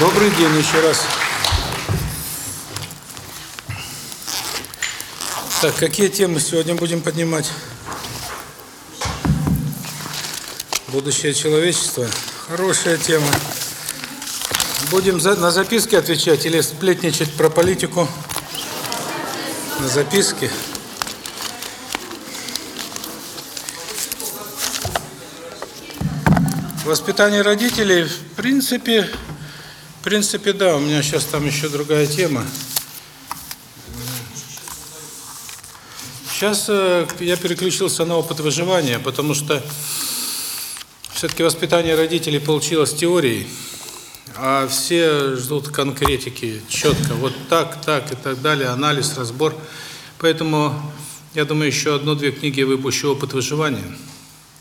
Добрый день еще раз. Так, какие темы сегодня будем поднимать? Будущее человечества. Хорошая тема. Будем за, на записки отвечать или сплетничать про политику? На записки. Воспитание родителей, в принципе, принципе, да, у меня сейчас там еще другая тема. Сейчас э, я переключился на опыт выживания, потому что все-таки воспитание родителей получилось теорией, а все ждут конкретики, четко, вот так, так и так далее, анализ, разбор. Поэтому, я думаю, еще одну-две книги выпущу «Опыт выживания».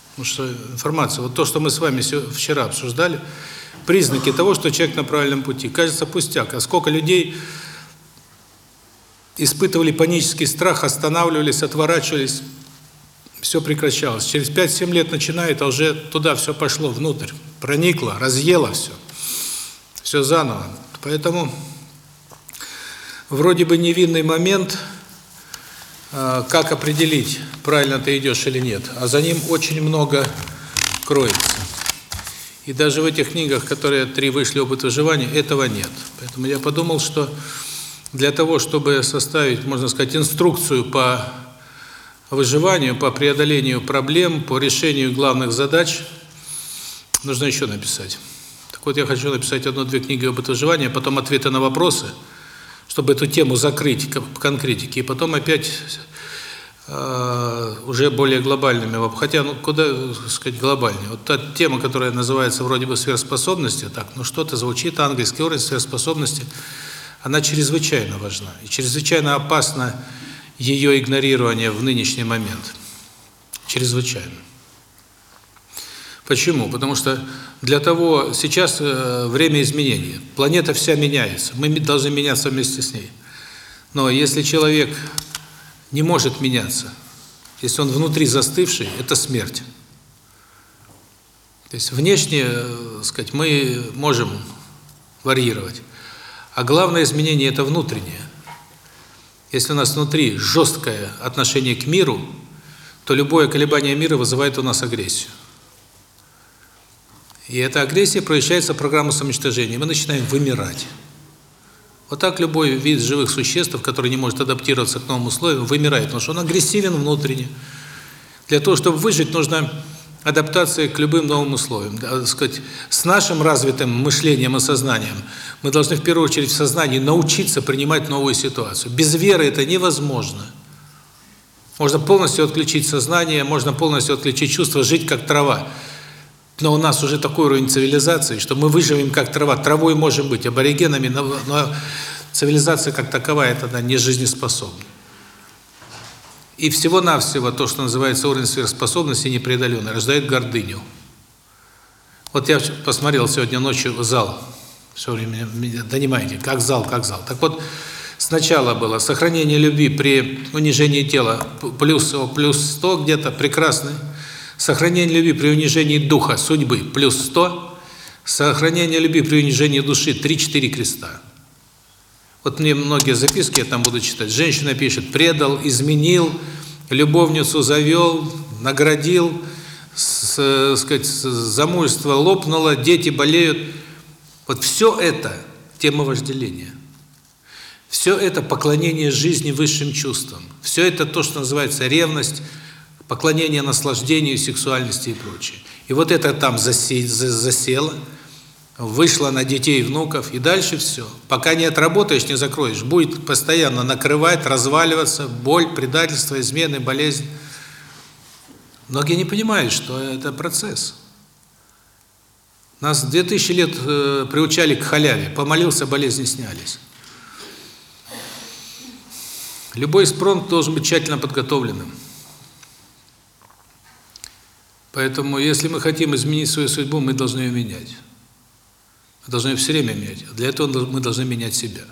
Потому что информация, вот то, что мы с вами вчера обсуждали, признаки того, что человек на правильном пути. Кажется, пустяк. А сколько людей испытывали панический страх, останавливались, отворачивались, все прекращалось. Через 5-7 лет начинает, а уже туда все пошло, внутрь, проникло, разъело все. Все заново. Поэтому вроде бы невинный момент, а, как определить, правильно ты идешь или нет, а за ним очень много кроется. И даже в этих книгах, которые три вышли опыт выживания, этого нет. Поэтому я подумал, что для того, чтобы составить, можно сказать, инструкцию по выживанию, по преодолению проблем, по решению главных задач, нужно еще написать. Так вот, я хочу написать одну-две книги об выживании, а потом ответы на вопросы, чтобы эту тему закрыть по конкретике, и потом опять уже более глобальными, хотя, ну, куда, сказать, глобальнее. Вот та тема, которая называется вроде бы сверхспособности, так, ну что-то звучит, английский уровень сверхспособности – она чрезвычайно важна. И чрезвычайно опасно ее игнорирование в нынешний момент. Чрезвычайно. Почему? Потому что для того сейчас э, время изменений. Планета вся меняется. Мы должны меняться вместе с ней. Но если человек не может меняться, если он внутри застывший, это смерть. То есть внешне, э, сказать, мы можем варьировать. А главное изменение – это внутреннее. Если у нас внутри жесткое отношение к миру, то любое колебание мира вызывает у нас агрессию. И эта агрессия проявляется программу самоуничтожения. Мы начинаем вымирать. Вот так любой вид живых существ, который не может адаптироваться к новым условиям, вымирает, потому что он агрессивен внутренне. Для того, чтобы выжить, нужно адаптация к любым новым условиям. Да, сказать, с нашим развитым мышлением и сознанием мы должны в первую очередь в сознании научиться принимать новую ситуацию. Без веры это невозможно. Можно полностью отключить сознание, можно полностью отключить чувства, жить как трава. Но у нас уже такой уровень цивилизации, что мы выживем как трава. Травой можем быть, аборигенами, но, но цивилизация как таковая, это она не жизнеспособна. И всего-навсего то, что называется уровень сверхспособности непреодоленный, рождает гордыню. Вот я посмотрел сегодня ночью зал, все время меня донимаете, как зал, как зал. Так вот, сначала было сохранение любви при унижении тела плюс, плюс 100 где-то, прекрасный. Сохранение любви при унижении духа, судьбы, плюс 100. Сохранение любви при унижении души, 3-4 креста. Вот мне многие записки я там буду читать. Женщина пишет: "Предал, изменил, любовницу завел, наградил, с, сказать, замужество лопнуло, дети болеют". Вот все это тема вожделения. Все это поклонение жизни высшим чувствам. Все это то, что называется ревность, поклонение наслаждению, сексуальности и прочее. И вот это там засело вышла на детей и внуков, и дальше все. Пока не отработаешь, не закроешь, будет постоянно накрывать, разваливаться, боль, предательство, измены, болезнь. Многие не понимают, что это процесс. Нас 2000 лет э, приучали к халяве. Помолился, болезни снялись. Любой спронт должен быть тщательно подготовленным. Поэтому, если мы хотим изменить свою судьбу, мы должны ее менять. Мы должны все время менять. Для этого мы должны менять себя.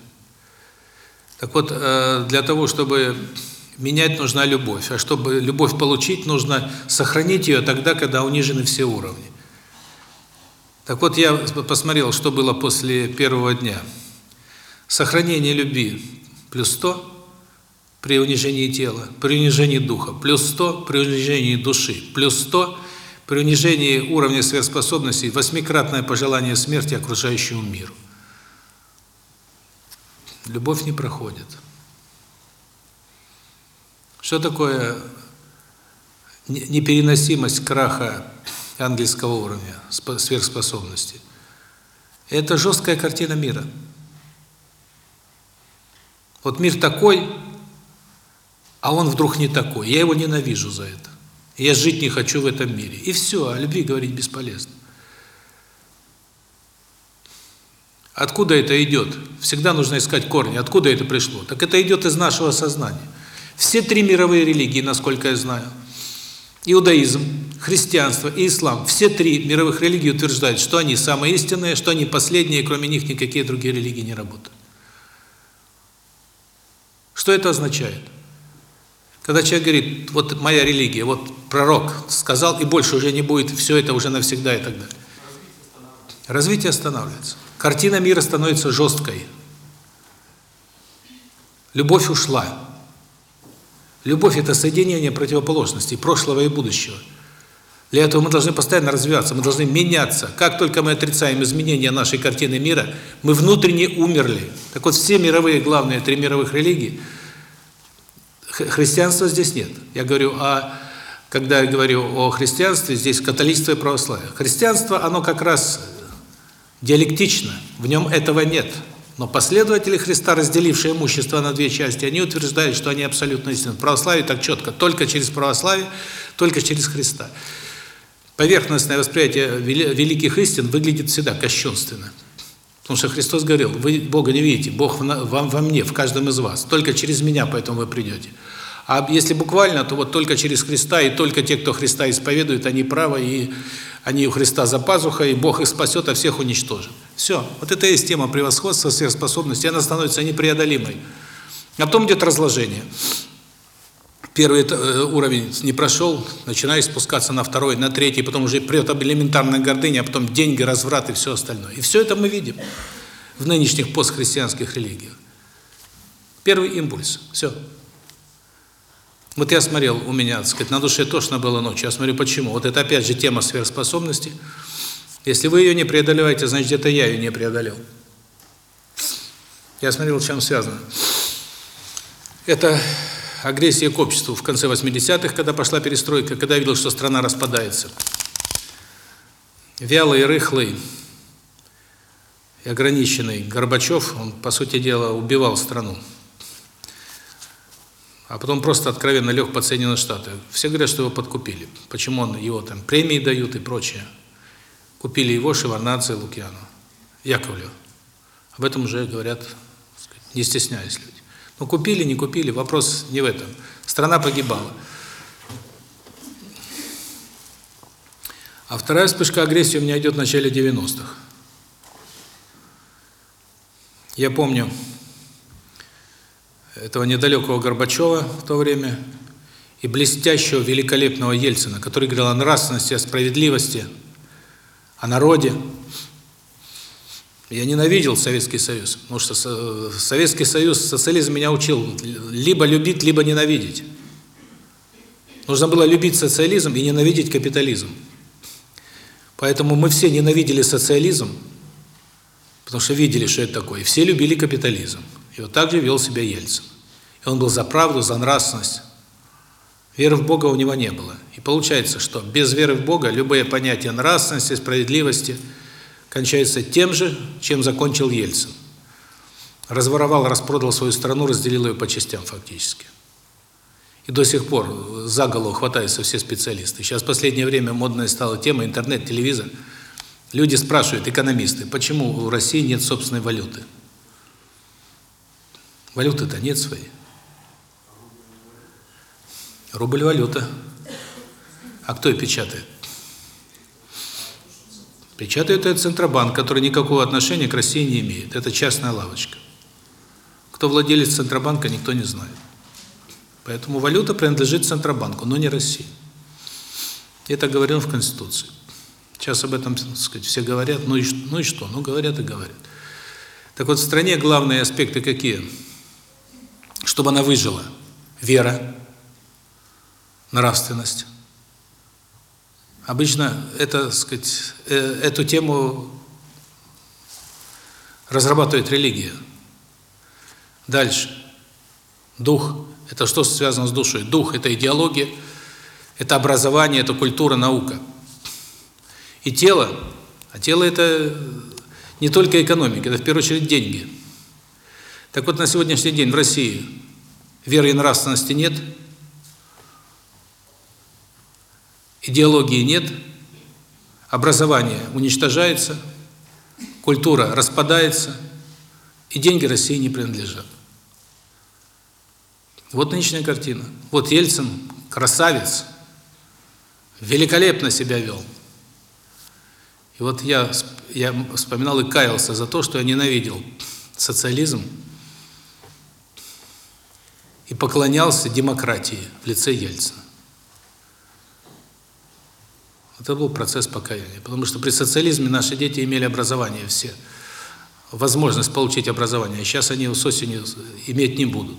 Так вот, э, для того, чтобы менять, нужна любовь. А чтобы любовь получить, нужно сохранить ее тогда, когда унижены все уровни. Так вот, я посмотрел, что было после первого дня. Сохранение любви плюс 100 при унижении тела, при унижении духа, плюс 100 при унижении души, плюс 100 при унижении уровня сверхспособностей, восьмикратное пожелание смерти окружающему миру. Любовь не проходит. Что такое непереносимость краха ангельского уровня, сверхспособности? Это жесткая картина мира. Вот мир такой, а он вдруг не такой. Я его ненавижу за это. Я жить не хочу в этом мире. И все, о любви говорить бесполезно. Откуда это идет? Всегда нужно искать корни. Откуда это пришло? Так это идет из нашего сознания. Все три мировые религии, насколько я знаю, иудаизм, христианство и ислам, все три мировых религии утверждают, что они самые истинные, что они последние, кроме них никакие другие религии не работают. Что это означает? Когда человек говорит, вот моя религия, вот пророк сказал, и больше уже не будет, все это уже навсегда и так далее. Развитие останавливается. Картина мира становится жесткой. Любовь ушла. Любовь – это соединение противоположностей, прошлого и будущего. Для этого мы должны постоянно развиваться, мы должны меняться. Как только мы отрицаем изменения нашей картины мира, мы внутренне умерли. Так вот, все мировые, главные три мировых религии – Христианства здесь нет. Я говорю о когда я говорю о христианстве, здесь католичество и православие. Христианство, оно как раз диалектично, в нем этого нет. Но последователи Христа, разделившие имущество на две части, они утверждают, что они абсолютно истинны. В православии так четко, только через православие, только через Христа. Поверхностное восприятие великих истин выглядит всегда кощунственно. Потому что Христос говорил, вы Бога не видите, Бог вам во мне, в каждом из вас. Только через меня поэтому вы придете. А если буквально, то вот только через Христа, и только те, кто Христа исповедует, они правы, и они у Христа за пазухой, и Бог их спасет, а всех уничтожит. Все. Вот это и есть тема превосходства, сверхспособности, она становится непреодолимой. А потом идет разложение. Первый э, уровень не прошел, начинаешь спускаться на второй, на третий, потом уже прет элементарная гордыня, а потом деньги, разврат и все остальное. И все это мы видим в нынешних постхристианских религиях. Первый импульс. Все. Вот я смотрел, у меня, так сказать, на душе тошно было ночью. Я смотрю, почему? Вот это опять же тема сверхспособности. Если вы ее не преодолеваете, значит, это я ее не преодолел. Я смотрел, чем связано. Это агрессия к обществу в конце 80-х, когда пошла перестройка, когда видел, что страна распадается. Вялый, рыхлый и ограниченный Горбачев, он, по сути дела, убивал страну. А потом просто откровенно лег под Соединенные Штаты. Все говорят, что его подкупили. Почему он его там премии дают и прочее. Купили его, Шеварнадзе, Лукьяну, Яковлев. Об этом уже говорят, не стесняясь люди. Ну, купили, не купили, вопрос не в этом. Страна погибала. А вторая вспышка агрессии у меня идет в начале 90-х. Я помню этого недалекого Горбачева в то время и блестящего, великолепного Ельцина, который говорил о нравственности, о справедливости, о народе. Я ненавидел Советский Союз, потому что Советский Союз, социализм меня учил либо любить, либо ненавидеть. Нужно было любить социализм и ненавидеть капитализм. Поэтому мы все ненавидели социализм, потому что видели, что это такое. И все любили капитализм. И вот так же вел себя Ельцин. И он был за правду, за нравственность. Веры в Бога у него не было. И получается, что без веры в Бога любые понятия нравственности, справедливости – кончается тем же, чем закончил Ельцин. Разворовал, распродал свою страну, разделил ее по частям фактически. И до сих пор за голову хватаются все специалисты. Сейчас в последнее время модная стала тема интернет, телевизор. Люди спрашивают, экономисты, почему у России нет собственной валюты? Валюты-то нет своей. Рубль – валюта. А кто ее печатает? Печатает это Центробанк, который никакого отношения к России не имеет. Это частная лавочка. Кто владелец Центробанка, никто не знает. Поэтому валюта принадлежит Центробанку, но не России. Это говорено в Конституции. Сейчас об этом, так сказать, все говорят, ну и, ну и что? Ну, говорят и говорят. Так вот, в стране главные аспекты какие? Чтобы она выжила. Вера, нравственность. Обычно это, сказать, э, эту тему разрабатывает религия. Дальше. Дух. Это что связано с душой? Дух – это идеология, это образование, это культура, наука. И тело. А тело – это не только экономика, это в первую очередь деньги. Так вот, на сегодняшний день в России веры и нравственности нет, идеологии нет, образование уничтожается, культура распадается, и деньги России не принадлежат. Вот нынешняя картина. Вот Ельцин, красавец, великолепно себя вел. И вот я, я вспоминал и каялся за то, что я ненавидел социализм и поклонялся демократии в лице Ельцина. Это был процесс покаяния. Потому что при социализме наши дети имели образование все. Возможность получить образование. А сейчас они с осени иметь не будут.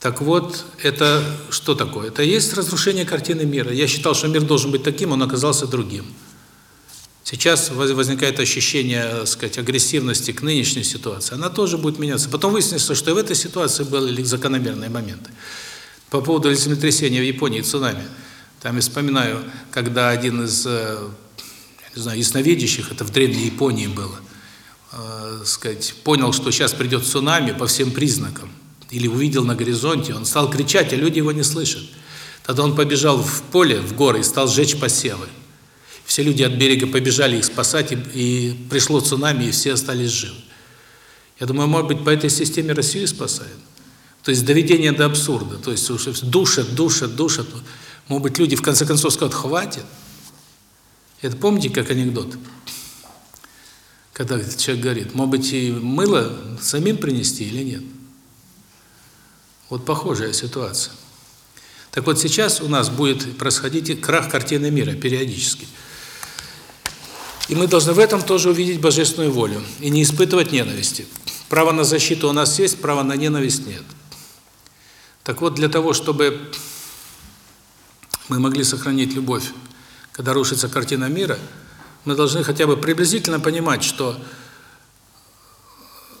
Так вот, это что такое? Это есть разрушение картины мира. Я считал, что мир должен быть таким, он оказался другим. Сейчас возникает ощущение, сказать, агрессивности к нынешней ситуации. Она тоже будет меняться. Потом выяснится, что и в этой ситуации были закономерные моменты. По поводу землетрясения в Японии, цунами. Там я вспоминаю, когда один из, э, не знаю, ясновидящих, это в древней Японии было, э, сказать, понял, что сейчас придет цунами по всем признакам или увидел на горизонте, он стал кричать, а люди его не слышат. Тогда он побежал в поле, в горы и стал сжечь посевы. Все люди от берега побежали их спасать, и, и пришло цунами, и все остались живы. Я думаю, может быть, по этой системе Россию спасают? То есть доведение до абсурда, то есть уже душат, душат, душат. Может быть, люди в конце концов скажут, хватит. Это помните, как анекдот? Когда человек говорит, может быть, и мыло самим принести или нет? Вот похожая ситуация. Так вот сейчас у нас будет происходить крах картины мира периодически. И мы должны в этом тоже увидеть божественную волю и не испытывать ненависти. Право на защиту у нас есть, право на ненависть нет. Так вот, для того, чтобы мы могли сохранить любовь, когда рушится картина мира, мы должны хотя бы приблизительно понимать, что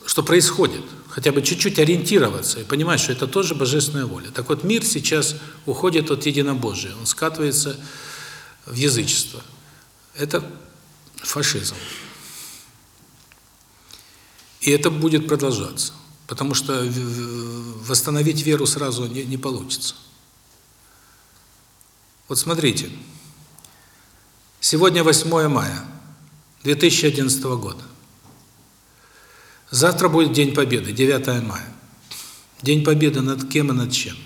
что происходит – хотя бы чуть-чуть ориентироваться и понимать, что это тоже божественная воля. Так вот, мир сейчас уходит от единобожия, он скатывается в язычество. Это фашизм. И это будет продолжаться, потому что восстановить веру сразу не, не получится. Вот смотрите, сегодня 8 мая 2011 года. Завтра будет День Победы, 9 мая. День Победы над кем и над чем?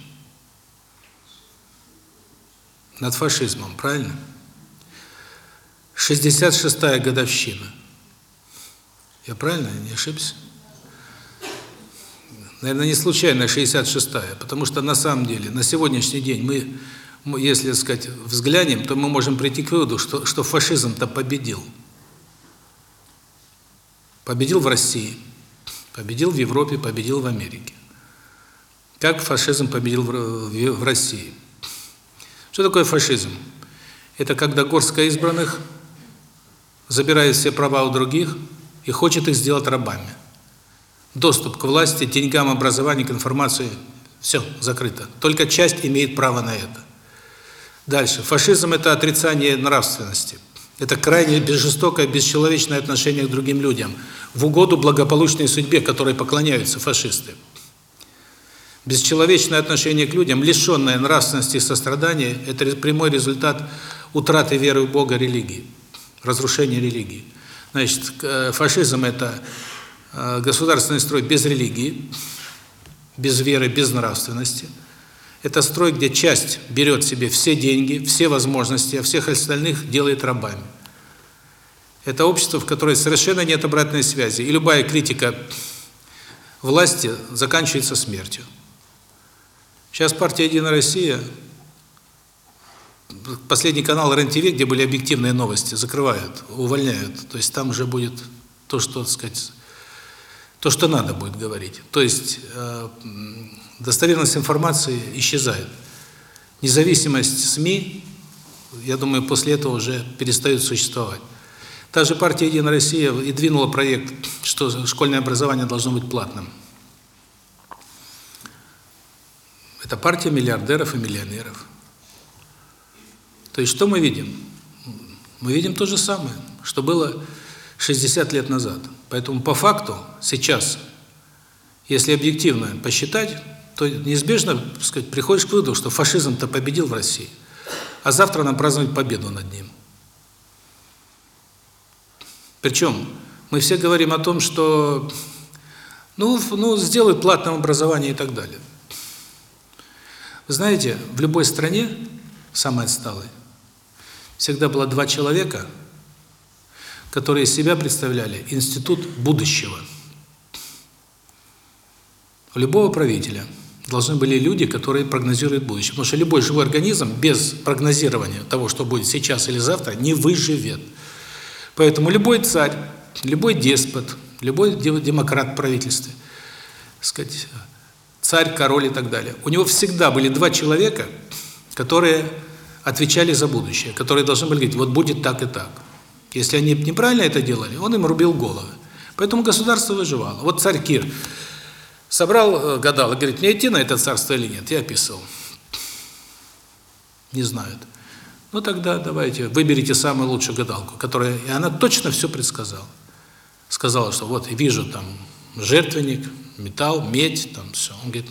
Над фашизмом, правильно? 66-я годовщина. Я правильно не ошибся? Наверное, не случайно 66-я, потому что на самом деле на сегодняшний день мы, если сказать, взглянем, то мы можем прийти к выводу, что, что фашизм-то победил. Победил в России. Победил в Европе, победил в Америке. Как фашизм победил в России? Что такое фашизм? Это когда горстка избранных забирает все права у других и хочет их сделать рабами. Доступ к власти, деньгам, образованию, к информации – все, закрыто. Только часть имеет право на это. Дальше. Фашизм – это отрицание нравственности – это крайне безжестокое, бесчеловечное отношение к другим людям, в угоду благополучной судьбе, которой поклоняются фашисты. Бесчеловечное отношение к людям, лишенное нравственности и сострадания – это прямой результат утраты веры в Бога религии, разрушения религии. Значит, э, фашизм – это государственный строй без религии, без веры, без нравственности – это строй, где часть берет себе все деньги, все возможности, а всех остальных делает рабами. Это общество, в которое совершенно нет обратной связи, и любая критика власти заканчивается смертью. Сейчас партия «Единая Россия» последний канал РЕН-ТВ, где были объективные новости, закрывают, увольняют. То есть там уже будет то, что, так сказать, то, что надо будет говорить. То есть э, достоверность информации исчезает. Независимость СМИ, я думаю, после этого уже перестает существовать. Та же партия «Единая Россия» и двинула проект, что школьное образование должно быть платным. Это партия миллиардеров и миллионеров. То есть что мы видим? Мы видим то же самое, что было 60 лет назад. Поэтому по факту сейчас, если объективно посчитать, то неизбежно, так сказать, приходишь к выводу, что фашизм-то победил в России, а завтра нам праздновать победу над ним. Причем мы все говорим о том, что ну, ну сделают платное образование и так далее. Вы знаете, в любой стране, самой отсталой, всегда было два человека, которые себя представляли институт будущего. У любого правителя должны были люди, которые прогнозируют будущее. Потому что любой живой организм без прогнозирования того, что будет сейчас или завтра, не выживет. Поэтому любой царь, любой деспот, любой демократ в сказать, царь, король и так далее, у него всегда были два человека, которые отвечали за будущее, которые должны были говорить, вот будет так и так. Если они неправильно это делали, он им рубил головы. Поэтому государство выживало. Вот царь Кир собрал э, гадал и говорит, мне идти на это царство или нет? Я описывал. Не знают. Ну тогда давайте, выберите самую лучшую гадалку, которая... И она точно все предсказала. Сказала, что вот, вижу там жертвенник, металл, медь, там все. Он говорит,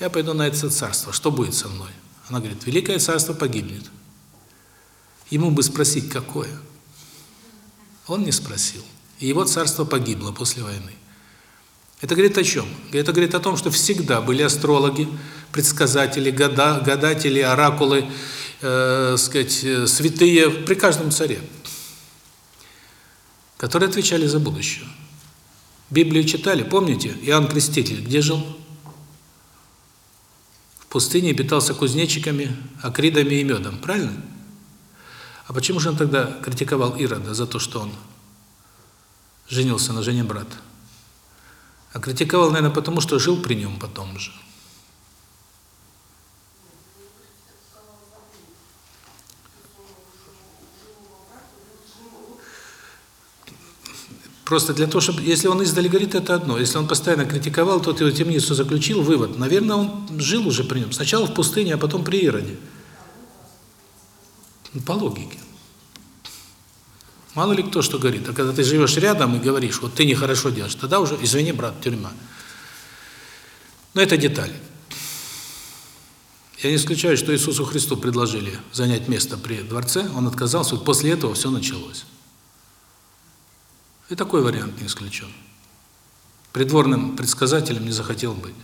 я пойду на это царство, что будет со мной? Она говорит, великое царство погибнет. Ему бы спросить, какое? Он не спросил. И его царство погибло после войны. Это говорит о чем? Это говорит о том, что всегда были астрологи, предсказатели, гада, гадатели, оракулы, э, сказать, э, святые при каждом царе, которые отвечали за будущее. Библию читали, помните? Иоанн Креститель где жил? В пустыне питался кузнечиками, акридами и медом, правильно? А почему же он тогда критиковал Ирода за то, что он женился на жене брата? А критиковал, наверное, потому что жил при нем потом же. Просто для того, чтобы, если он издали говорит, это одно. Если он постоянно критиковал, тот его темницу заключил, вывод. Наверное, он жил уже при нем. Сначала в пустыне, а потом при Ироде. По логике. Мало ли кто что говорит. А когда ты живешь рядом и говоришь, вот ты нехорошо делаешь, тогда уже, извини, брат, тюрьма. Но это детали. Я не исключаю, что Иисусу Христу предложили занять место при дворце, он отказался, вот после этого все началось. И такой вариант не исключен. Придворным предсказателем не захотел быть.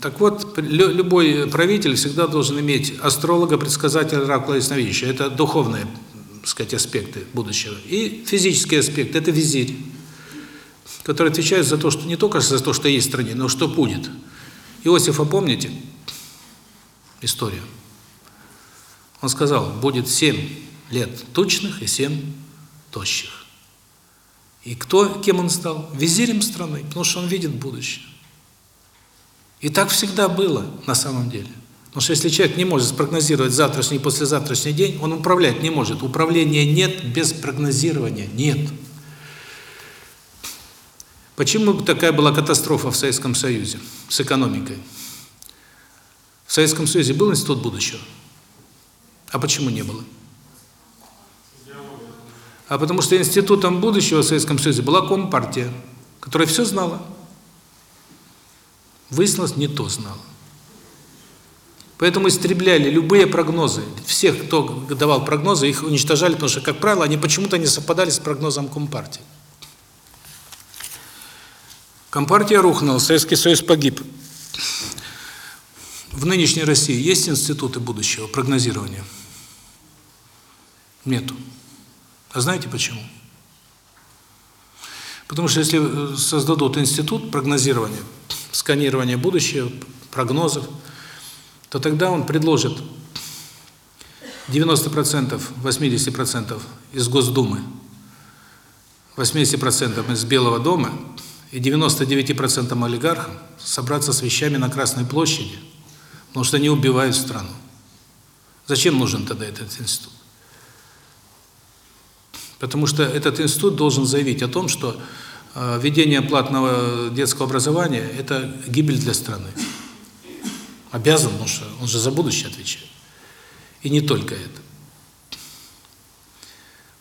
Так вот, любой правитель всегда должен иметь астролога, предсказателя, оракула, ясновидящего. Это духовные, так сказать, аспекты будущего. И физический аспект – это визирь, который отвечает за то, что не только за то, что есть в стране, но что будет. Иосифа, помните? Историю. Он сказал, будет семь лет тучных и семь тощих. И кто, кем он стал? Визирем страны, потому что он видит будущее. И так всегда было на самом деле. Потому что если человек не может спрогнозировать завтрашний и послезавтрашний день, он управлять не может. Управления нет без прогнозирования. Нет. Почему такая была катастрофа в Советском Союзе с экономикой? В Советском Союзе был институт будущего? А почему не было? А потому что институтом будущего в Советском Союзе была Компартия, которая все знала. Выяснилось, не то знала. Поэтому истребляли любые прогнозы. Всех, кто давал прогнозы, их уничтожали, потому что, как правило, они почему-то не совпадали с прогнозом Компартии. Компартия рухнула, Советский Союз погиб. В нынешней России есть институты будущего, прогнозирования? Нету. А знаете почему? Потому что если э, создадут институт прогнозирования, сканирования будущего, прогнозов, то тогда он предложит 90%, 80% из Госдумы, 80% из Белого дома и 99% олигархам собраться с вещами на Красной площади, потому что они убивают страну. Зачем нужен тогда этот институт? Потому что этот институт должен заявить о том, что введение платного детского образования – это гибель для страны. Обязан, потому что он же за будущее отвечает. И не только это.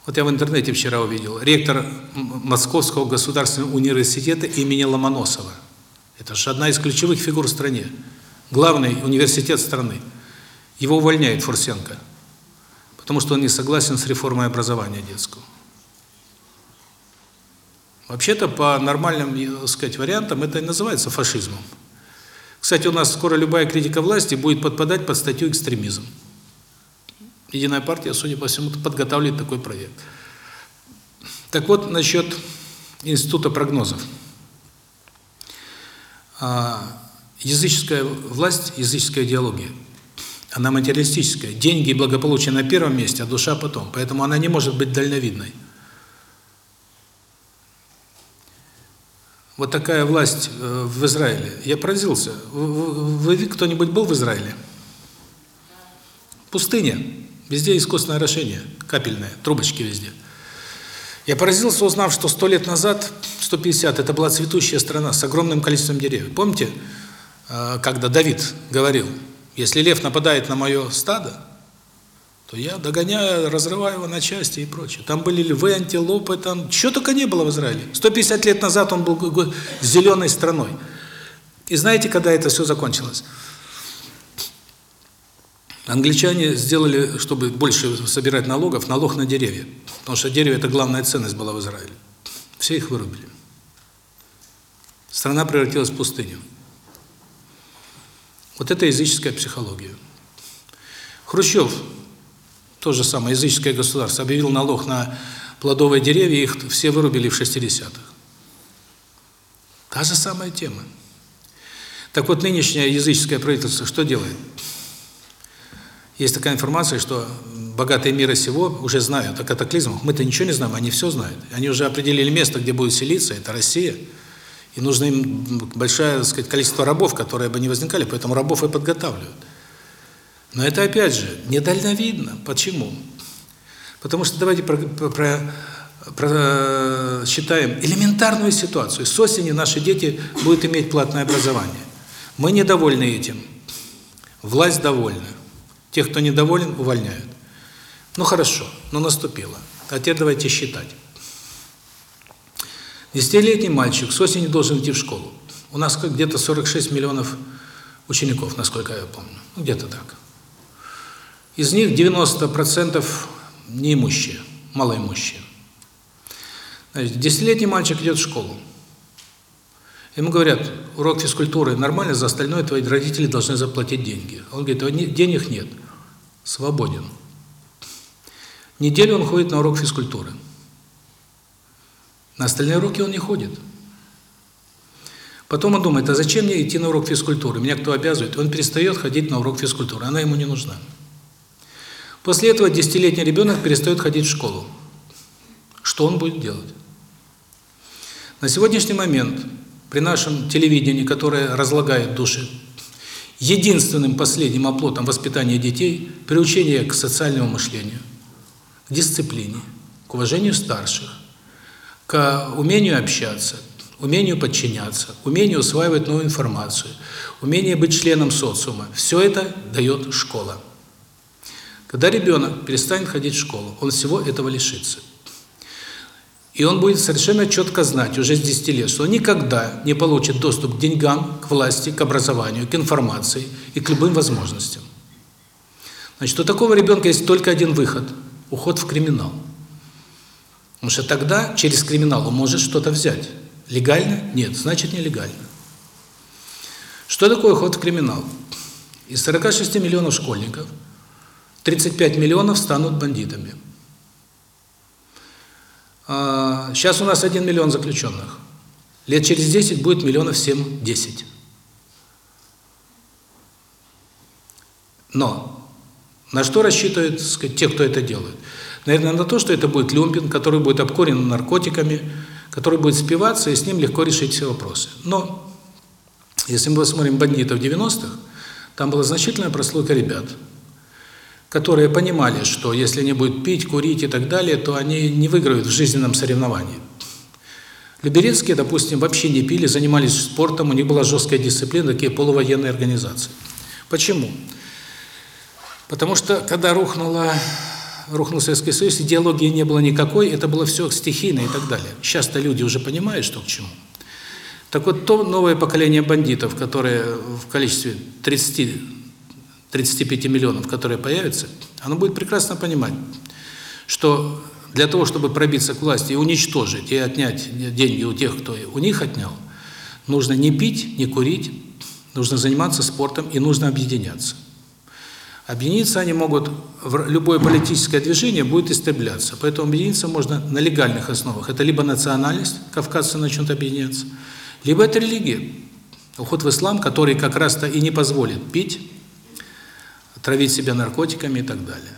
Вот я в интернете вчера увидел. Ректор Московского государственного университета имени Ломоносова. Это же одна из ключевых фигур в стране. Главный университет страны. Его увольняет Фурсенко. Потому что он не согласен с реформой образования детского. Вообще-то по нормальным, так сказать, вариантам это и называется фашизмом. Кстати, у нас скоро любая критика власти будет подпадать под статью экстремизм. Единая партия, судя по всему, подготавливает такой проект. Так вот, насчет института прогнозов. А, языческая власть, языческая идеология, она материалистическая. Деньги и благополучие на первом месте, а душа потом. Поэтому она не может быть дальновидной. Вот такая власть э, в Израиле. Я поразился. Вы кто-нибудь был в Израиле? Пустыня. Везде искусственное орошение, капельное, трубочки везде. Я поразился, узнав, что сто лет назад, 150, это была цветущая страна с огромным количеством деревьев. Помните, э, когда Давид говорил, если лев нападает на мое стадо, то я догоняю, разрываю его на части и прочее. Там были львы, антилопы, там чего только не было в Израиле. 150 лет назад он был зеленой страной. И знаете, когда это все закончилось? Англичане сделали, чтобы больше собирать налогов, налог на деревья. Потому что дерево – это главная ценность была в Израиле. Все их вырубили. Страна превратилась в пустыню. Вот это языческая психология. Хрущев, то же самое, языческое государство, объявил налог на плодовые деревья, их все вырубили в 60-х. Та же самая тема. Так вот, нынешнее языческое правительство что делает? Есть такая информация, что богатые мира сего уже знают о катаклизмах. Мы-то ничего не знаем, они все знают. Они уже определили место, где будут селиться, это Россия. И нужно им большое, так сказать, количество рабов, которые бы не возникали, поэтому рабов и подготавливают. Но это опять же недальновидно. Почему? Потому что давайте про, про, про считаем элементарную ситуацию. С осени наши дети будут иметь платное образование. Мы недовольны этим. Власть довольна. Тех, кто недоволен, увольняют. Ну хорошо, но наступило. А теперь давайте считать. Десятилетний мальчик с осени должен идти в школу. У нас где-то 46 миллионов учеников, насколько я помню. Ну, где-то так. Из них 90% неимущие, малоимущие. Значит, десятилетний мальчик идет в школу. Ему говорят, урок физкультуры нормально, за остальное твои родители должны заплатить деньги. Он говорит, денег нет свободен. Неделю он ходит на урок физкультуры. На остальные уроки он не ходит. Потом он думает, а зачем мне идти на урок физкультуры? Меня кто обязывает? Он перестает ходить на урок физкультуры, она ему не нужна. После этого десятилетний ребенок перестает ходить в школу. Что он будет делать? На сегодняшний момент при нашем телевидении, которое разлагает души единственным последним оплотом воспитания детей – приучение к социальному мышлению, к дисциплине, к уважению старших, к умению общаться, умению подчиняться, умению усваивать новую информацию, умение быть членом социума. Все это дает школа. Когда ребенок перестанет ходить в школу, он всего этого лишится. И он будет совершенно четко знать уже с 10 лет, что он никогда не получит доступ к деньгам, к власти, к образованию, к информации и к любым возможностям. Значит, у такого ребенка есть только один выход – уход в криминал. Потому что тогда через криминал он может что-то взять. Легально? Нет, значит нелегально. Что такое уход в криминал? Из 46 миллионов школьников 35 миллионов станут бандитами. Сейчас у нас 1 миллион заключенных. Лет через 10 будет миллионов 7-10. Но на что рассчитывают сказать, те, кто это делает? Наверное, на то, что это будет люмпин, который будет обкурен наркотиками, который будет спиваться, и с ним легко решить все вопросы. Но если мы посмотрим бандитов 90-х, там была значительная прослойка ребят, которые понимали, что если они будут пить, курить и так далее, то они не выиграют в жизненном соревновании. Люберецкие, допустим, вообще не пили, занимались спортом, у них была жесткая дисциплина, такие полувоенные организации. Почему? Потому что, когда рухнула, рухнул Советский Союз, идеологии не было никакой, это было все стихийно и так далее. Сейчас-то люди уже понимают, что к чему. Так вот, то новое поколение бандитов, которые в количестве 30 35 миллионов, которые появятся, оно будет прекрасно понимать, что для того, чтобы пробиться к власти и уничтожить, и отнять деньги у тех, кто у них отнял, нужно не пить, не курить, нужно заниматься спортом и нужно объединяться. Объединиться они могут, в любое политическое движение будет истребляться, поэтому объединиться можно на легальных основах. Это либо национальность, кавказцы начнут объединяться, либо это религия, уход в ислам, который как раз-то и не позволит пить, травить себя наркотиками и так далее.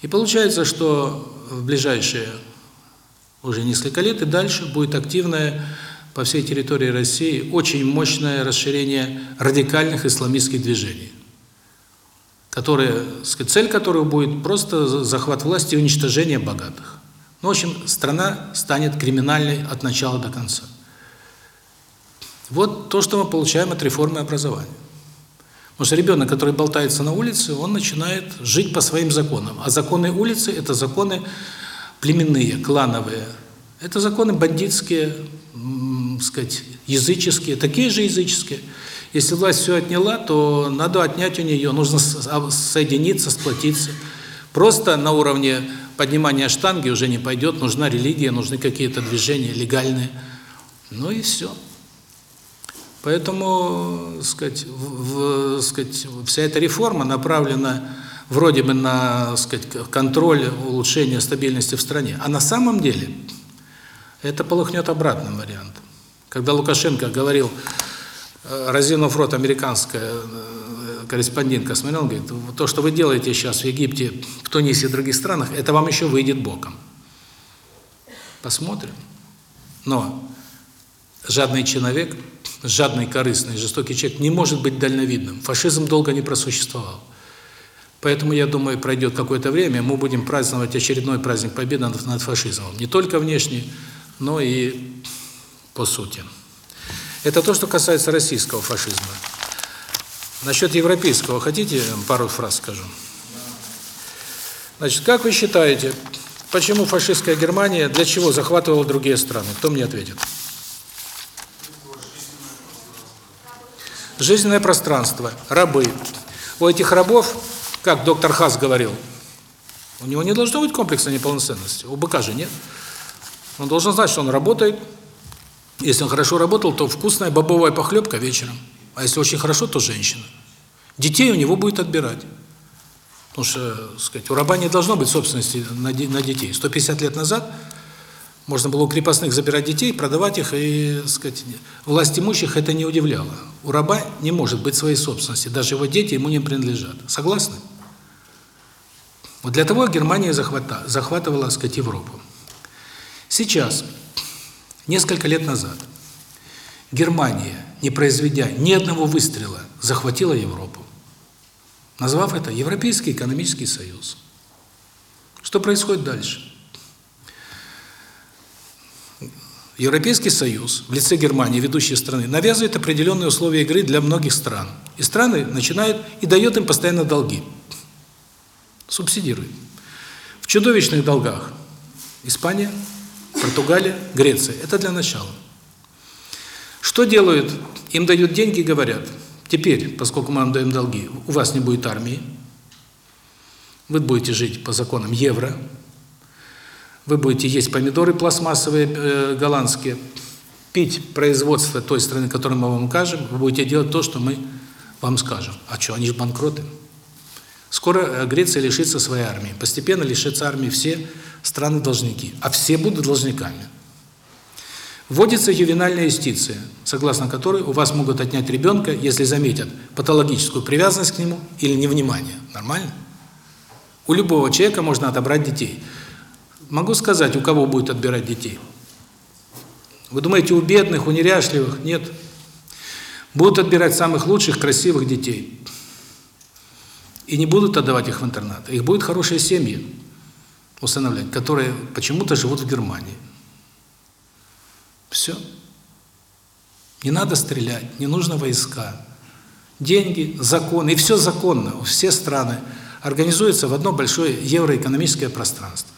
И получается, что в ближайшие уже несколько лет и дальше будет активное по всей территории России очень мощное расширение радикальных исламистских движений, которые, цель которого будет просто захват власти и уничтожение богатых. Ну, в общем, страна станет криминальной от начала до конца. Вот то, что мы получаем от реформы образования. Потому что ребенок, который болтается на улице, он начинает жить по своим законам. А законы улицы – это законы племенные, клановые. Это законы бандитские, сказать, языческие, такие же языческие. Если власть все отняла, то надо отнять у нее, нужно соединиться, сплотиться. Просто на уровне поднимания штанги уже не пойдет, нужна религия, нужны какие-то движения легальные. Ну и все. Поэтому, сказать, в, сказать, вся эта реформа направлена вроде бы на, сказать, контроль, улучшение стабильности в стране, а на самом деле это полыхнет обратным вариантом. Когда Лукашенко говорил, э, разинув рот, американская э, корреспондентка смотрел, он говорит, то, что вы делаете сейчас в Египте, в Тунисе и других странах, это вам еще выйдет боком. Посмотрим. Но жадный человек – жадный, корыстный, жестокий человек не может быть дальновидным. Фашизм долго не просуществовал. Поэтому, я думаю, пройдет какое-то время, мы будем праздновать очередной праздник Победы над фашизмом. Не только внешне, но и по сути. Это то, что касается российского фашизма. Насчет европейского, хотите, пару фраз скажу? Значит, как вы считаете, почему фашистская Германия для чего захватывала другие страны? Кто мне ответит? Жизненное пространство, рабы. У этих рабов, как доктор Хас говорил, у него не должно быть комплекса неполноценности. У быка же нет. Он должен знать, что он работает. Если он хорошо работал, то вкусная бобовая похлебка вечером. А если очень хорошо, то женщина. Детей у него будет отбирать. Потому что, сказать, у раба не должно быть собственности на детей. 150 лет назад можно было у крепостных забирать детей, продавать их, и, сказать, власть имущих это не удивляло. У раба не может быть своей собственности, даже его дети ему не принадлежат. Согласны? Вот для того Германия захвата, захватывала, сказать, Европу. Сейчас, несколько лет назад, Германия, не произведя ни одного выстрела, захватила Европу, назвав это Европейский экономический союз. Что происходит дальше? Европейский Союз в лице Германии, ведущей страны, навязывает определенные условия игры для многих стран. И страны начинают и дает им постоянно долги. Субсидирует. В чудовищных долгах Испания, Португалия, Греция. Это для начала. Что делают? Им дают деньги и говорят, теперь, поскольку мы вам даем долги, у вас не будет армии, вы будете жить по законам евро, вы будете есть помидоры пластмассовые э, голландские, пить производство той страны, которую мы вам укажем, вы будете делать то, что мы вам скажем. А что, они же банкроты. Скоро э, Греция лишится своей армии. Постепенно лишится армии все страны-должники. А все будут должниками. Вводится ювенальная юстиция. согласно которой у вас могут отнять ребенка, если заметят патологическую привязанность к нему или невнимание. Нормально? У любого человека можно отобрать детей. Могу сказать, у кого будет отбирать детей? Вы думаете, у бедных, у неряшливых? Нет. Будут отбирать самых лучших, красивых детей. И не будут отдавать их в интернат. Их будут хорошие семьи усыновлять, которые почему-то живут в Германии. Все. Не надо стрелять, не нужно войска. Деньги, закон, и все законно. Все страны организуются в одно большое евроэкономическое пространство.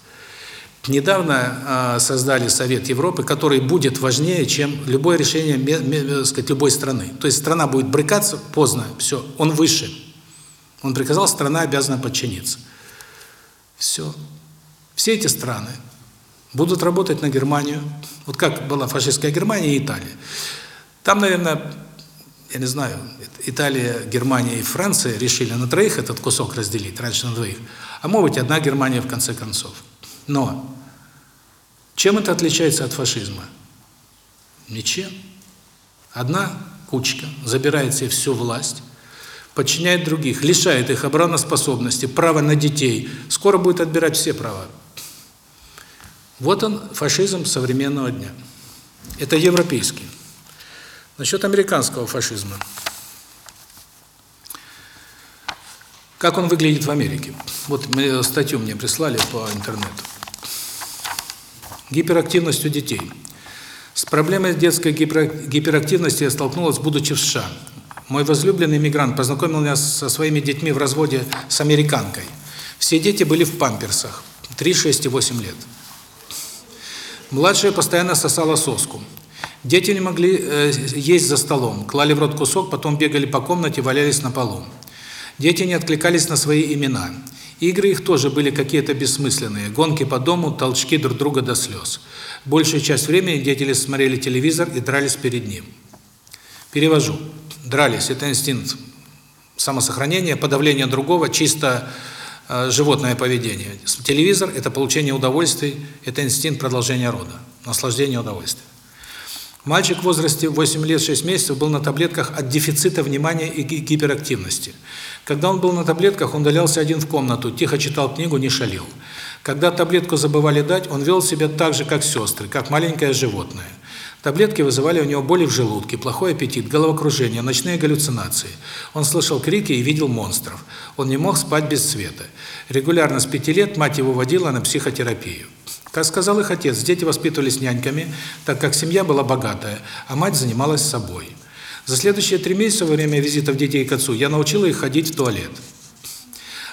Недавно э, создали Совет Европы, который будет важнее, чем любое решение, сказать, любой страны. То есть страна будет брыкаться, поздно, все, он выше. Он приказал, страна обязана подчиниться. Все. Все эти страны будут работать на Германию. Вот как была фашистская Германия и Италия. Там, наверное, я не знаю, Италия, Германия и Франция решили на троих этот кусок разделить, раньше на двоих. А может быть, одна Германия в конце концов. Но чем это отличается от фашизма? Ничем. Одна кучка забирает себе всю власть, подчиняет других, лишает их обороноспособности, права на детей. Скоро будет отбирать все права. Вот он, фашизм современного дня. Это европейский. Насчет американского фашизма. Как он выглядит в Америке? Вот статью мне прислали по интернету. Гиперактивность у детей. С проблемой детской гиперактивности я столкнулась, будучи в США. Мой возлюбленный мигрант познакомил меня со своими детьми в разводе с американкой. Все дети были в памперсах, 3, 6 и 8 лет. Младшая постоянно сосала соску. Дети не могли э, есть за столом, клали в рот кусок, потом бегали по комнате, валялись на полу. Дети не откликались на свои имена. Игры их тоже были какие-то бессмысленные, гонки по дому, толчки друг друга до слез. Большую часть времени дети смотрели телевизор и дрались перед ним. Перевожу. Дрались – это инстинкт самосохранения, подавления другого, чисто э, животное поведение. Телевизор – это получение удовольствий, это инстинкт продолжения рода, наслаждение удовольствия. Мальчик в возрасте 8 лет 6 месяцев был на таблетках от дефицита внимания и гиперактивности. Когда он был на таблетках, он удалялся один в комнату, тихо читал книгу, не шалил. Когда таблетку забывали дать, он вел себя так же, как сестры, как маленькое животное. Таблетки вызывали у него боли в желудке, плохой аппетит, головокружение, ночные галлюцинации. Он слышал крики и видел монстров. Он не мог спать без света. Регулярно с пяти лет мать его водила на психотерапию. Как сказал их отец, дети воспитывались няньками, так как семья была богатая, а мать занималась собой. За следующие три месяца во время визитов детей к отцу я научила их ходить в туалет.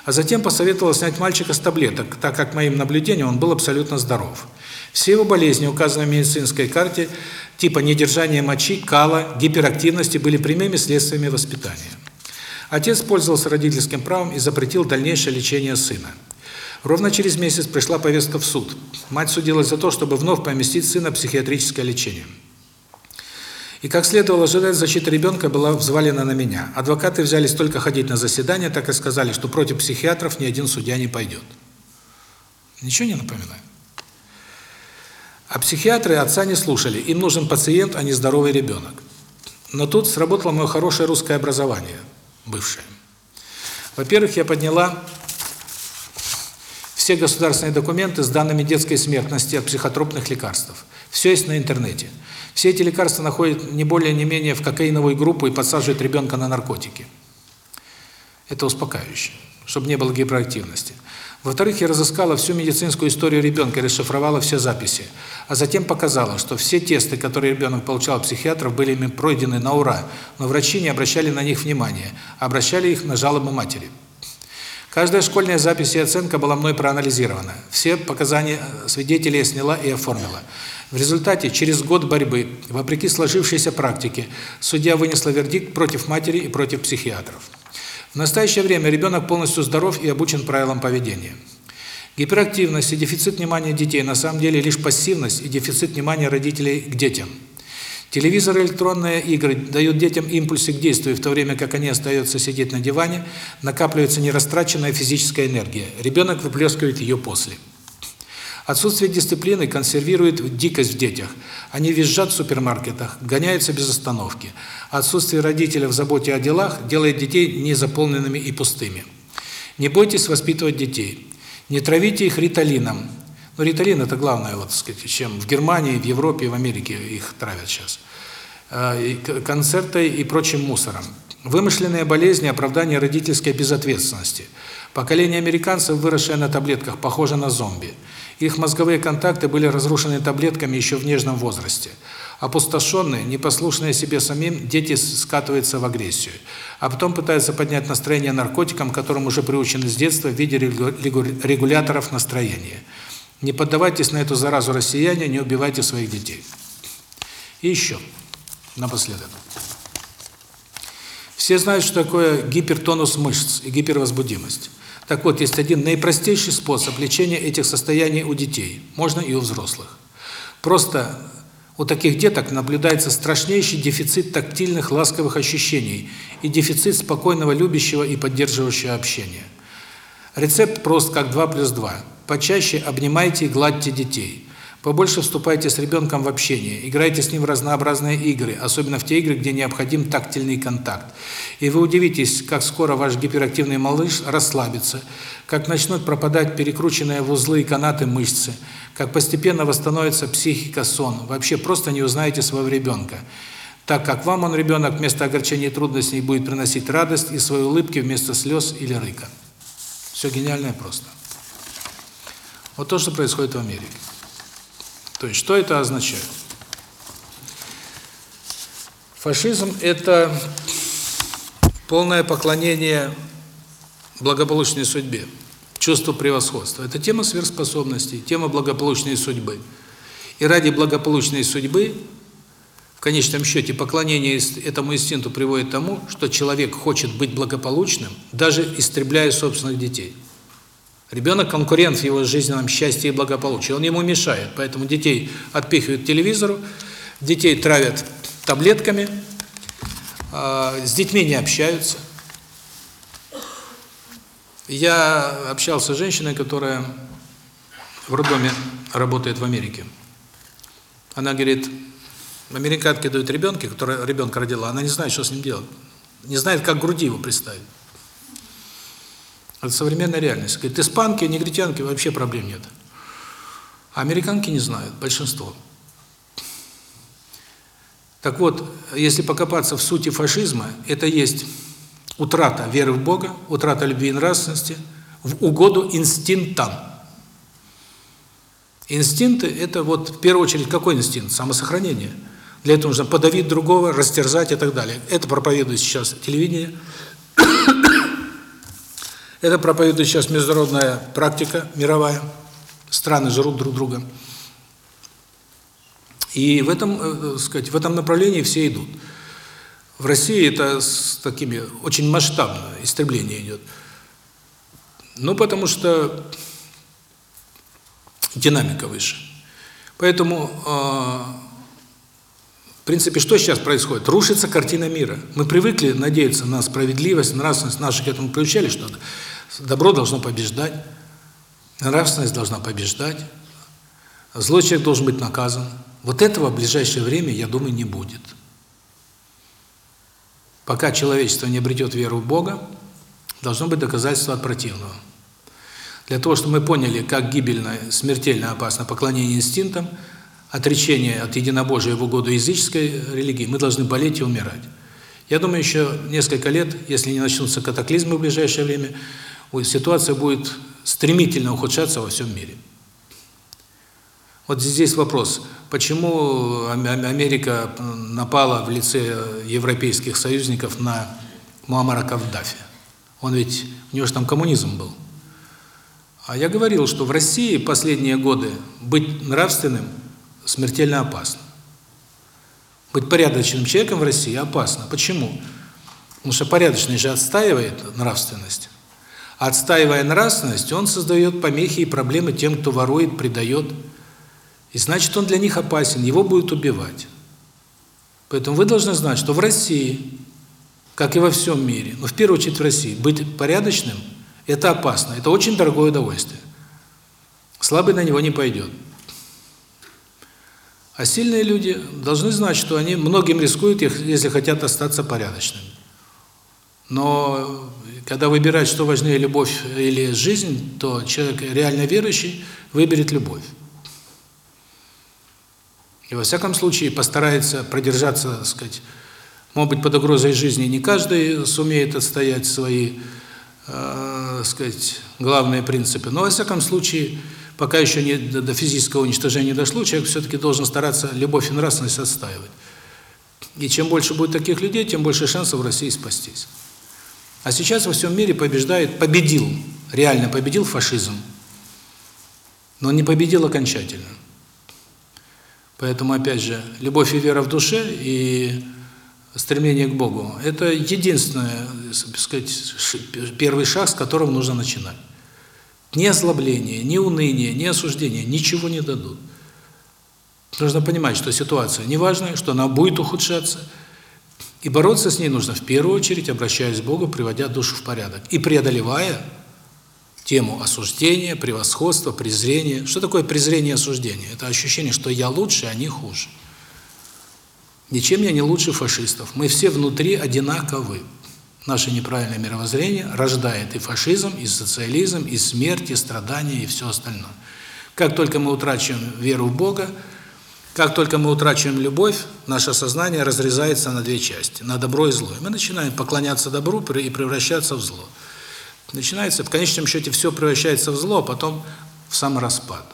А затем посоветовала снять мальчика с таблеток, так как моим наблюдением он был абсолютно здоров. Все его болезни, указанные в медицинской карте, типа недержания мочи, кала, гиперактивности, были прямыми следствиями воспитания. Отец пользовался родительским правом и запретил дальнейшее лечение сына. Ровно через месяц пришла повестка в суд. Мать судилась за то, чтобы вновь поместить сына в психиатрическое лечение. И как следовало ожидать, защита ребенка была взвалена на меня. Адвокаты взялись только ходить на заседания, так и сказали, что против психиатров ни один судья не пойдет. Ничего не напоминаю. А психиатры отца не слушали. Им нужен пациент, а не здоровый ребенок. Но тут сработало мое хорошее русское образование, бывшее. Во-первых, я подняла все государственные документы с данными детской смертности от психотропных лекарств. Все есть на интернете. Все эти лекарства находят не более не менее в кокаиновую группу и подсаживают ребенка на наркотики. Это успокаивающе, чтобы не было гиперактивности. Во-вторых, я разыскала всю медицинскую историю ребенка расшифровала все записи. А затем показала, что все тесты, которые ребенок получал от психиатров, были ими пройдены на ура, но врачи не обращали на них внимания, а обращали их на жалобы матери. Каждая школьная запись и оценка была мной проанализирована. Все показания свидетелей я сняла и оформила. В результате, через год борьбы, вопреки сложившейся практике, судья вынесла вердикт против матери и против психиатров. В настоящее время ребенок полностью здоров и обучен правилам поведения. Гиперактивность и дефицит внимания детей на самом деле лишь пассивность и дефицит внимания родителей к детям – Телевизор и электронные игры дают детям импульсы к действию, в то время как они остаются сидеть на диване, накапливается нерастраченная физическая энергия. Ребенок выплескивает ее после. Отсутствие дисциплины консервирует дикость в детях. Они визжат в супермаркетах, гоняются без остановки. Отсутствие родителей в заботе о делах делает детей незаполненными и пустыми. Не бойтесь воспитывать детей. Не травите их риталином. Но риталин – это главное, вот, сказать, чем в Германии, в Европе, в Америке их травят сейчас. Э, концертой и прочим мусором. Вымышленные болезни – оправдание родительской безответственности. Поколение американцев, выросшее на таблетках, похоже на зомби. Их мозговые контакты были разрушены таблетками еще в нежном возрасте. Опустошенные, непослушные себе самим, дети скатываются в агрессию. А потом пытаются поднять настроение наркотиком, которым уже приучены с детства в виде регуляторов настроения. Не поддавайтесь на эту заразу россияне, не убивайте своих детей. И еще, напоследок. Все знают, что такое гипертонус мышц и гипервозбудимость. Так вот, есть один наипростейший способ лечения этих состояний у детей, можно и у взрослых. Просто у таких деток наблюдается страшнейший дефицит тактильных ласковых ощущений и дефицит спокойного, любящего и поддерживающего общения. Рецепт прост, как 2 плюс 2. Почаще обнимайте и гладьте детей. Побольше вступайте с ребенком в общение, играйте с ним в разнообразные игры, особенно в те игры, где необходим тактильный контакт. И вы удивитесь, как скоро ваш гиперактивный малыш расслабится, как начнут пропадать перекрученные в узлы и канаты мышцы, как постепенно восстановится психика, сон. Вообще просто не узнаете своего ребенка. Так как вам он, ребенок, вместо огорчения и трудностей будет приносить радость и свои улыбки вместо слез или рыка. Все гениально и просто. Вот то, что происходит в Америке. То есть, что это означает? Фашизм – это полное поклонение благополучной судьбе, чувству превосходства. Это тема сверхспособностей, тема благополучной судьбы. И ради благополучной судьбы, в конечном счете, поклонение этому инстинкту приводит к тому, что человек хочет быть благополучным, даже истребляя собственных детей. Ребенок конкурент в его жизненном счастье и благополучии. Он ему мешает. Поэтому детей отпихивают к телевизору, детей травят таблетками, а, с детьми не общаются. Я общался с женщиной, которая в роддоме работает в Америке. Она говорит, американки дают ребенка, которая ребенка родила, она не знает, что с ним делать. Не знает, как груди его представить. Это современная реальность. Говорит, испанки, негритянки, вообще проблем нет. А американки не знают, большинство. Так вот, если покопаться в сути фашизма, это есть утрата веры в Бога, утрата любви и нравственности в угоду инстинктам. Инстинкты – это вот в первую очередь какой инстинкт? Самосохранение. Для этого нужно подавить другого, растерзать и так далее. Это проповедует сейчас телевидение. Это проповедует сейчас международная практика мировая. Страны жрут друг друга. И в этом, э, сказать, в этом направлении все идут. В России это с такими очень масштабно истребление идет. Ну, потому что динамика выше. Поэтому э, в принципе, что сейчас происходит? Рушится картина мира. Мы привыкли надеяться на справедливость, нравственность, наши к этому приучали что-то. Добро должно побеждать, нравственность должна побеждать, злой человек должен быть наказан. Вот этого в ближайшее время, я думаю, не будет. Пока человечество не обретет веру в Бога, должно быть доказательство от противного. Для того, чтобы мы поняли, как гибельно, смертельно опасно поклонение инстинктам, отречение от единобожия в угоду языческой религии, мы должны болеть и умирать. Я думаю, еще несколько лет, если не начнутся катаклизмы в ближайшее время, ситуация будет стремительно ухудшаться во всем мире. Вот здесь вопрос, почему Америка напала в лице европейских союзников на Муаммара Кавдафи? Он ведь, у него же там коммунизм был. А я говорил, что в России последние годы быть нравственным смертельно опасно. Быть порядочным человеком в России опасно. Почему? Потому что порядочный же отстаивает нравственность. Отстаивая нравственность, он создает помехи и проблемы тем, кто ворует, предает. И значит, он для них опасен, его будут убивать. Поэтому вы должны знать, что в России, как и во всем мире, но в первую очередь в России, быть порядочным – это опасно, это очень дорогое удовольствие. слабый на него не пойдет. А сильные люди должны знать, что они многим рискуют, если хотят остаться порядочными. Но когда выбирать, что важнее, любовь или жизнь, то человек реально верующий выберет любовь. И во всяком случае постарается продержаться, так сказать, может быть, под угрозой жизни не каждый сумеет отстоять свои, э, сказать, главные принципы, но во всяком случае, пока еще не до физического уничтожения дошло, человек все-таки должен стараться любовь и нравственность отстаивать. И чем больше будет таких людей, тем больше шансов в России спастись. А сейчас во всем мире побеждает, победил, реально победил фашизм, но не победил окончательно. Поэтому, опять же, любовь и вера в душе и стремление к Богу – это единственный, так сказать, первый шаг, с которого нужно начинать. Ни озлобление, ни уныние, ни осуждение ничего не дадут. Нужно понимать, что ситуация неважная, что она будет ухудшаться – и бороться с ней нужно в первую очередь, обращаясь к Богу, приводя душу в порядок. И преодолевая тему осуждения, превосходства, презрения. Что такое презрение и осуждение? Это ощущение, что я лучше, а они хуже. Ничем я не лучше фашистов. Мы все внутри одинаковы. Наше неправильное мировоззрение рождает и фашизм, и социализм, и смерть, и страдания, и все остальное. Как только мы утрачиваем веру в Бога, как только мы утрачиваем любовь, наше сознание разрезается на две части, на добро и зло. И мы начинаем поклоняться добру и превращаться в зло. Начинается, в конечном счете, все превращается в зло, а потом в самораспад.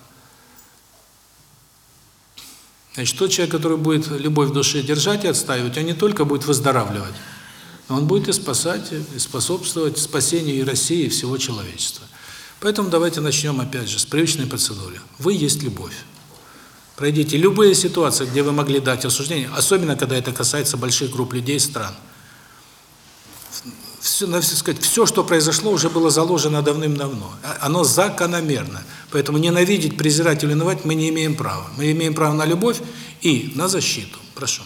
Значит, тот человек, который будет любовь в душе держать и отстаивать, он не только будет выздоравливать, но он будет и спасать, и способствовать спасению и России, и всего человечества. Поэтому давайте начнем опять же с привычной процедуры. Вы есть любовь. Пройдите любые ситуации, где вы могли дать осуждение, особенно когда это касается больших групп людей, стран. Все, на все сказать, все, что произошло, уже было заложено давным-давно. А, оно закономерно. Поэтому ненавидеть, презирать или навать мы не имеем права. Мы имеем право на любовь и на защиту. Прошу.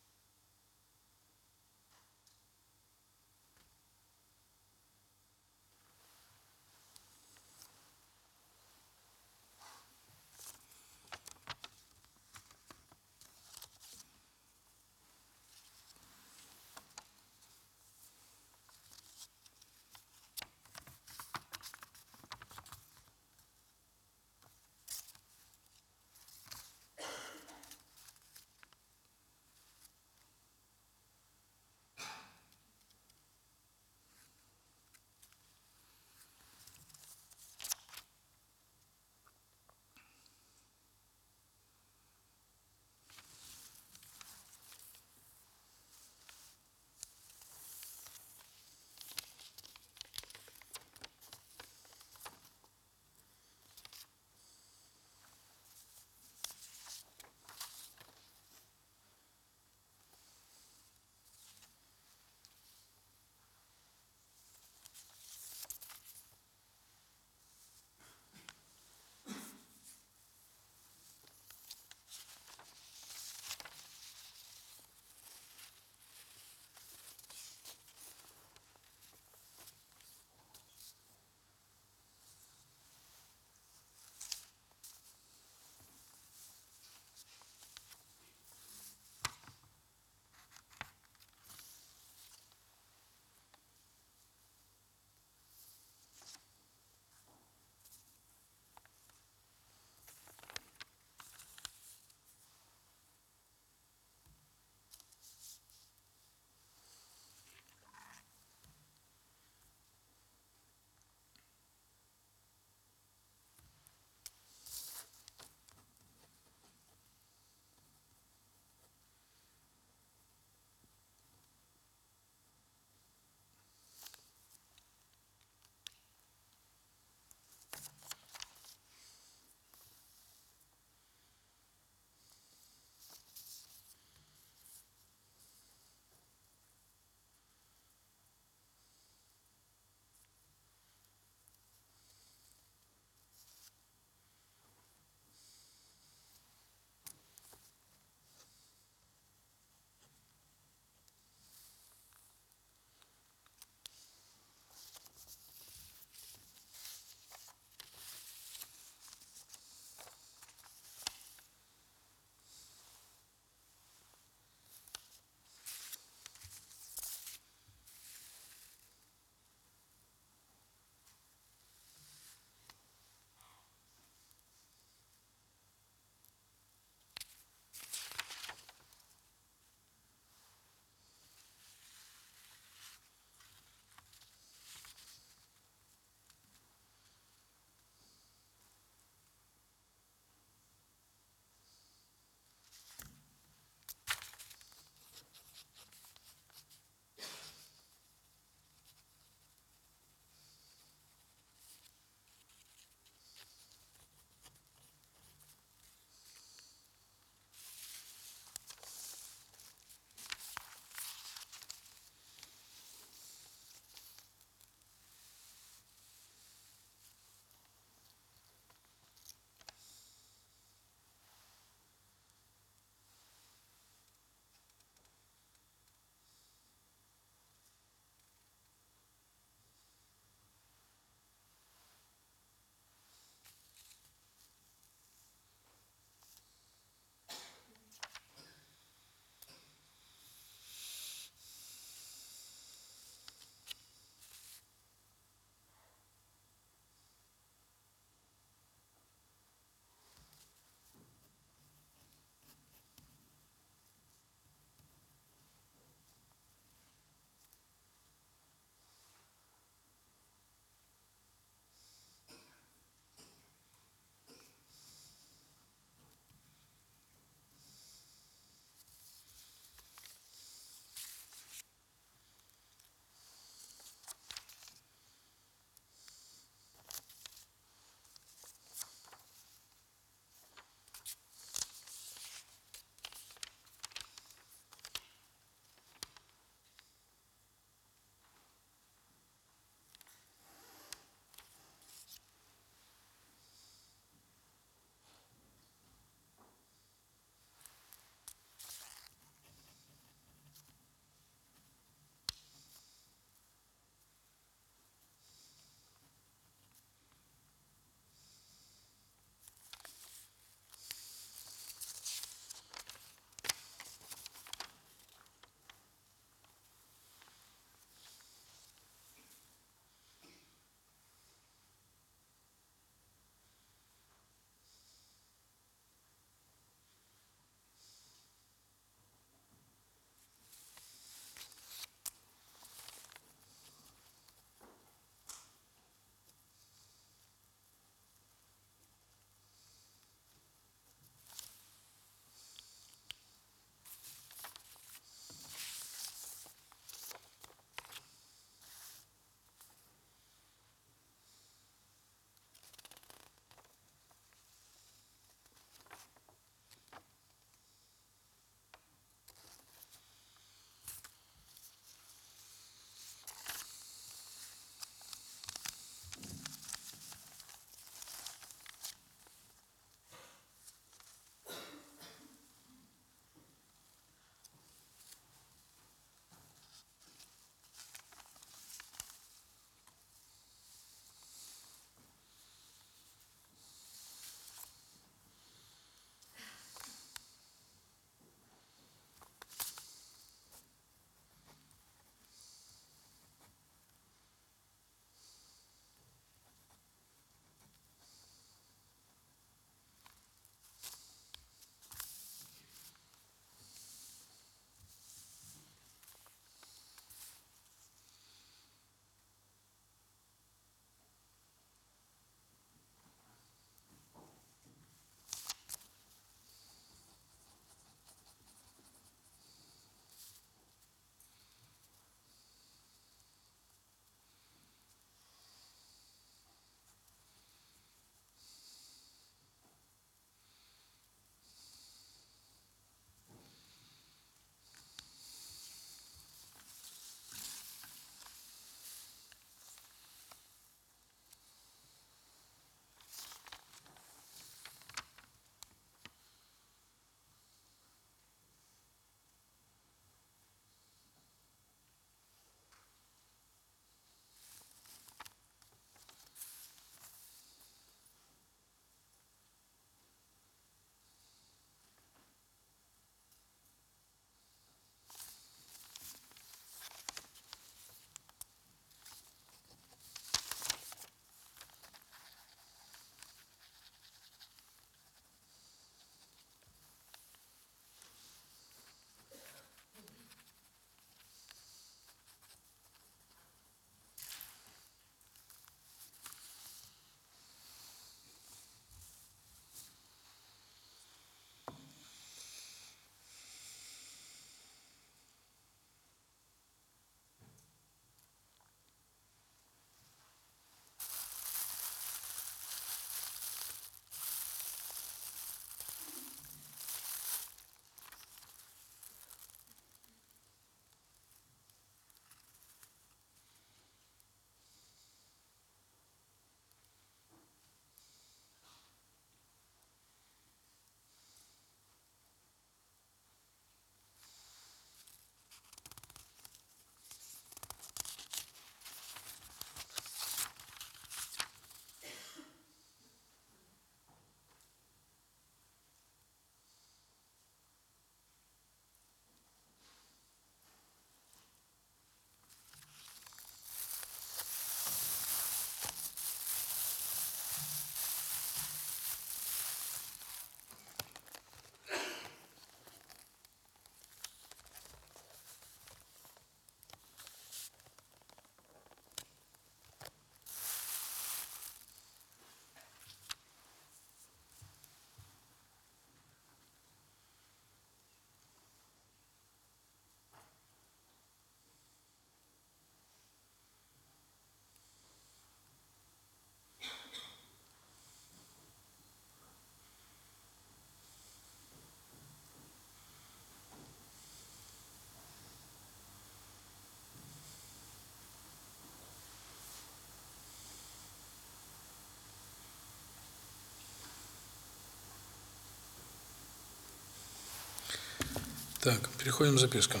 Так, переходим к запискам.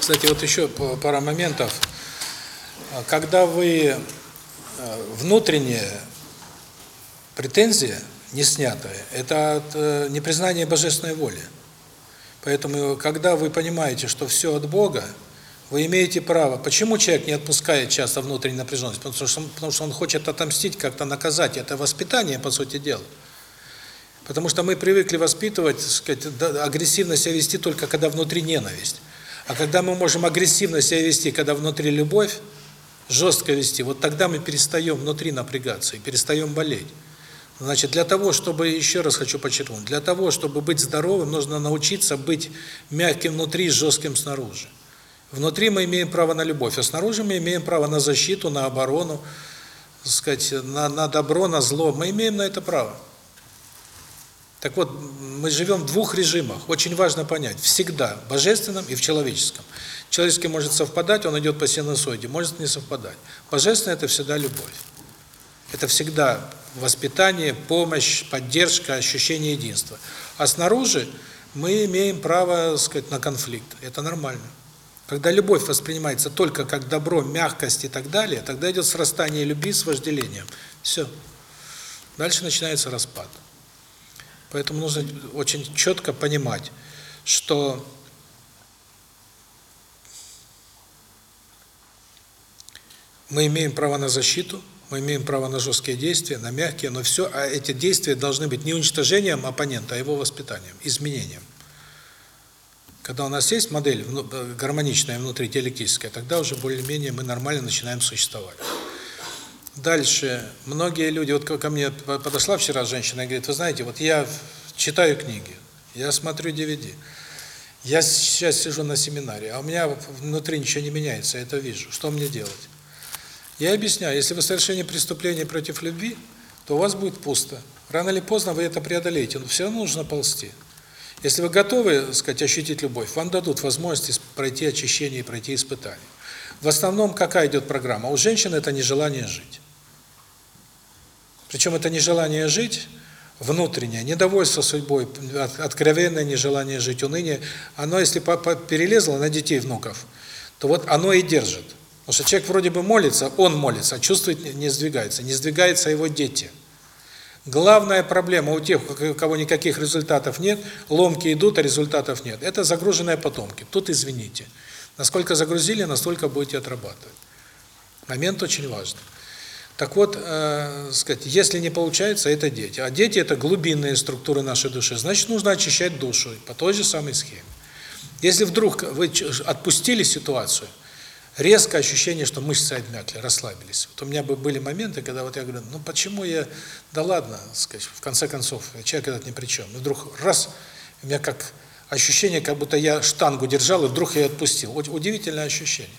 Кстати, вот еще пара моментов. Когда вы э, внутренняя претензия не снятая, это от э, непризнания божественной воли. Поэтому, когда вы понимаете, что все от Бога, вы имеете право. Почему человек не отпускает часто внутреннюю напряженность? Потому что, потому что он хочет отомстить, как-то наказать. Это воспитание, по сути дела. Потому что мы привыкли воспитывать, так сказать, агрессивно себя вести только когда внутри ненависть. А когда мы можем агрессивно себя вести, когда внутри любовь, жестко вести, вот тогда мы перестаем внутри напрягаться и перестаем болеть. Значит, для того, чтобы, еще раз хочу подчеркнуть, для того, чтобы быть здоровым, нужно научиться быть мягким внутри, жестким снаружи. Внутри мы имеем право на любовь, а снаружи мы имеем право на защиту, на оборону, сказать, на, на добро, на зло. Мы имеем на это право. Так вот, мы живем в двух режимах. Очень важно понять. Всегда, в божественном и в человеческом. Человеческий может совпадать, он идет по синусоиде, может не совпадать. Божественное – это всегда любовь. Это всегда воспитание, помощь, поддержка, ощущение единства. А снаружи мы имеем право, сказать, на конфликт. Это нормально. Когда любовь воспринимается только как добро, мягкость и так далее, тогда идет срастание любви с вожделением. Все. Дальше начинается распад. Поэтому нужно очень четко понимать, что мы имеем право на защиту, мы имеем право на жесткие действия, на мягкие, но все, а эти действия должны быть не уничтожением оппонента, а его воспитанием, изменением. Когда у нас есть модель э, гармоничная внутри диалектическая, тогда уже более-менее мы нормально начинаем существовать. Дальше. Многие люди, вот ко мне подошла вчера женщина и говорит, вы знаете, вот я читаю книги, я смотрю DVD, я сейчас сижу на семинаре, а у меня внутри ничего не меняется, я это вижу. Что мне делать? Я объясняю, если вы совершили преступление против любви, то у вас будет пусто. Рано или поздно вы это преодолеете, но все равно нужно ползти. Если вы готовы, так сказать, ощутить любовь, вам дадут возможность пройти очищение и пройти испытание. В основном какая идет программа? У женщин это нежелание жить. Причем это нежелание жить внутреннее, недовольство судьбой, откровенное нежелание жить, уныние, оно, если перелезло на детей, внуков, то вот оно и держит. Потому что человек вроде бы молится, он молится, а чувствует, не сдвигается. Не сдвигаются его дети. Главная проблема у тех, у кого никаких результатов нет, ломки идут, а результатов нет. Это загруженные потомки. Тут извините. Насколько загрузили, настолько будете отрабатывать. Момент очень важный. Так вот, э, сказать, если не получается, это дети. А дети – это глубинные структуры нашей души. Значит, нужно очищать душу по той же самой схеме. Если вдруг вы отпустили ситуацию, резко ощущение, что мышцы обмякли, расслабились. Вот у меня были моменты, когда вот я говорю, ну почему я, да ладно, сказать, в конце концов, человек этот ни при чем. И вдруг раз, у меня как ощущение, как будто я штангу держал, и вдруг я отпустил. Удивительное ощущение.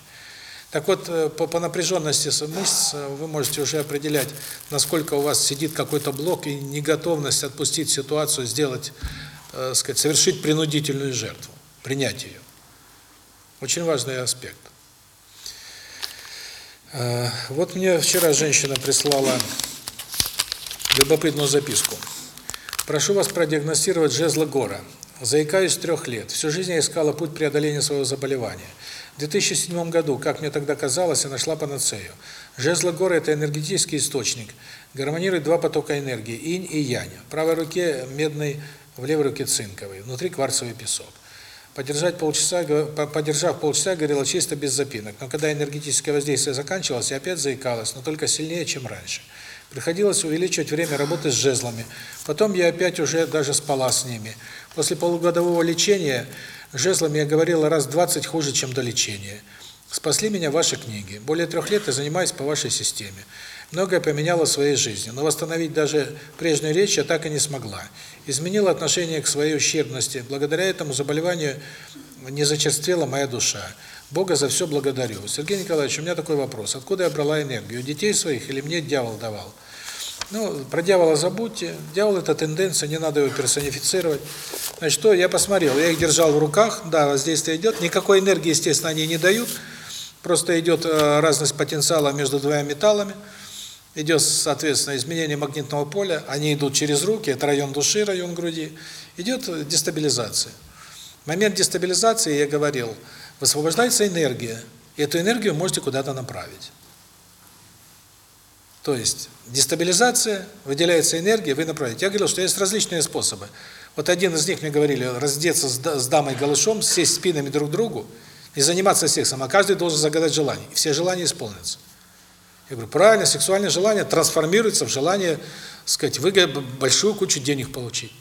Так вот, э, по, по напряженности мышц э, вы можете уже определять, насколько у вас сидит какой-то блок и неготовность отпустить ситуацию, сделать, э, сказать, совершить принудительную жертву, принять ее. Очень важный аспект. Э, вот мне вчера женщина прислала любопытную записку. Прошу вас продиагностировать жезла гора. Заикаюсь трех лет. Всю жизнь я искала путь преодоления своего заболевания. В 2007 году, как мне тогда казалось, я нашла панацею. Жезла гора – это энергетический источник. Гармонирует два потока энергии – инь и янь. В правой руке медный, в левой руке цинковый, внутри кварцевый песок. Подержать полчаса, подержав полчаса, говорила чисто без запинок. Но когда энергетическое воздействие заканчивалось, я опять заикалась, но только сильнее, чем раньше. Приходилось увеличивать время работы с жезлами. Потом я опять уже даже спала с ними. После полугодового лечения жезлами я говорила раз 20 хуже, чем до лечения. Спасли меня ваши книги. Более трех лет я занимаюсь по вашей системе. Многое поменяло в своей жизни, но восстановить даже прежнюю речь я так и не смогла. Изменила отношение к своей ущербности. Благодаря этому заболеванию не зачерствела моя душа. Бога за все благодарю. Сергей Николаевич, у меня такой вопрос. Откуда я брала энергию? У детей своих или мне дьявол давал? Ну, про дьявола забудьте. Дьявол – это тенденция, не надо его персонифицировать. Значит, что? Я посмотрел, я их держал в руках, да, воздействие идет. Никакой энергии, естественно, они не дают. Просто идет э, разность потенциала между двумя металлами. Идет, соответственно, изменение магнитного поля. Они идут через руки, это район души, район груди. идет дестабилизация. В момент дестабилизации, я говорил, высвобождается энергия, и эту энергию можете куда-то направить. То есть дестабилизация, выделяется энергия, вы направляете. Я говорил, что есть различные способы. Вот один из них мне говорили, раздеться с дамой голышом, сесть спинами друг к другу и заниматься сексом, а каждый должен загадать желание. И все желания исполнятся. Я говорю, правильно, сексуальное желание трансформируется в желание, сказать, вы большую кучу денег получить.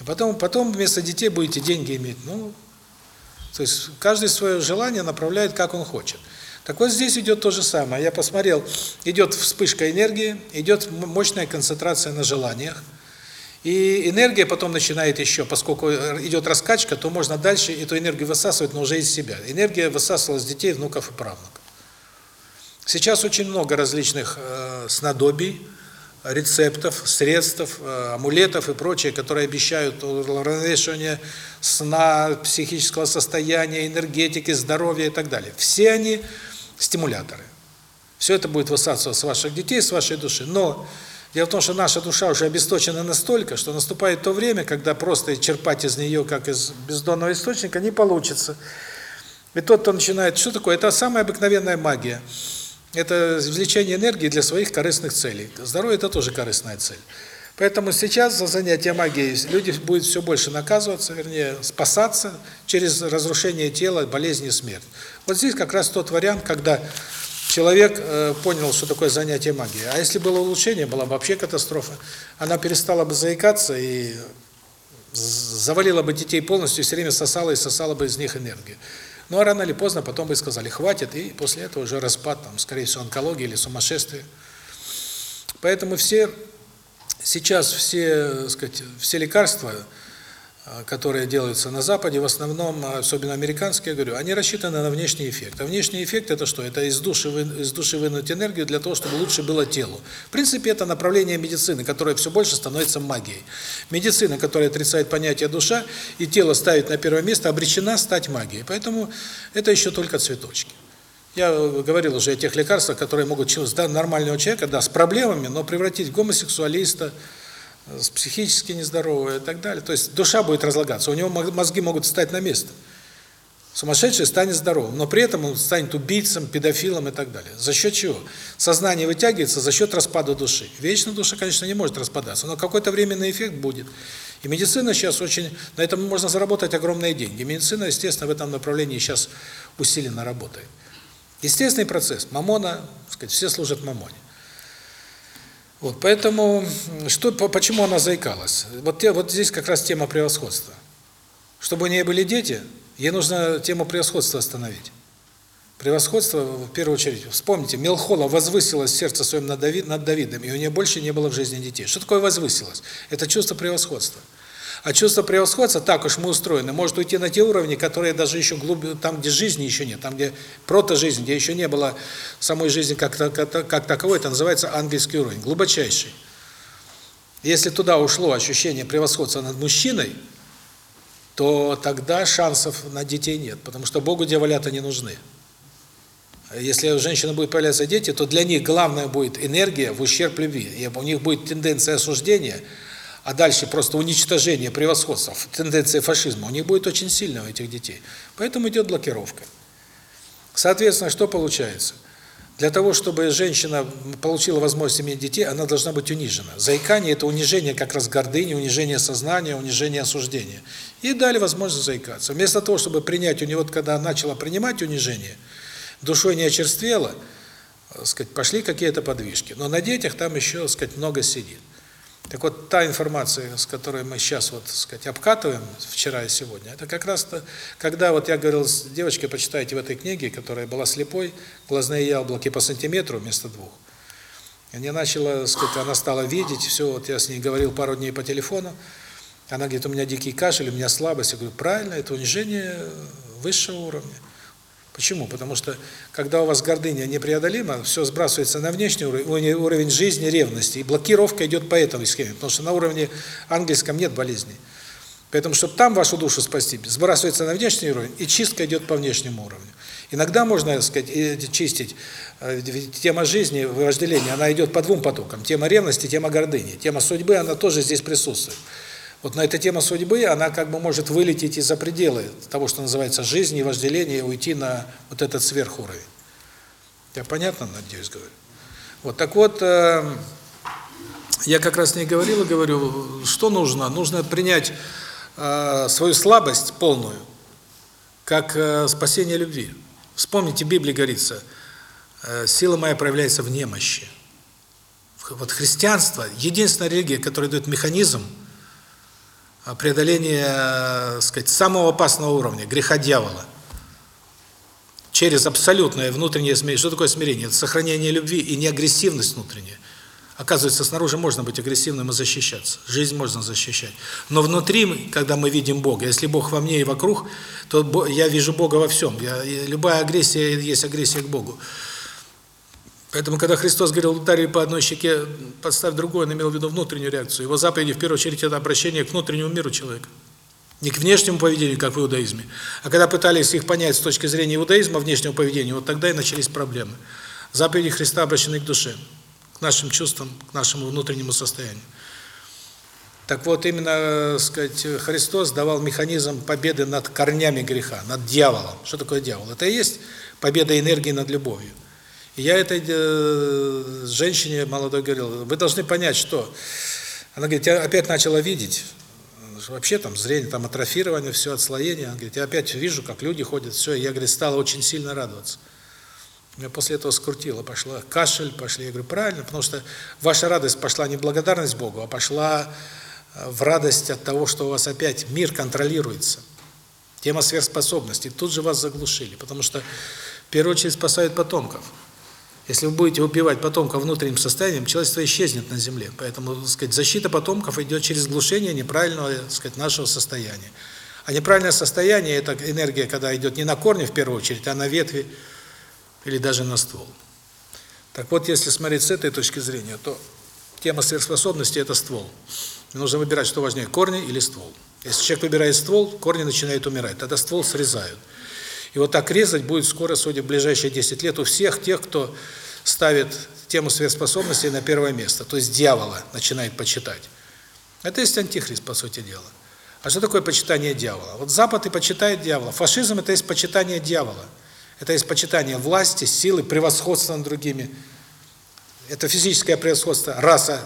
И потом, потом вместо детей будете деньги иметь. Ну, то есть каждый свое желание направляет, как он хочет. Так вот здесь идет то же самое. Я посмотрел, идет вспышка энергии, идет мощная концентрация на желаниях. И энергия потом начинает еще, поскольку идет раскачка, то можно дальше эту энергию высасывать, но уже из себя. Энергия высасывалась внуков, внуков и правнуков. Сейчас очень много различных э, снадобий, рецептов, средств, э, амулетов и прочее, которые обещают уравновешивание сна, психического состояния, энергетики, здоровья и так далее. Все они стимуляторы. Все это будет высасываться с ваших детей, с вашей души. Но дело в том, что наша душа уже обесточена настолько, что наступает то время, когда просто черпать из нее, как из бездонного источника, не получится. И тот, кто начинает... Что такое? Это самая обыкновенная магия. Это извлечение энергии для своих корыстных целей. Здоровье – это тоже корыстная цель. Поэтому сейчас за занятие магией люди будут все больше наказываться, вернее, спасаться через разрушение тела, болезни смерть. Вот здесь как раз тот вариант, когда человек э, понял, что такое занятие магией. А если было улучшение, была бы вообще катастрофа. Она перестала бы заикаться и завалила бы детей полностью, все время сосала и сосала бы из них энергию. Ну а рано или поздно потом бы сказали, хватит, и после этого уже распад, там, скорее всего, онкология или сумасшествие. Поэтому все, сейчас все, сказать, все лекарства, а, которые делаются на Западе, в основном, особенно американские, я говорю, они рассчитаны на внешний эффект. А внешний эффект это что? Это из души, из души вынуть энергию для того, чтобы лучше было телу. В принципе, это направление медицины, которое все больше становится магией. Медицина, которая отрицает понятие душа и тело ставит на первое место, обречена стать магией. Поэтому это еще только цветочки. Я говорил уже о тех лекарствах, которые могут да, нормального человека, да, с проблемами, но превратить в гомосексуалиста, с психически нездоровые и так далее. То есть душа будет разлагаться, у него мозги могут встать на место. Сумасшедший станет здоровым, но при этом он станет убийцем, педофилом и так далее. За счет чего? Сознание вытягивается за счет распада души. Вечно душа, конечно, не может распадаться, но какой-то временный эффект будет. И медицина сейчас очень... На этом можно заработать огромные деньги. Медицина, естественно, в этом направлении сейчас усиленно работает. Естественный процесс. Мамона, сказать, все служат мамоне. Вот, поэтому, что, почему она заикалась? Вот, те, вот здесь как раз тема превосходства. Чтобы у нее были дети, ей нужно тему превосходства остановить. Превосходство, в первую очередь, вспомните, Мелхола возвысилась сердце своим над, Давид, над Давидом, и у нее больше не было в жизни детей. Что такое возвысилось? Это чувство превосходства. А чувство превосходства, так уж мы устроены, может уйти на те уровни, которые даже еще глубже, там, где жизни еще нет, там, где прото-жизнь, где еще не было самой жизни как, как, как таковой, это называется ангельский уровень, глубочайший. Если туда ушло ощущение превосходства над мужчиной, то тогда шансов на детей нет, потому что Богу дьяволята не нужны. Если у женщины будут появляться дети, то для них главное будет энергия в ущерб любви. И у них будет тенденция осуждения – а дальше просто уничтожение превосходства, тенденция фашизма, у них будет очень сильно у этих детей. Поэтому идет блокировка. Соответственно, что получается? Для того, чтобы женщина получила возможность иметь детей, она должна быть унижена. Заикание – это унижение как раз гордыни, унижение сознания, унижение осуждения. И дали возможность заикаться. Вместо того, чтобы принять у нее, вот когда начала принимать унижение, душой не очерствела, сказать, пошли какие-то подвижки. Но на детях там еще, сказать, много сидит. Так вот, та информация, с которой мы сейчас, вот, сказать, обкатываем, вчера и сегодня, это как раз-то, когда вот я говорил с девочкой, почитайте в этой книге, которая была слепой, глазные яблоки по сантиметру вместо двух. И мне начала, сказать, она стала видеть, все, вот я с ней говорил пару дней по телефону, она говорит, у меня дикий кашель, у меня слабость. Я говорю, правильно, это унижение высшего уровня. Почему? Потому что, когда у вас гордыня непреодолима, все сбрасывается на внешний уровень, уровень жизни, ревности, и блокировка идет по этому схеме, потому что на уровне ангельском нет болезней. Поэтому, чтобы там вашу душу спасти, сбрасывается на внешний уровень, и чистка идет по внешнему уровню. Иногда можно, так сказать, чистить. Э, тема жизни, вожделения, она идет по двум потокам. Тема ревности, тема гордыни. Тема судьбы, она тоже здесь присутствует. Вот на эта тема судьбы, она как бы может вылететь из-за пределы того, что называется жизнь и вожделение, и уйти на вот этот сверхуровень. Я понятно, надеюсь, говорю? Вот, так вот, э, я как раз не говорил и говорю, что нужно? Нужно принять э, свою слабость полную, как э, спасение любви. Вспомните, в Библии говорится, э, сила моя проявляется в немощи. Вот христианство – единственная религия, которая дает механизм преодоления, э, сказать, самого опасного уровня – греха дьявола. Через абсолютное внутреннее смирение. Что такое смирение? Это сохранение любви и не агрессивность внутренняя. Оказывается, снаружи можно быть агрессивным и защищаться. Жизнь можно защищать. Но внутри, когда мы видим Бога, если Бог во мне и вокруг, то я вижу Бога во всем. Я, любая агрессия есть агрессия к Богу. Поэтому, когда Христос говорил, ударили по одной щеке, подставь другой, он имел в виду внутреннюю реакцию. Его заповеди, в первую очередь, это обращение к внутреннему миру человека. Не к внешнему поведению, как в иудаизме. А когда пытались их понять с точки зрения иудаизма, внешнего поведения, вот тогда и начались проблемы. Заповеди Христа обращены к душе, к нашим чувствам, к нашему внутреннему состоянию. Так вот, именно, сказать, Христос давал механизм победы над корнями греха, над дьяволом. Что такое дьявол? Это и есть победа энергии над любовью. Я этой э, женщине молодой говорил, вы должны понять, что... Она говорит, я опять начала видеть, вообще там зрение, там атрофирование, все отслоение. Она говорит, я опять вижу, как люди ходят, все. Я, говорит, стала очень сильно радоваться. Меня после этого скрутило, пошла кашель, пошли. Я говорю, правильно, потому что ваша радость пошла не благодарность Богу, а пошла э, в радость от того, что у вас опять мир контролируется. Тема сверхспособностей. Тут же вас заглушили, потому что в первую очередь спасают потомков. Если вы будете убивать потомков внутренним состоянием, человечество исчезнет на земле. Поэтому, так сказать, защита потомков идет через глушение неправильного, так сказать, нашего состояния. А неправильное состояние это энергия, когда идет не на корни в первую очередь, а на ветви или даже на ствол. Так вот, если смотреть с этой точки зрения, то тема сверхспособности это ствол. Нужно выбирать, что важнее, корни или ствол. Если человек выбирает ствол, корни начинают умирать, тогда ствол срезают. И вот так резать будет скоро, судя в ближайшие 10 лет, у всех тех, кто ставит тему сверхспособностей на первое место, то есть дьявола начинает почитать. Это есть антихрист, по сути дела. А что такое почитание дьявола? Вот Запад и почитает дьявола. Фашизм – это есть почитание дьявола. Это есть почитание власти, силы, превосходства над другими. Это физическое превосходство, раса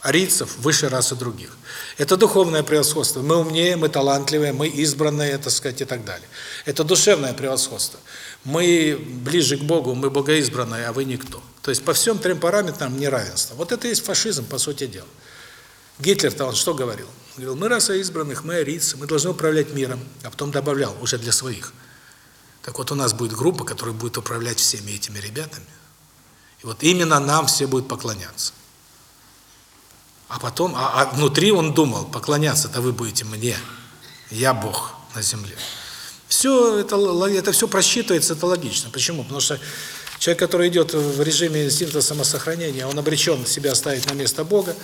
арийцев выше расы других. Это духовное превосходство. Мы умнее, мы талантливые, мы избранные, так сказать, и так далее. Это душевное превосходство. Мы ближе к Богу, мы богоизбранные, а вы никто. То есть по всем трем параметрам неравенство. Вот это и есть фашизм, по сути дела. Гитлер-то он что говорил? Он говорил, мы раса избранных, мы арийцы, мы должны управлять миром. А потом добавлял, уже для своих. Так вот у нас будет группа, которая будет управлять всеми этими ребятами. И вот именно нам все будут поклоняться. А потом, а, а внутри он думал, поклоняться-то вы будете мне, я Бог на земле. Все это, это все просчитывается, это логично. Почему? Потому что человек, который идет в режиме инстинкта самосохранения, он обречен себя ставить на место Бога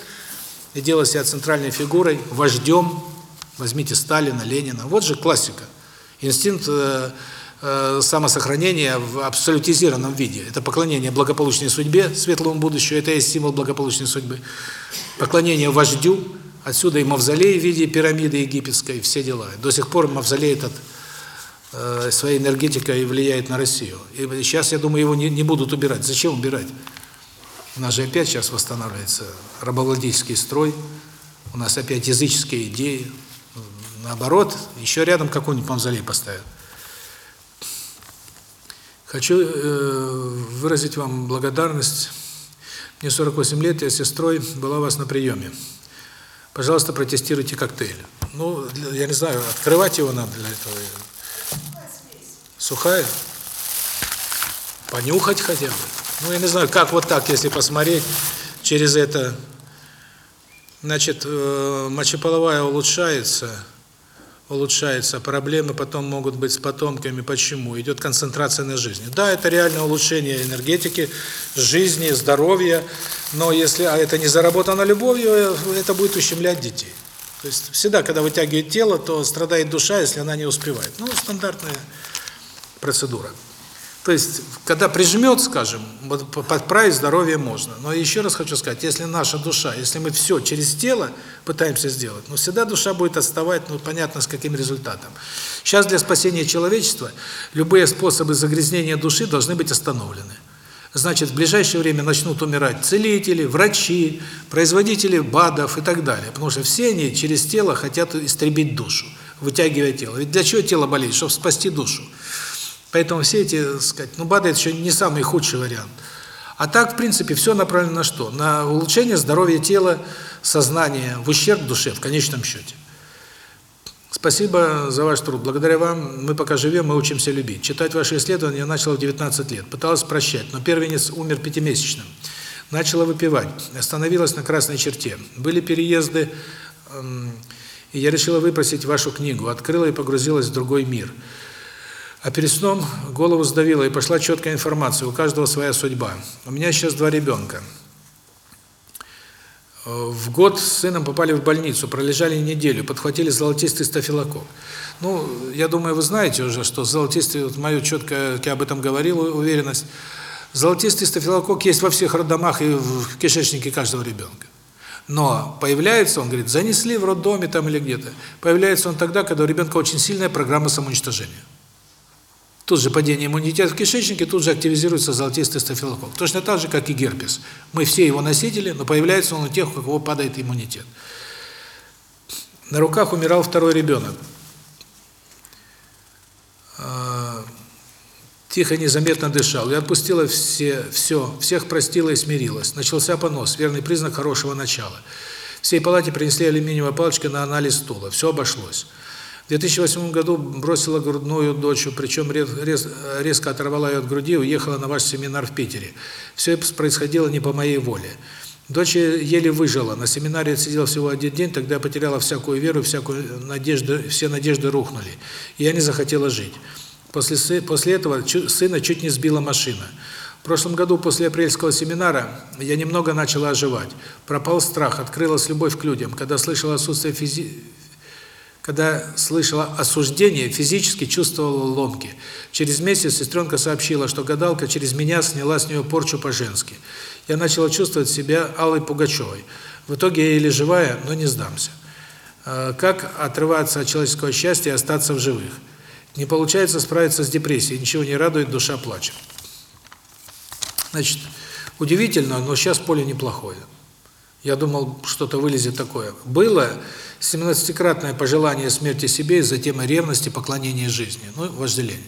и делать себя центральной фигурой, вождем. Возьмите Сталина, Ленина. Вот же классика. Инстинкт э, самосохранения в абсолютизированном виде. Это поклонение благополучной судьбе, светлому будущему, это и символ благополучной судьбы поклонение вождю, отсюда и мавзолей в виде пирамиды египетской, все дела. До сих пор мавзолей этот э, своей энергетикой влияет на Россию. И сейчас, я думаю, его не, не будут убирать. Зачем убирать? У нас же опять сейчас восстанавливается рабовладельческий строй, у нас опять языческие идеи. Наоборот, еще рядом какой-нибудь мавзолей поставят. Хочу э, выразить вам благодарность мне 48 лет, я сестрой была у вас на приеме. Пожалуйста, протестируйте коктейль. Ну, я не знаю, открывать его надо для этого. Сухая? Понюхать хотя бы. Ну, я не знаю, как вот так, если посмотреть через это. Значит, э, мочеполовая улучшается, улучшается, проблемы потом могут быть с потомками. Почему? Идет концентрация на жизни. Да, это реальное улучшение энергетики, жизни, здоровья, но если а это не заработано любовью, это будет ущемлять детей. То есть всегда, когда вытягивает тело, то страдает душа, если она не успевает. Ну, стандартная процедура. То есть, когда прижмет, скажем, подправить здоровье можно. Но еще раз хочу сказать, если наша душа, если мы все через тело пытаемся сделать, ну всегда душа будет отставать, ну понятно, с каким результатом. Сейчас для спасения человечества любые способы загрязнения души должны быть остановлены. Значит, в ближайшее время начнут умирать целители, врачи, производители БАДов и так далее. Потому что все они через тело хотят истребить душу, вытягивая тело. Ведь для чего тело болеет? Чтобы спасти душу. Поэтому все эти, так сказать, ну БАДы это еще не самый худший вариант. А так, в принципе, все направлено на что? На улучшение здоровья тела, сознания, в ущерб душе в конечном счете. Спасибо за ваш труд. Благодаря вам мы пока живем, мы учимся любить. Читать ваши исследования я начала в 19 лет. Пыталась прощать, но первенец умер пятимесячным. Начала выпивать. Остановилась на красной черте. Были переезды, эм, и я решила выпросить вашу книгу. Открыла и погрузилась в другой мир. А перед сном голову сдавило, и пошла четкая информация, у каждого своя судьба. У меня сейчас два ребенка. В год с сыном попали в больницу, пролежали неделю, подхватили золотистый стафилококк. Ну, я думаю, вы знаете уже, что золотистый, вот мою четко, я об этом говорил, уверенность, золотистый стафилококк есть во всех роддомах и в кишечнике каждого ребенка. Но появляется, он говорит, занесли в роддоме там или где-то, появляется он тогда, когда у ребенка очень сильная программа самоуничтожения. Тут же падение иммунитета в кишечнике, тут же активизируется золотистый стафилококк. Точно так же, как и герпес. Мы все его носители, но появляется он у тех, у кого падает иммунитет. На руках умирал второй ребенок. А, тихо, незаметно дышал. Я отпустила все, все, всех простила и смирилась. Начался понос, верный признак хорошего начала. Всей палате принесли алюминиевые палочки на анализ стула. Все обошлось. В 2008 году бросила грудную дочь, причем рез, резко оторвала ее от груди и уехала на ваш семинар в Питере. Все происходило не по моей воле. Дочь еле выжила. На семинаре сидела всего один день, тогда потеряла всякую веру, всякую надежду, все надежды рухнули. Я не захотела жить. После, после этого сына чуть не сбила машина. В прошлом году после апрельского семинара я немного начала оживать. Пропал страх, открылась любовь к людям. Когда слышала отсутствие физи когда слышала осуждение, физически чувствовала ломки. Через месяц сестренка сообщила, что гадалка через меня сняла с нее порчу по-женски. Я начала чувствовать себя Аллой Пугачевой. В итоге я еле живая, но не сдамся. А, как отрываться от человеческого счастья и остаться в живых? Не получается справиться с депрессией, ничего не радует, душа плачет. Значит, удивительно, но сейчас поле неплохое. Я думал, что-то вылезет такое. Было 17-кратное пожелание смерти себе из-за темы ревности, поклонения жизни, ну, вожделения.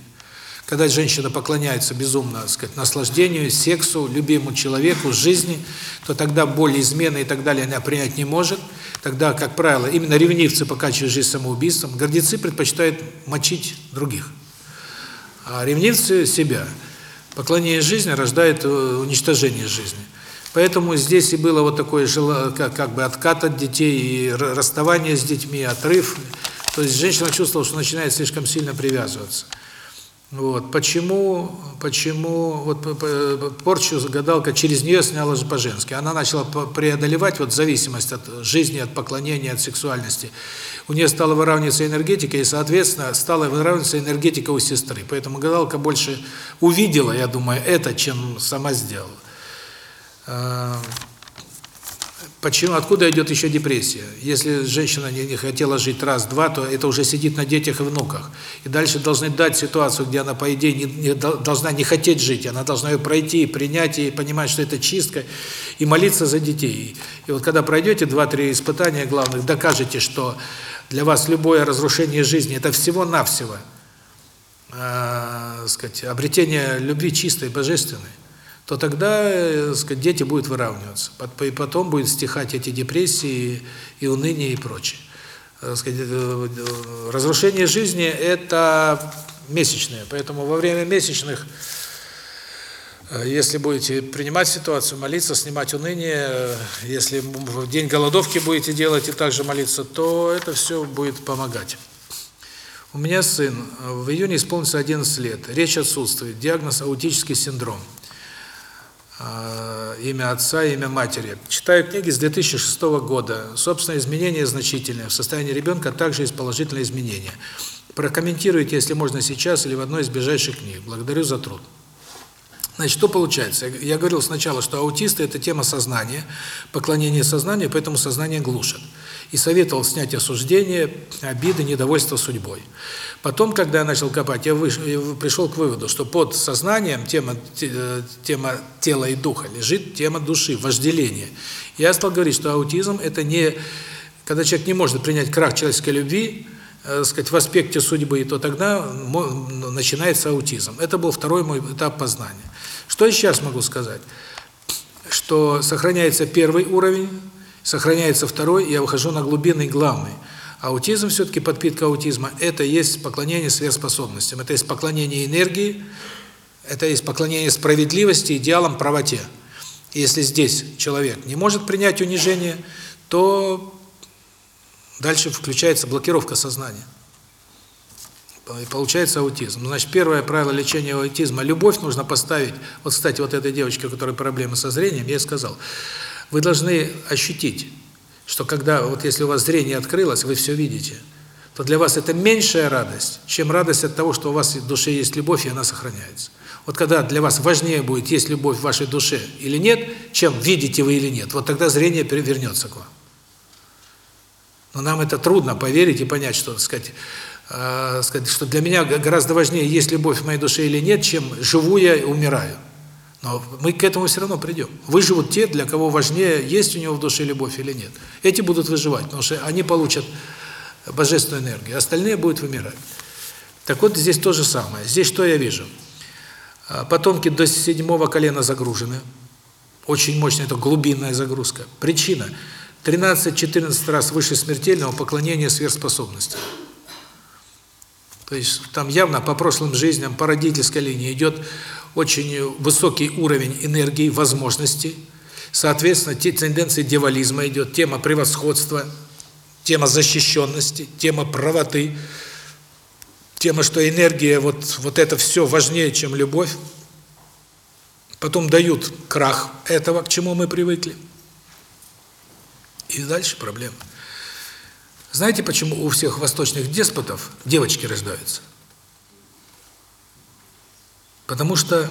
Когда женщина поклоняется безумно, так сказать, наслаждению, сексу, любимому человеку, жизни, то тогда боль, измены и так далее она принять не может. Тогда, как правило, именно ревнивцы покачивают жизнь самоубийством, гордецы предпочитают мочить других. А ревнивцы – себя. Поклонение жизни рождает э, уничтожение жизни. Поэтому здесь и было вот такое как, бы откат от детей, и расставание с детьми, отрыв. То есть женщина чувствовала, что начинает слишком сильно привязываться. Вот. Почему, почему вот порчу гадалка через нее сняла же по-женски. Она начала преодолевать вот зависимость от жизни, от поклонения, от сексуальности. У нее стала выравниваться энергетика, и, соответственно, стала выравниваться энергетика у сестры. Поэтому гадалка больше увидела, я думаю, это, чем сама сделала. А, почему, откуда идет еще депрессия? Если женщина не, не хотела жить раз-два, то это уже сидит на детях и внуках. И дальше должны дать ситуацию, где она, по идее, не, не, должна не хотеть жить, она должна ее пройти, принять и понимать, что это чистка, и молиться за детей. И вот когда пройдете два-три испытания главных, докажете, что для вас любое разрушение жизни – это всего-навсего э, сказать, обретение любви чистой, божественной, то тогда, э, сказать, дети будут выравниваться. И потом будет стихать эти депрессии и уныние и прочее. Э, сказать, э, разрушение жизни – это месячные, поэтому во время месячных, если будете принимать ситуацию, молиться, снимать уныние, если в день голодовки будете делать и также молиться, то это все будет помогать. У меня сын, в июне исполнится 11 лет, речь отсутствует, диагноз аутический синдром – имя отца, имя матери. Читаю книги с 2006 года. Собственно, изменения значительные. В состоянии ребенка также есть положительные изменения. Прокомментируйте, если можно сейчас, или в одной из ближайших книг. Благодарю за труд. Значит, что получается? Я говорил сначала, что аутисты – это тема сознания, поклонение сознанию, поэтому сознание глушат. И советовал снять осуждение, обиды, недовольство судьбой. Потом, когда я начал копать, я, пришел к выводу, что под сознанием тема, тема тела и духа лежит тема души, вожделения. Я стал говорить, что аутизм – это не… Когда человек не может принять крах человеческой любви, э, сказать, в аспекте судьбы, то тогда начинается аутизм. Это был второй мой этап познания. Что я сейчас могу сказать? Что сохраняется первый уровень, сохраняется второй, я выхожу на глубинный главный. Аутизм все-таки, подпитка аутизма, это есть поклонение сверхспособностям, это есть поклонение энергии, это есть поклонение справедливости, идеалам, правоте. если здесь человек не может принять унижение, то дальше включается блокировка сознания и получается аутизм. Значит, первое правило лечения аутизма – любовь нужно поставить. Вот, кстати, вот этой девочке, у которой проблемы со зрением, я сказал, вы должны ощутить, что когда, вот если у вас зрение открылось, вы все видите, то для вас это меньшая радость, чем радость от того, что у вас в душе есть любовь, и она сохраняется. Вот когда для вас важнее будет, есть любовь в вашей душе или нет, чем видите вы или нет, вот тогда зрение вернется к вам. Но нам это трудно поверить и понять, что, так сказать, э, сказать, что для меня гораздо важнее, есть любовь в моей душе или нет, чем живу я и умираю. Но мы к этому все равно придем. Выживут те, для кого важнее, есть у него в душе любовь или нет. Эти будут выживать, потому что они получат божественную энергию, остальные будут вымирать. Так вот, здесь то же самое. Здесь что я вижу? А, потомки до седьмого колена загружены. Очень мощная, это глубинная загрузка. Причина – 13-14 раз выше смертельного поклонения сверхспособностям. То есть там явно по прошлым жизням, по родительской линии идет очень высокий уровень энергии, возможностей. Соответственно, те тенденции девализма идет, тема превосходства, тема защищенности, тема правоты, тема, что энергия, вот, вот это все важнее, чем любовь. Потом дают крах этого, к чему мы привыкли. И дальше проблема. Знаете, почему у всех восточных деспотов девочки рождаются? Потому что,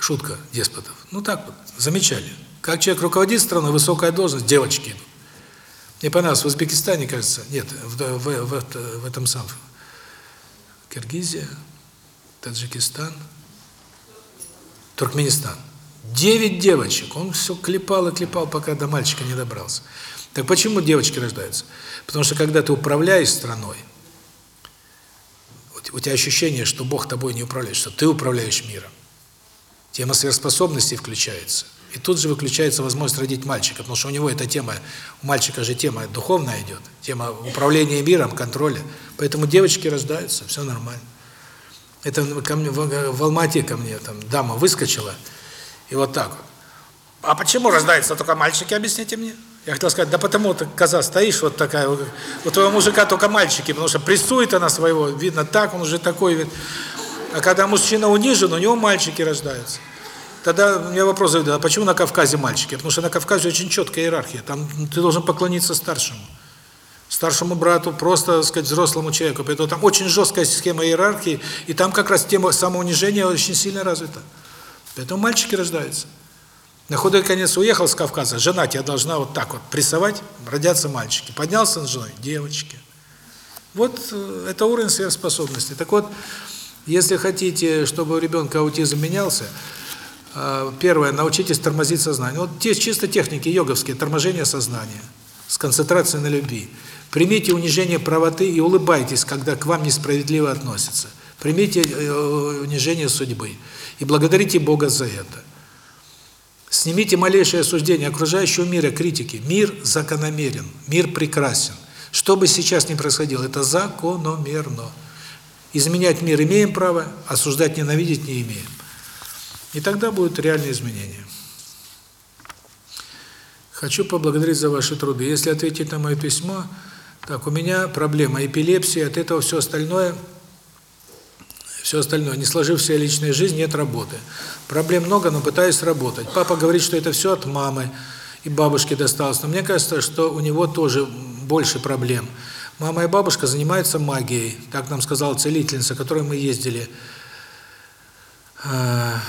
шутка деспотов, ну так вот, замечали. Как человек руководит страной, высокая должность, девочки идут. Мне понравилось, в Узбекистане, кажется, нет, в, в, в, в этом самом, Киргизия, Таджикистан, Туркменистан. Девять девочек, он все клепал и клепал, пока до мальчика не добрался. Так почему девочки рождаются? Потому что когда ты управляешь страной, у тебя ощущение, что Бог тобой не управляет, что ты управляешь миром. Тема сверхспособностей включается. И тут же выключается возможность родить мальчика, потому что у него эта тема, у мальчика же тема духовная идет, тема управления миром, контроля. Поэтому девочки рождаются, все нормально. Это ко мне, в, Алмате ко мне там дама выскочила, и вот так вот. А почему рождаются только мальчики, объясните мне? Я хотел сказать, да потому ты, коза, стоишь вот такая, у твоего мужика только мальчики, потому что прессует она своего, видно так, он уже такой. А когда мужчина унижен, у него мальчики рождаются. Тогда у вопрос задают, а почему на Кавказе мальчики? Потому что на Кавказе очень четкая иерархия, там ты должен поклониться старшему. Старшему брату, просто, так сказать, взрослому человеку. Поэтому там очень жесткая схема иерархии, и там как раз тема самоунижения очень сильно развита. Поэтому мальчики рождаются. На худой конец уехал с Кавказа, жена тебя должна вот так вот прессовать, родятся мальчики. Поднялся с женой, девочки. Вот э, это уровень сверхспособности. Так вот, если хотите, чтобы у ребенка аутизм менялся, э, первое, научитесь тормозить сознание. Вот те чисто техники йоговские, торможение сознания, с концентрацией на любви. Примите унижение правоты и улыбайтесь, когда к вам несправедливо относятся. Примите э, унижение судьбы и благодарите Бога за это. Снимите малейшее осуждение окружающего мира, критики. Мир закономерен, мир прекрасен. Что бы сейчас ни происходило, это закономерно. Изменять мир имеем право, осуждать, ненавидеть не имеем. И тогда будут реальные изменения. Хочу поблагодарить за ваши труды. Если ответить на мое письмо, так, у меня проблема эпилепсии, от этого все остальное – все остальное. Не сложившаяся личная жизнь, нет работы. Проблем много, но пытаюсь работать. Папа говорит, что это все от мамы и бабушки досталось. Но мне кажется, что у него тоже больше проблем. Мама и бабушка занимаются магией, так нам сказала целительница, к которой мы ездили. А,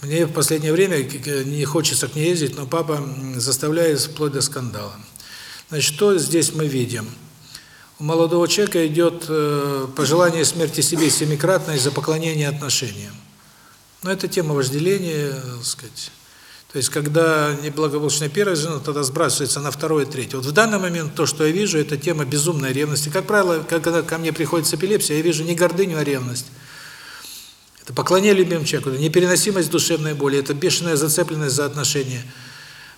Мне в последнее время не хочется к ней ездить, но папа заставляет вплоть до скандала. Значит, что здесь мы видим? У молодого человека идет э, пожелание смерти себе семикратное за поклонение отношениям. Но это тема вожделения, так сказать. То есть, когда неблагополучная первая жена, тогда сбрасывается на второе третье. Вот в данный момент то, что я вижу, это тема безумной ревности. Как правило, когда ко мне приходит эпилепсия, я вижу не гордыню, а ревность. Это поклонение любимому человеку, это непереносимость душевной боли, это бешеная зацепленность за отношения.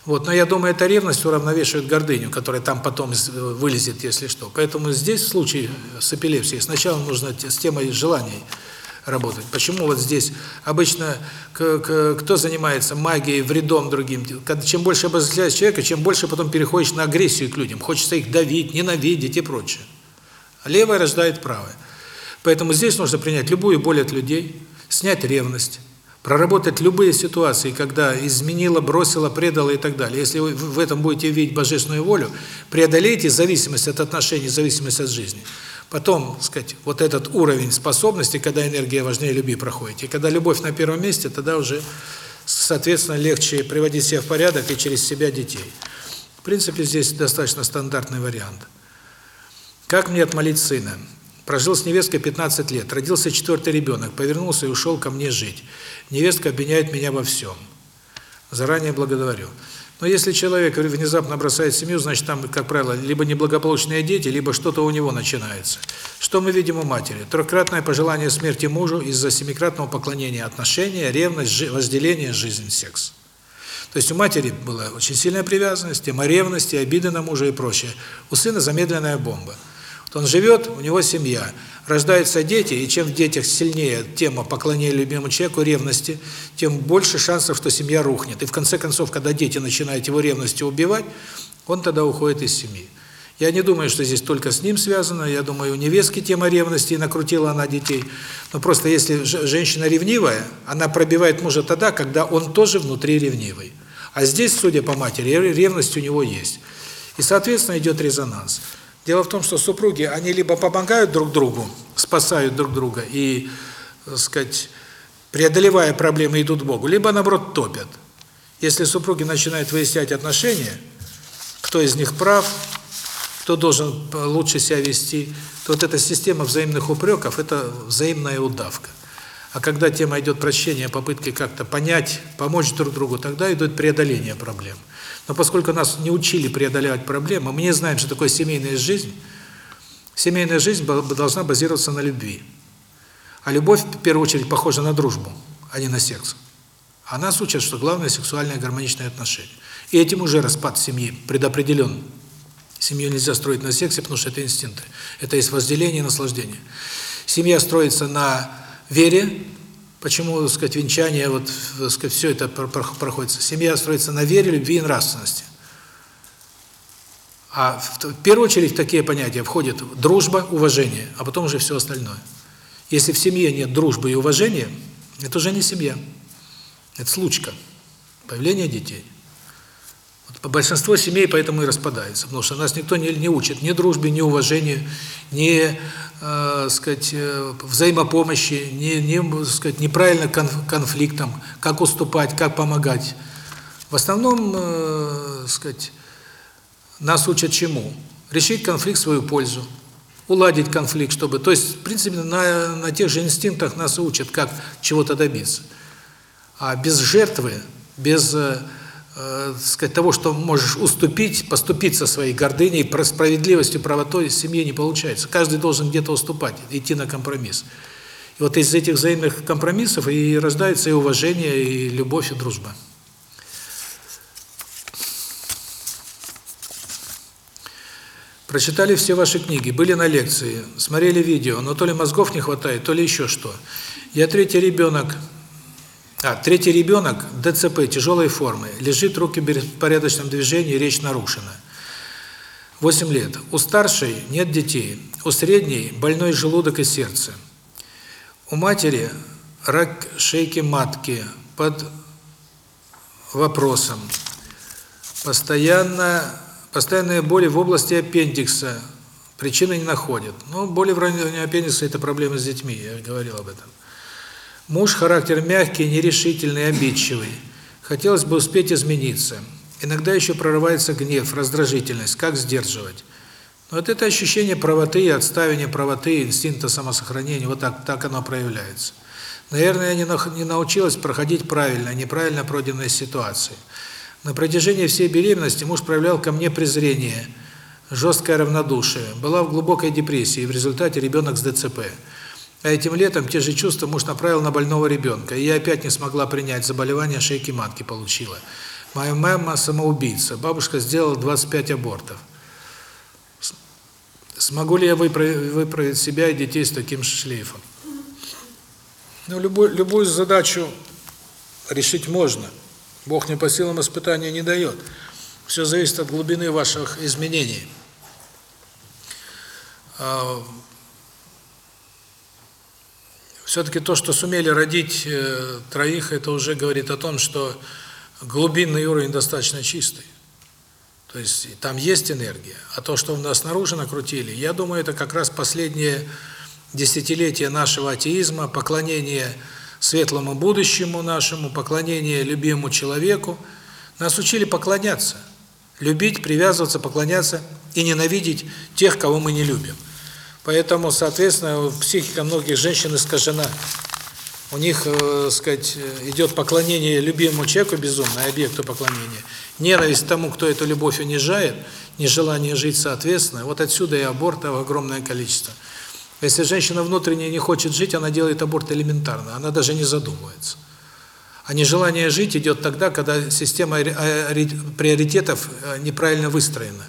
Вот, но я думаю, эта ревность уравновешивает гордыню, которая там потом вылезет, если что. Поэтому здесь, в случае с эпилепсией, сначала нужно с темой желаний работать. Почему вот здесь обычно кто занимается магией, вредом другим? Чем больше обозначаешь человека, чем больше потом переходишь на агрессию к людям. Хочется их давить, ненавидеть и прочее. левое рождает правое. Поэтому здесь нужно принять любую боль от людей, снять ревность, проработать любые ситуации, когда изменила, бросила, предала и так далее. Если вы в этом будете видеть божественную волю, преодолейте зависимость от отношений, зависимость от жизни. Потом, сказать, вот этот уровень способности, когда энергия важнее любви проходит, и когда любовь на первом месте, тогда уже, соответственно, легче приводить себя в порядок и через себя детей. В принципе, здесь достаточно стандартный вариант. Как мне отмолить сына? Прожил с невесткой 15 лет, родился четвертый ребенок, повернулся и ушел ко мне жить. Невестка обвиняет меня во всем. Заранее благодарю. Но если человек внезапно бросает семью, значит там, как правило, либо неблагополучные дети, либо что-то у него начинается. Что мы видим у матери? Трехкратное пожелание смерти мужу из-за семикратного поклонения отношения, ревность, возделение, жизнь, секс. То есть у матери была очень сильная привязанность, тема ревности, обиды на мужа и прочее. У сына замедленная бомба. Вот он живет, у него семья, рождаются дети, и чем в детях сильнее тема поклонения любимому человеку, ревности, тем больше шансов, что семья рухнет. И в конце концов, когда дети начинают его ревностью убивать, он тогда уходит из семьи. Я не думаю, что здесь только с ним связано, я думаю, у невестки тема ревности, и накрутила она детей. Но просто если женщина ревнивая, она пробивает мужа тогда, когда он тоже внутри ревнивый. А здесь, судя по матери, ревность у него есть. И, соответственно, идет резонанс. Дело в том, что супруги, они либо помогают друг другу, спасают друг друга и, так сказать, преодолевая проблемы, идут к Богу, либо, наоборот, топят. Если супруги начинают выяснять отношения, кто из них прав, кто должен лучше себя вести, то вот эта система взаимных упреков – это взаимная удавка. А когда тема идет прощения, попытки как-то понять, помочь друг другу, тогда идет преодоление проблем. Но поскольку нас не учили преодолевать проблемы, мы не знаем, что такое семейная жизнь. Семейная жизнь должна базироваться на любви. А любовь, в первую очередь, похожа на дружбу, а не на секс. А нас учат, что главное – сексуальное гармоничное отношение. И этим уже распад семьи предопределен. Семью нельзя строить на сексе, потому что это инстинкты. Это есть возделение и наслаждение. Семья строится на вере, Почему, так сказать, венчание, вот, так сказать, все это проходит? Семья строится на вере, любви и нравственности. А в первую очередь в такие понятия входит дружба, уважение, а потом уже все остальное. Если в семье нет дружбы и уважения, это уже не семья. Это случка. Появление детей. Большинство семей поэтому и распадается, потому что нас никто не, не учит ни дружбе, ни уважению, ни э, сказать, э, взаимопомощи, не, не, сказать, неправильно конф, конфликтам, как уступать, как помогать. В основном, э, сказать, нас учат чему? Решить конфликт в свою пользу, уладить конфликт, чтобы... То есть, в принципе, на, на тех же инстинктах нас учат, как чего-то добиться. А без жертвы, без э, э, сказать, того, что можешь уступить, поступиться своей гордыней, справедливостью, правотой, в семье не получается. Каждый должен где-то уступать, идти на компромисс. И вот из этих взаимных компромиссов и рождается и уважение, и любовь, и дружба. Прочитали все ваши книги, были на лекции, смотрели видео, но то ли мозгов не хватает, то ли еще что. Я третий ребенок, а, третий ребенок, ДЦП, тяжелой формы, лежит, руки в беспорядочном движении, речь нарушена. 8 лет. У старшей нет детей, у средней больной желудок и сердце. У матери рак шейки матки под вопросом. Постоянно, постоянные боли в области аппендикса, причины не находят. Но боли в районе аппендикса – это проблемы с детьми, я говорил об этом. Муж характер мягкий, нерешительный, обидчивый. Хотелось бы успеть измениться. Иногда еще прорывается гнев, раздражительность. Как сдерживать? Но вот это ощущение правоты и отставания правоты, инстинкта самосохранения, вот так, так оно проявляется. Наверное, я не, не научилась проходить правильно, неправильно пройденные ситуации. На протяжении всей беременности муж проявлял ко мне презрение, жесткое равнодушие, была в глубокой депрессии, и в результате ребенок с ДЦП. А этим летом те же чувства муж направил на больного ребенка, и я опять не смогла принять заболевание шейки матки получила. Моя мама самоубийца, бабушка сделала 25 абортов. Смогу ли я выправить, выправить себя и детей с таким шлейфом? Ну, любую, любую задачу решить можно. Бог не по силам испытания не дает. Все зависит от глубины ваших изменений. Все-таки то, что сумели родить э, троих, это уже говорит о том, что глубинный уровень достаточно чистый. То есть там есть энергия. А то, что у нас снаружи накрутили, я думаю, это как раз последнее десятилетие нашего атеизма, поклонение светлому будущему нашему, поклонение любимому человеку. Нас учили поклоняться, любить, привязываться, поклоняться и ненавидеть тех, кого мы не любим. Поэтому, соответственно, психика многих женщин искажена. У них, э, сказать, идет поклонение любимому человеку безумно, объекту поклонения. Ненависть тому, кто эту любовь унижает, нежелание жить соответственно. Вот отсюда и абортов огромное количество. Если женщина внутренне не хочет жить, она делает аборт элементарно, она даже не задумывается. А нежелание жить идет тогда, когда система приоритетов э, неправильно выстроена.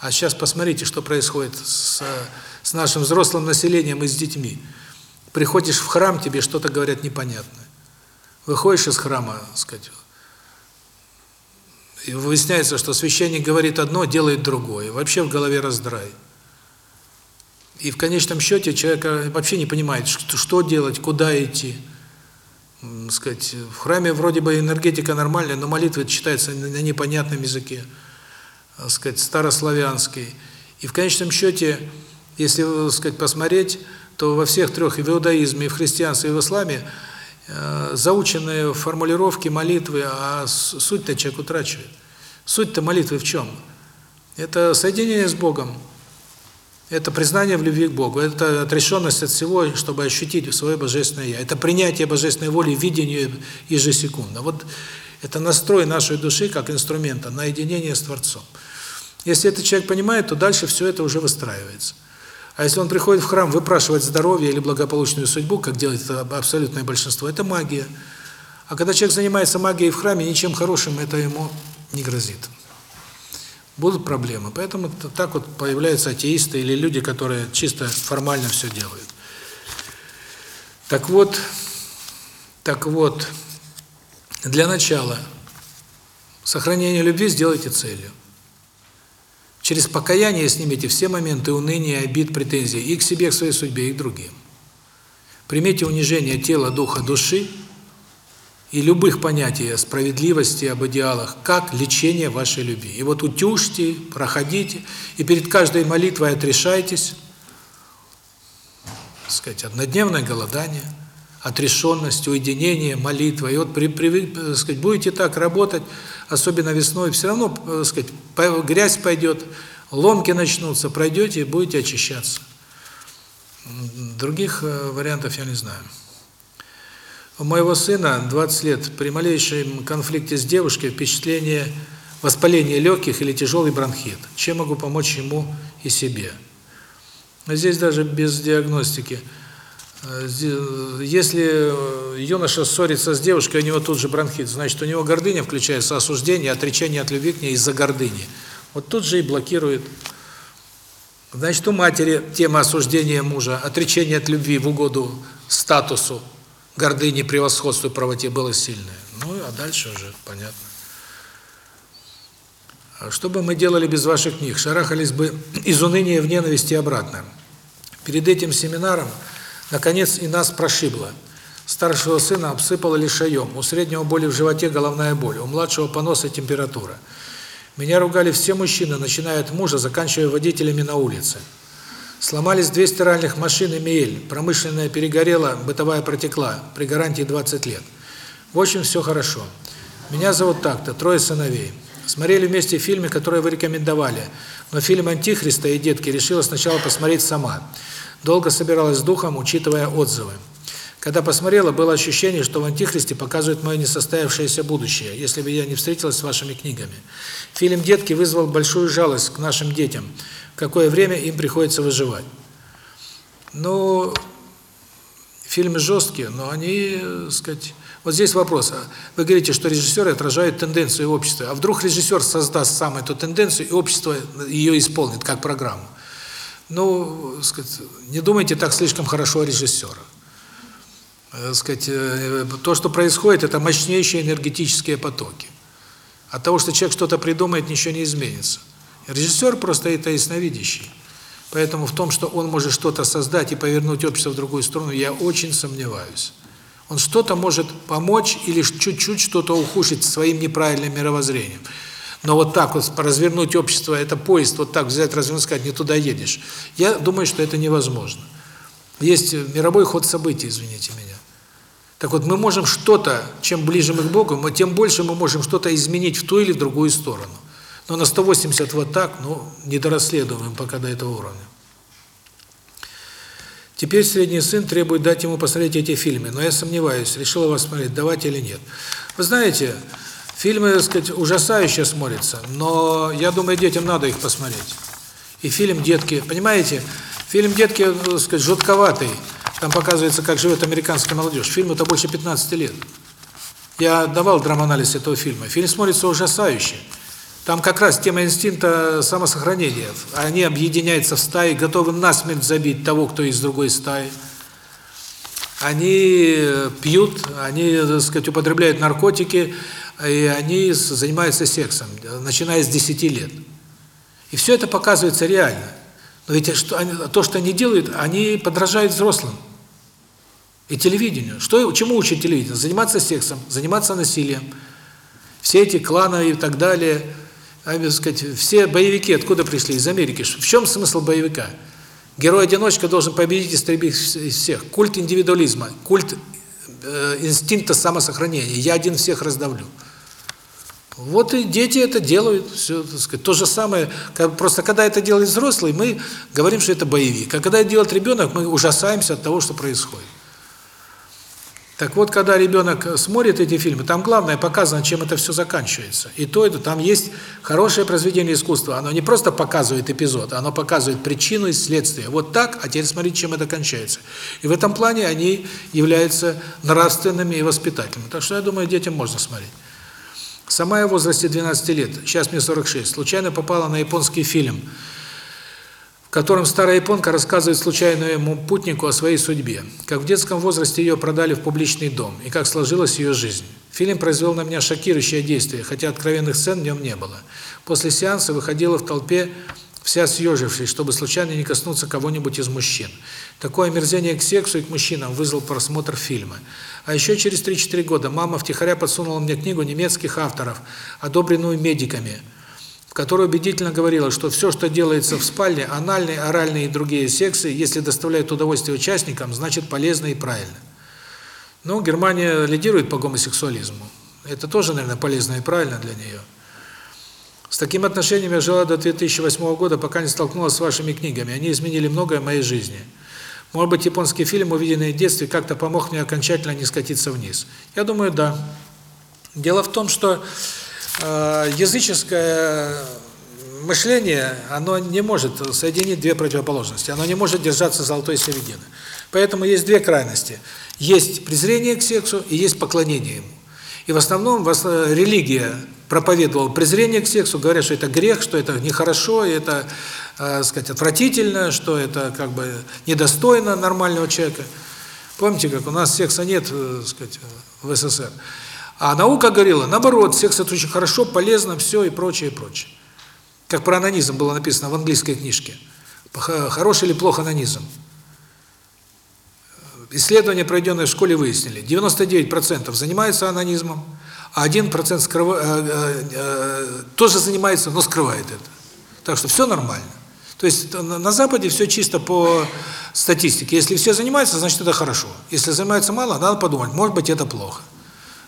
А сейчас посмотрите, что происходит с с нашим взрослым населением и с детьми. Приходишь в храм, тебе что-то говорят непонятное. Выходишь из храма, сказать, и выясняется, что священник говорит одно, делает другое. Вообще в голове раздрай. И в конечном счете человек вообще не понимает, что, делать, куда идти. Сказать, в храме вроде бы энергетика нормальная, но молитва читается на непонятном языке, сказать, старославянский. И в конечном счете если, так сказать, посмотреть, то во всех трех, и в иудаизме, и в христианстве, и в исламе, э, заученные формулировки молитвы, а суть-то человек утрачивает. Суть-то молитвы в чем? Это соединение с Богом, это признание в любви к Богу, это отрешенность от всего, чтобы ощутить свое Божественное Я. Это принятие Божественной воли, видение ежесекундно. Вот это настрой нашей души как инструмента на единение с Творцом. Если этот человек понимает, то дальше все это уже выстраивается. А если он приходит в храм выпрашивать здоровье или благополучную судьбу, как делает это абсолютное большинство, это магия. А когда человек занимается магией в храме, ничем хорошим это ему не грозит. Будут проблемы. Поэтому так вот появляются атеисты или люди, которые чисто формально все делают. Так вот, так вот, для начала сохранение любви сделайте целью. Через покаяние снимите все моменты уныния, обид, претензий и к себе, к своей судьбе, и к другим. Примите унижение тела, духа, души и любых понятий о справедливости, об идеалах, как лечение вашей любви. И вот утюжьте, проходите, и перед каждой молитвой отрешайтесь, так сказать, однодневное голодание, отрешенность, уединение, молитва. И вот при, при, сказать, будете так работать, особенно весной, все равно, так сказать, грязь пойдет, ломки начнутся, пройдете и будете очищаться. Других э, вариантов я не знаю. У моего сына 20 лет при малейшем конфликте с девушкой впечатление воспаления легких или тяжелый бронхит. Чем могу помочь ему и себе? Здесь даже без диагностики – Э, если э, юноша ссорится с девушкой, у него тут же бронхит, значит, у него гордыня включается, осуждение, отречение от любви к ней из-за гордыни. Вот тут же и блокирует. Значит, у матери тема осуждения мужа, отречение от любви в угоду статусу, гордыни, превосходству и правоте было сильное. Ну, а дальше уже понятно. А что бы мы делали без ваших книг? Шарахались бы из уныния в ненависти обратно. Перед этим семинаром Наконец и нас прошибло. Старшего сына обсыпало лишаем, у среднего боли в животе головная боль, у младшего понос и температура. Меня ругали все мужчины, начиная от мужа, заканчивая водителями на улице. Сломались две стиральных машины Миэль, промышленная перегорела, бытовая протекла, при гарантии 20 лет. В общем, все хорошо. Меня зовут так-то, трое сыновей. Смотрели вместе фильмы, которые вы рекомендовали, но фильм «Антихриста» и «Детки» решила сначала посмотреть сама. Долго собиралась с духом, учитывая отзывы. Когда посмотрела, было ощущение, что в «Антихристе» показывает мое несостоявшееся будущее, если бы я не встретилась с вашими книгами. Фильм «Детки» вызвал большую жалость к нашим детям, какое время им приходится выживать. Ну, фильмы жесткие, но они, так сказать... Вот здесь вопрос. Вы говорите, что режиссеры отражают тенденцию общества. А вдруг режиссер создаст сам эту тенденцию, и общество ее исполнит как программу? Ну, сказать, не думайте так слишком хорошо о режиссерах. Э, сказать, э, то, что происходит, это мощнейшие энергетические потоки. От того, что человек что-то придумает, ничего не изменится. Режиссер просто это ясновидящий. Поэтому в том, что он может что-то создать и повернуть общество в другую сторону, я очень сомневаюсь. Он что-то может помочь или чуть-чуть что-то ухудшить своим неправильным мировоззрением. Но вот так вот развернуть общество, это поезд, вот так взять, развернуть, сказать, не туда едешь. Я думаю, что это невозможно. Есть мировой ход событий, извините меня. Так вот, мы можем что-то, чем ближе мы к Богу, мы тем больше мы можем что-то изменить в ту или в другую сторону. Но на 180 вот так, ну, не дорасследуем пока до этого уровня. Теперь средний сын требует дать ему посмотреть эти фильмы, но я сомневаюсь, решила вас смотреть, давать или нет. Вы знаете, фильмы, так сказать, ужасающе смотрятся, но я думаю, детям надо их посмотреть. И фильм «Детки», понимаете, фильм «Детки», так сказать, жутковатый, там показывается, как живет американская молодежь. Фильму это больше 15 лет. Я давал драманализ этого фильма. Фильм смотрится ужасающе. Там как раз тема инстинкта самосохранения. Они объединяются в стаи, готовы насмерть забить того, кто из другой стаи. Они пьют, они, так сказать, употребляют наркотики, и они занимаются сексом, начиная с 10 лет. И все это показывается реально. Но ведь что они, то, что они делают, они подражают взрослым. И телевидению. Что, чему учит телевидение? Заниматься сексом, заниматься насилием. Все эти кланы и так далее, а, сказать, все боевики откуда пришли? Из Америки. В чем смысл боевика? Герой-одиночка должен победить, истребить всех. Культ индивидуализма, культ э, инстинкта самосохранения. Я один всех раздавлю. Вот и дети это делают, все, так сказать. То же самое, как, просто когда это делает взрослый, мы говорим, что это боевик. А когда это делает ребенок, мы ужасаемся от того, что происходит. Так вот, когда ребенок смотрит эти фильмы, там главное показано, чем это все заканчивается. И то, это там есть хорошее произведение искусства. Оно не просто показывает эпизод, оно показывает причину и следствие. Вот так, а теперь смотрите, чем это кончается. И в этом плане они являются нравственными и воспитательными. Так что я думаю, детям можно смотреть. Сама я в возрасте 12 лет, сейчас мне 46, случайно попала на японский фильм, в котором старая японка рассказывает случайному путнику о своей судьбе, как в детском возрасте ее продали в публичный дом и как сложилась ее жизнь. Фильм произвел на меня шокирующее действие, хотя откровенных сцен в нем не было. После сеанса выходила в толпе вся съежившись, чтобы случайно не коснуться кого-нибудь из мужчин. Такое омерзение к сексу и к мужчинам вызвал просмотр фильма. А еще через 3-4 года мама втихаря подсунула мне книгу немецких авторов, одобренную медиками, в которой убедительно говорила, что все, что делается в спальне, анальные, оральные и другие сексы, если доставляют удовольствие участникам, значит полезно и правильно. Ну, Германия лидирует по гомосексуализму. Это тоже, наверное, полезно и правильно для нее. С таким отношением я жила до 2008 года, пока не столкнулась с вашими книгами. Они изменили многое в моей жизни. Может быть, японский фильм, увиденный в детстве, как-то помог мне окончательно не скатиться вниз. Я думаю, да. Дело в том, что э, языческое мышление, оно не может соединить две противоположности. Оно не может держаться золотой середины. Поэтому есть две крайности. Есть презрение к сексу и есть поклонение ему. И в основном религия проповедовала презрение к сексу, говоря, что это грех, что это нехорошо, это, э, сказать, отвратительно, что это как бы недостойно нормального человека. Помните, как у нас секса нет, э, сказать, в СССР. А наука говорила, наоборот, секс это очень хорошо, полезно, все и прочее, и прочее. Как про анонизм было написано в английской книжке. Хороший или плохо анонизм? Исследования, проведенные в школе, выяснили, 99% занимаются анонизмом, а 1% скрыв... э, э, э, тоже занимается, но скрывает это. Так что все нормально. То есть на, Западе все чисто по статистике. Если все занимаются, значит это хорошо. Если занимаются мало, надо подумать, может быть это плохо.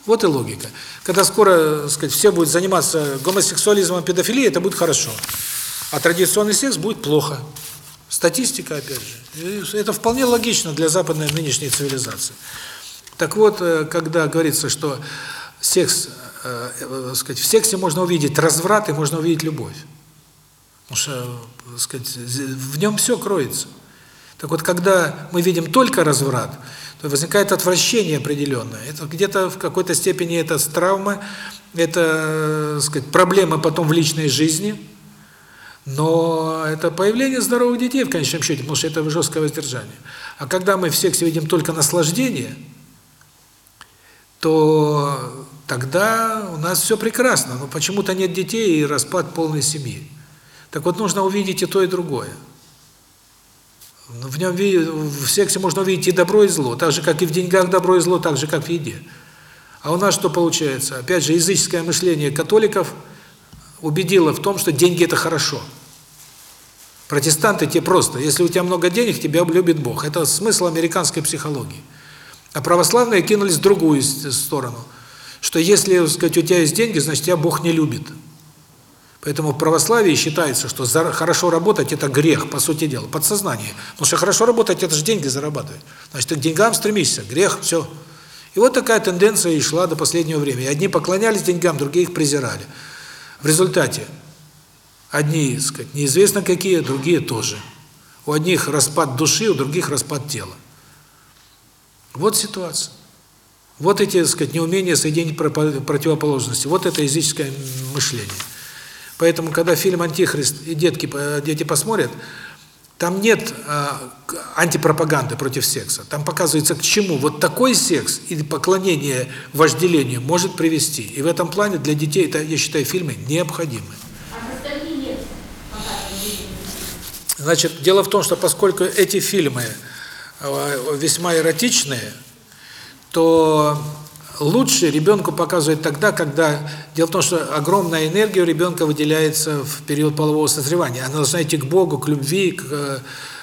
Вот и логика. Когда скоро, сказать, все будут заниматься гомосексуализмом, педофилией, это будет хорошо. А традиционный секс будет плохо. Статистика, опять же. Это вполне логично для западной нынешней цивилизации. Так вот, э, когда говорится, что секс, э, э, сказать, в сексе можно увидеть разврат и можно увидеть любовь. Потому что, сказать, в нем все кроется. Так вот, когда мы видим только разврат, то возникает отвращение определенное. Это где-то в какой-то степени это травма, это, сказать, проблемы потом в личной жизни, но это появление здоровых детей в конечном счете, потому что это жесткое воздержание. А когда мы в сексе видим только наслаждение, то тогда у нас все прекрасно, но почему-то нет детей и распад полной семьи. Так вот, нужно увидеть и то, и другое. В нем в сексе можно увидеть и добро, и зло, так же, как и в деньгах добро и зло, так же, как в еде. А у нас что получается? Опять же, языческое мышление католиков убедило в том, что деньги – это хорошо. Протестанты те просто, если у тебя много денег, тебя любит Бог. Это смысл американской психологии. А православные кинулись в другую сторону, что если, сказать, у тебя есть деньги, значит, тебя Бог не любит. Поэтому в православии считается, что за, хорошо работать – это грех, по сути дела, подсознание. Потому что хорошо работать – это же деньги зарабатывать. Значит, ты к деньгам стремишься, грех, все. И вот такая тенденция и шла до последнего времени. Одни поклонялись деньгам, другие их презирали. В результате одни, сказать, неизвестно какие, другие тоже. У одних распад души, у других распад тела. Вот ситуация. Вот эти, так сказать, неумения соединить противоположности. Вот это языческое мышление. Поэтому, когда фильм «Антихрист» и детки, дети посмотрят, там нет а, антипропаганды против секса. Там показывается, к чему вот такой секс и поклонение вожделению может привести. И в этом плане для детей, это, я считаю, фильмы необходимы. Значит, дело в том, что поскольку эти фильмы а, весьма эротичные, то лучше ребенку показывать тогда, когда... Дело в том, что огромная энергия у ребенка выделяется в период полового созревания. Она должна идти к Богу, к любви, к э,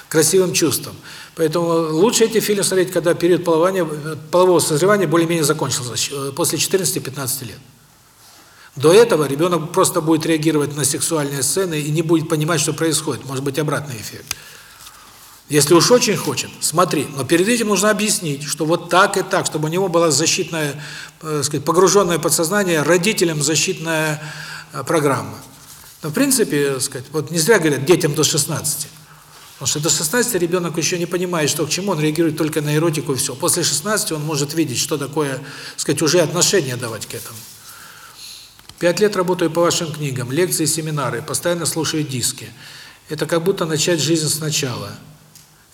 красивым чувствам. Поэтому лучше эти фильмы смотреть, когда период полования, полового созревания более-менее закончился, э, после 14-15 лет. До этого ребенок просто будет реагировать на сексуальные сцены и не будет понимать, что происходит. Может быть, обратный эффект. Если уж очень хочет, смотри, но перед этим нужно объяснить, что вот так и так, чтобы у него была защитная, э, сказать, погруженное подсознание, родителям защитная э, программа. Но в принципе, сказать, вот не зря говорят детям до 16. Потому что до 16 ребенок еще не понимает, что к чему, он реагирует только на эротику и все. После 16 он может видеть, что такое, сказать, уже отношение давать к этому. Пять лет работаю по вашим книгам, лекции, семинары, постоянно слушаю диски. Это как будто начать жизнь сначала.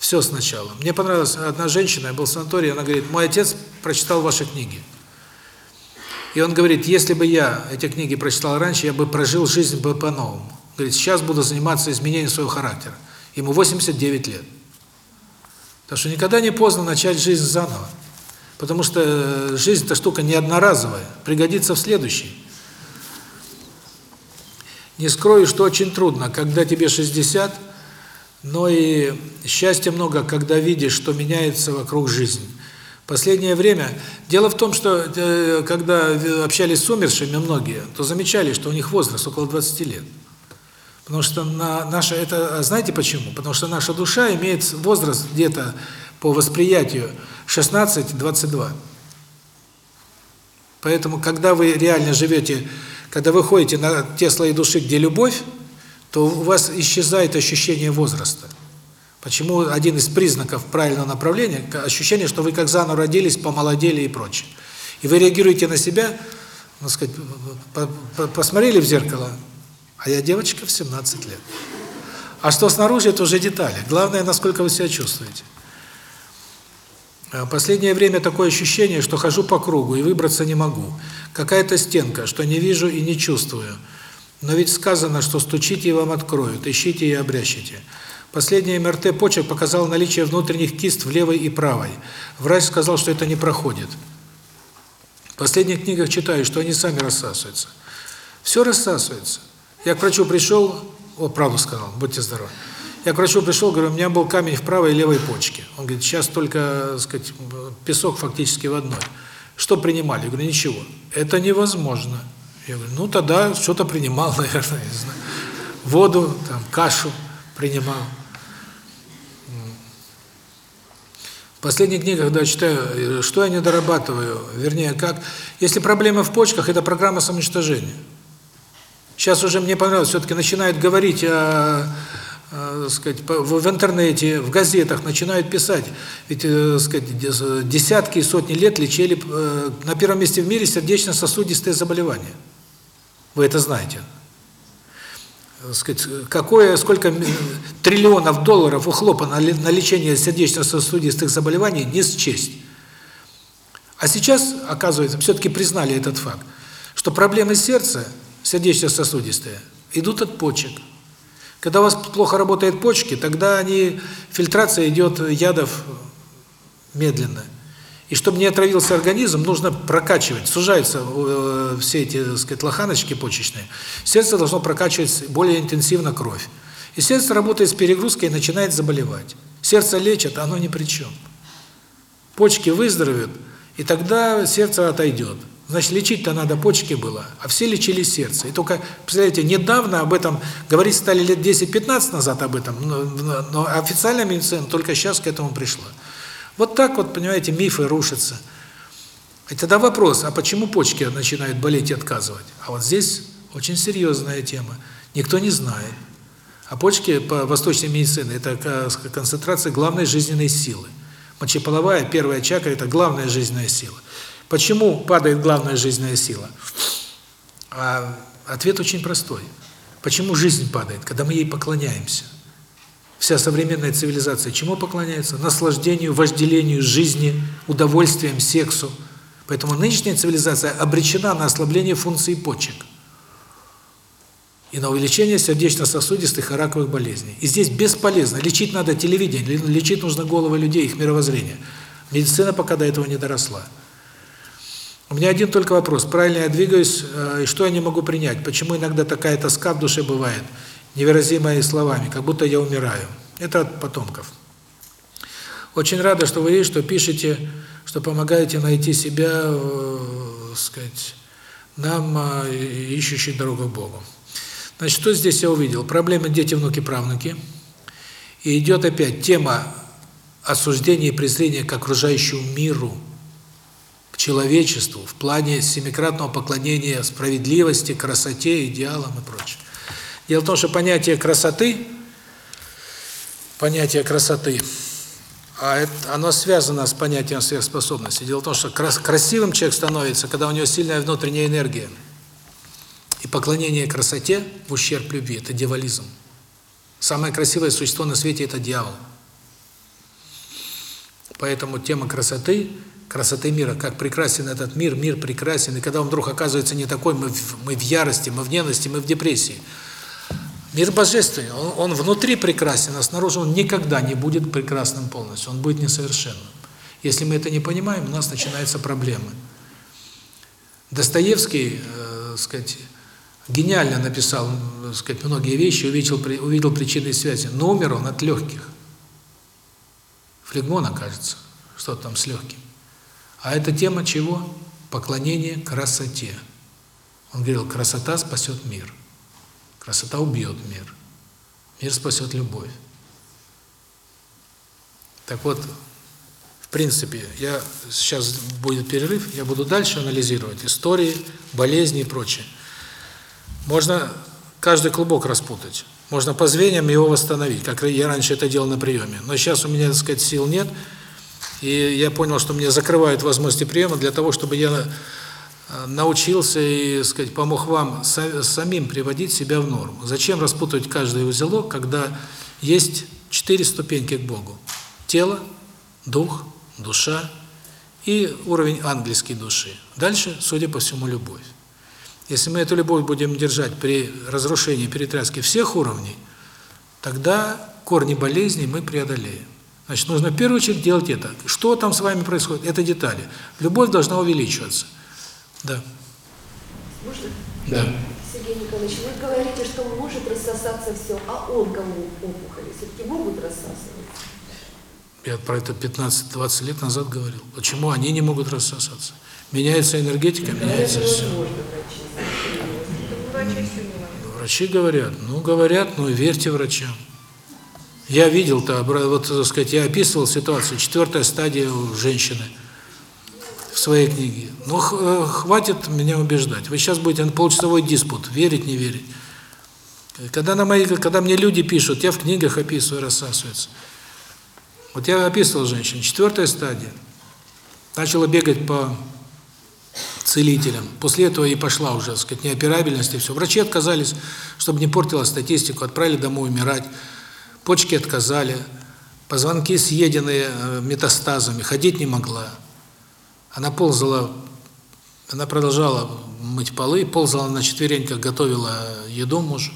Все сначала. Мне понравилась одна женщина, я был в санатории, она говорит, мой отец прочитал ваши книги. И он говорит, если бы я эти книги прочитал раньше, я бы прожил жизнь бы по-новому. Говорит, сейчас буду заниматься изменением своего характера. Ему 89 лет. Так что никогда не поздно начать жизнь заново. Потому что жизнь – это штука не одноразовая, пригодится в следующей. Не скрою, что очень трудно, когда тебе 60, но и счастья много, когда видишь, что меняется вокруг жизнь. Последнее время... Дело в том, что э, когда общались с умершими многие, то замечали, что у них возраст около 20 лет. Потому что на наша это знаете почему? Потому что наша душа имеет возраст где-то по восприятию 16-22. Поэтому когда вы реально живете, когда вы ходите на те слои души, где любовь, то у вас исчезает ощущение возраста. Почему один из признаков правильного направления – ощущение, что вы как заново родились, помолодели и прочее. И вы реагируете на себя, ну сказать, посмотрели в зеркало, а я девочка в 17 лет. А что снаружи – это уже детали. Главное, насколько вы себя чувствуете. А последнее время такое ощущение, что хожу по кругу и выбраться не могу. Какая-то стенка, что не вижу и не чувствую – но ведь сказано, что стучите и вам откроют, ищите и обрящите. Последний МРТ почек показал наличие внутренних кист в левой и правой. Врач сказал, что это не проходит. В последних книгах читаю, что они сами рассасываются. Все рассасывается. Я к врачу пришел, о, правду сказал, будьте здоровы. Я к врачу пришел, говорю, у меня был камень в правой и левой почке. Он говорит, сейчас только, сказать, песок фактически в одной. Что принимали? Я говорю, ничего. Это невозможно. Я говорю, ну тогда что-то принимал, наверное, не знаю. Воду, там, кашу принимал. В последних книгах, когда читаю, что я не дорабатываю, вернее, как... Если проблема в почках, это программа самоуничтожения. Сейчас уже мне понравилось, все-таки начинают говорить о, о сказать, в интернете, в газетах, начинают писать. Ведь, э, сказать, десятки и сотни лет лечили э, на первом месте в мире сердечно-сосудистые заболевания. Вы это знаете сказать, какое, сколько триллионов долларов ухлопано на лечение сердечно-сосудистых заболеваний, не счесть. А сейчас, оказывается, все-таки признали этот факт, что проблемы сердца, сердечно-сосудистые, идут от почек. Когда у вас плохо работают почки, тогда они, фильтрация идет ядов медленно. И чтобы не отравился организм, нужно прокачивать, сужаются э, все эти, так сказать, лоханочки почечные. Сердце должно прокачивать более интенсивно кровь. И сердце работает с перегрузкой и начинает заболевать. Сердце лечат, оно ни при чем. Почки выздоровеют, и тогда сердце отойдет. Значит, лечить-то надо почки было, а все лечили сердце. И только, представляете, недавно об этом говорить стали лет 10-15 назад об этом, но, но официальная медицина только сейчас к этому пришла. Вот так вот, понимаете, мифы рушатся. И тогда вопрос, а почему почки начинают болеть и отказывать? А вот здесь очень серьезная тема. Никто не знает. А почки по восточной медицине – это концентрация главной жизненной силы. Мочеполовая, первая чакра – это главная жизненная сила. Почему падает главная жизненная сила? А ответ очень простой. Почему жизнь падает? Когда мы ей поклоняемся. Вся современная цивилизация чему поклоняется? Наслаждению, вожделению, жизни, удовольствием, сексу. Поэтому нынешняя цивилизация обречена на ослабление функций почек и на увеличение сердечно-сосудистых и раковых болезней. И здесь бесполезно. Лечить надо телевидение, лечить нужно головы людей, их мировоззрение. Медицина пока до этого не доросла. У меня один только вопрос. Правильно я двигаюсь, э, и что я не могу принять? Почему иногда такая тоска в душе бывает? Невыразимое словами, как будто я умираю. Это от потомков. Очень рада, что вы есть, что пишете, что помогаете найти себя, э, сказать, нам, э, ищущим дорогу к Богу. Значит, что здесь я увидел? Проблемы дети, внуки, правнуки. И идет опять тема осуждения и презрения к окружающему миру, к человечеству, в плане семикратного поклонения справедливости, красоте, идеалам и прочее. Дело в том, что понятие красоты, понятие красоты, а это, оно связано с понятием сверхспособности. Дело в том, что крас, красивым человек становится, когда у него сильная внутренняя энергия. И поклонение красоте в ущерб любви – это дьяволизм. Самое красивое существо на свете – это дьявол. Поэтому тема красоты, красоты мира, как прекрасен этот мир, мир прекрасен, и когда он вдруг оказывается не такой, мы в, мы в ярости, мы в ненависти, мы в депрессии – Мир божественный, он, он внутри прекрасен, а снаружи он никогда не будет прекрасным полностью, он будет несовершенным. Если мы это не понимаем, у нас начинаются проблемы. Достоевский, э, сказать, гениально написал, э, сказать, многие вещи, увидел увидел причины связи. Но умер он от легких. Флегмона, кажется, что-то там с легким. А это тема чего? Поклонение красоте. Он говорил, красота спасет мир. Красота убьет мир. Мир спасет любовь. Так вот, в принципе, я сейчас будет перерыв, я буду дальше анализировать истории, болезни и прочее. Можно каждый клубок распутать. Можно по звеньям его восстановить, как я раньше это делал на приеме. Но сейчас у меня, так сказать, сил нет. И я понял, что мне закрывают возможности приема для того, чтобы я научился и, сказать, помог вам самим приводить себя в норму. Зачем распутывать каждый узелок, когда есть четыре ступеньки к Богу? Тело, дух, душа и уровень ангельской души. Дальше, судя по всему, любовь. Если мы эту любовь будем держать при разрушении, перетряске всех уровней, тогда корни болезней мы преодолеем. Значит, нужно в первую очередь делать это. Что там с вами происходит? Это детали. Любовь должна увеличиваться. Да. Можно? Да. Сергей Михайлович, вы говорите, что может рассосаться все, а онковые опухоли все-таки могут рассасываться? Я про это 15-20 лет назад говорил. Почему они не могут рассосаться? Меняется энергетика, меняется все. Врачи говорят, ну говорят, ну верьте врачам. Я видел-то, вот, так сказать, я описывал ситуацию, четвертая стадия у женщины в своей книге. Х- э, хватит меня убеждать. Вы сейчас будете на полчасовой диспут, верить, не верить. Когда, на мои, когда мне люди пишут, я в книгах описываю, рассасывается. Вот я описывал женщину, четвертая стадия. Начала бегать по целителям. После этого и пошла уже, так сказать, неоперабельность и все. Врачи отказались, чтобы не портила статистику, отправили домой умирать. Почки отказали, позвонки съедены э, метастазами, ходить не могла. Она ползала, она продолжала мыть полы, ползала на четвереньках, готовила еду мужу.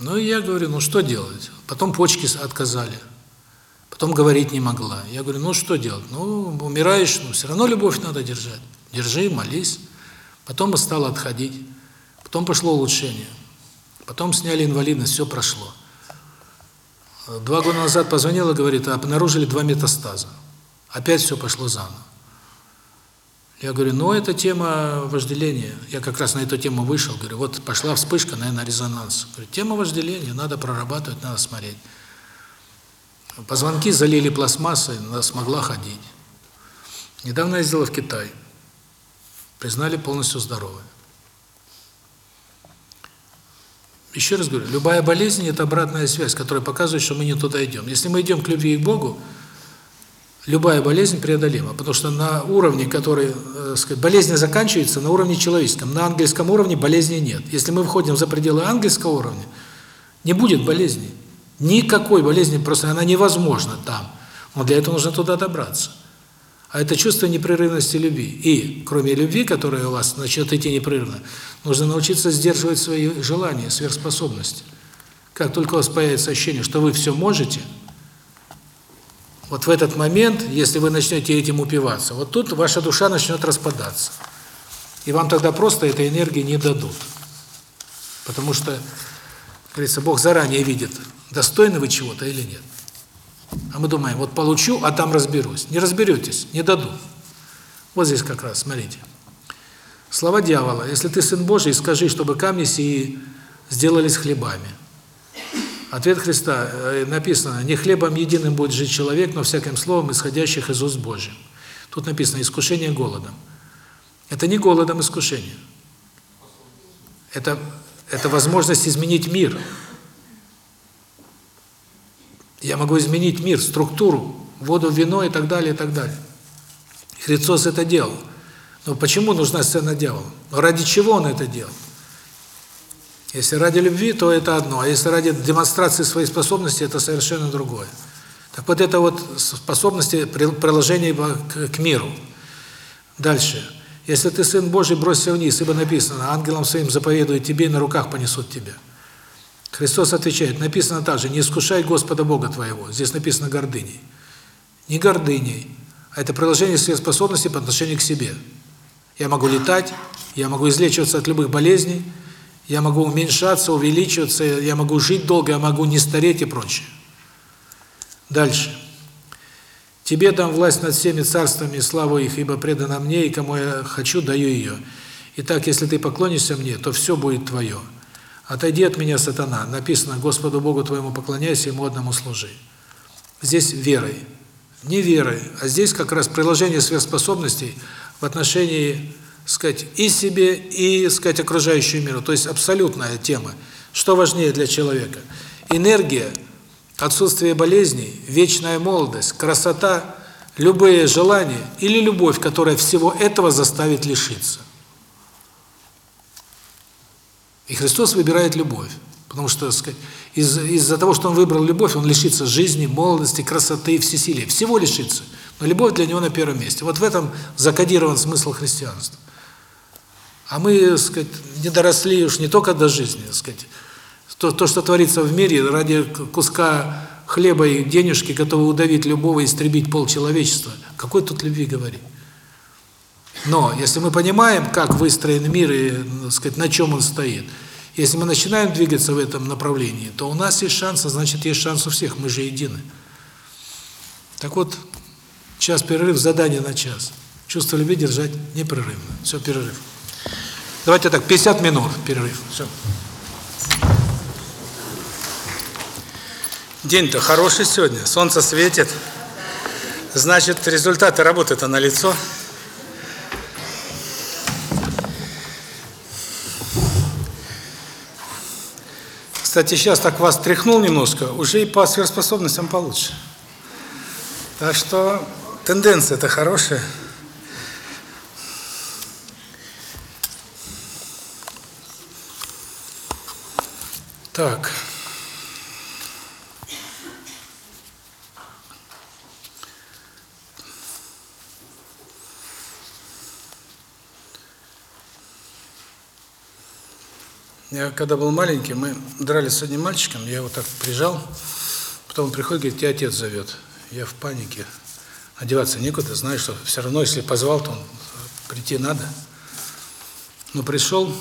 Ну и я говорю, ну что делать? Потом почки отказали. Потом говорить не могла. Я говорю, ну что делать? Ну, умираешь, ну все равно любовь надо держать. Держи, молись. Потом стало отходить. Потом пошло улучшение. Потом сняли инвалидность, все прошло. Два года назад позвонила, говорит, обнаружили два метастаза. Опять все пошло заново. Я говорю, ну это тема вожделения. Я как раз на эту тему вышел, говорю, вот пошла вспышка, наверное, резонанс. Говорю, тема вожделения, надо прорабатывать, надо смотреть. Позвонки залили пластмассой, она смогла ходить. Недавно ездила в Китай. Признали полностью здоровой. Еще раз говорю, любая болезнь – это обратная связь, которая показывает, что мы не туда идем. Если мы идем к любви и к Богу, любая болезнь преодолима, потому что на уровне, который, э, сказать, болезнь заканчивается на уровне человеческом, на ангельском уровне болезни нет. Если мы выходим за пределы ангельского уровня, не будет болезни. Никакой болезни, просто она невозможна там. Но для этого нужно туда добраться. А это чувство непрерывности любви. И, кроме любви, которая у вас начнет идти непрерывно, нужно научиться сдерживать свои желания, сверхспособности. Как только у вас появится ощущение, что вы все можете, вот в этот момент, если вы начнете этим упиваться, вот тут ваша душа начнет распадаться. И вам тогда просто этой энергии не дадут. Потому что, говорится, Бог заранее видит, достойны вы чего-то или нет. А мы думаем, вот получу, а там разберусь. Не разберетесь, не дадут. Вот здесь как раз, смотрите. Слова дьявола. Если ты сын Божий, скажи, чтобы камни сии сделались хлебами. Ответ Христа э, написано, не хлебом единым будет жить человек, но всяким словом, исходящих из уст Божьих. Тут написано, искушение голодом. Это не голодом искушение. Это, это возможность изменить мир. Я могу изменить мир, структуру, воду, вино и так далее, и так далее. Христос это делал. Но почему нужна сцена дьявола? Ради чего он это делал? Если ради любви, то это одно, а если ради демонстрации своей способности, это совершенно другое. Так вот это вот способности приложения к, миру. Дальше. Если ты сын Божий, бросься вниз, ибо написано, ангелам своим заповедует тебе, и на руках понесут тебя. Христос отвечает, написано также, не искушай Господа Бога твоего. Здесь написано гордыней. Не гордыней, а это приложение своей способности по отношению к себе. Я могу летать, я могу излечиваться от любых болезней, я могу уменьшаться, увеличиваться, я могу жить долго, я могу не стареть и прочее. Дальше. Тебе дам власть над всеми царствами славу их, ибо предана мне, и кому я хочу, даю ее. Итак, если ты поклонишься мне, то все будет твое. Отойди от меня, сатана. Написано, Господу Богу твоему поклоняйся, ему одному служи. Здесь верой. Не верой, а здесь как раз приложение сверхспособностей в отношении, сказать, и себе, и, сказать, окружающему миру. То есть абсолютная тема. Что важнее для человека? Энергия, отсутствие болезней, вечная молодость, красота, любые желания или любовь, которая всего этого заставит лишиться. И Христос выбирает любовь. Потому что, сказать, из- из-за того, что Он выбрал любовь, Он лишится жизни, молодости, красоты, всесилия. Всего лишится. Но любовь для Него на первом месте. Вот в этом закодирован смысл христианства. А мы, сказать, не доросли уж не только до жизни, сказать. То, то, что творится в мире, ради куска хлеба и денежки, готовы удавить любого, истребить полчеловечества. Какой тут любви говорить? Но если мы понимаем, как выстроен мир и, так сказать, на чем он стоит, если мы начинаем двигаться в этом направлении, то у нас есть шанс, а значит, есть шанс у всех, мы же едины. Так вот, час перерыв, задание на час. Чувство любви держать непрерывно. Все, перерыв. Давайте так, 50 минут перерыв. Все. День-то хороший сегодня, солнце светит. Значит, результаты работы-то налицо. Кстати, сейчас так вас тряхнул немножко, уже и по сверхспособностям получше. Так что тенденция-то хорошая. Так. Я когда был маленький, мы дрались с одним мальчиком, я его так прижал, потом он приходит, говорит, тебя отец зовет. Я в панике. Одеваться некуда, знаешь, что все равно, если позвал, то он, прийти надо. Но пришел,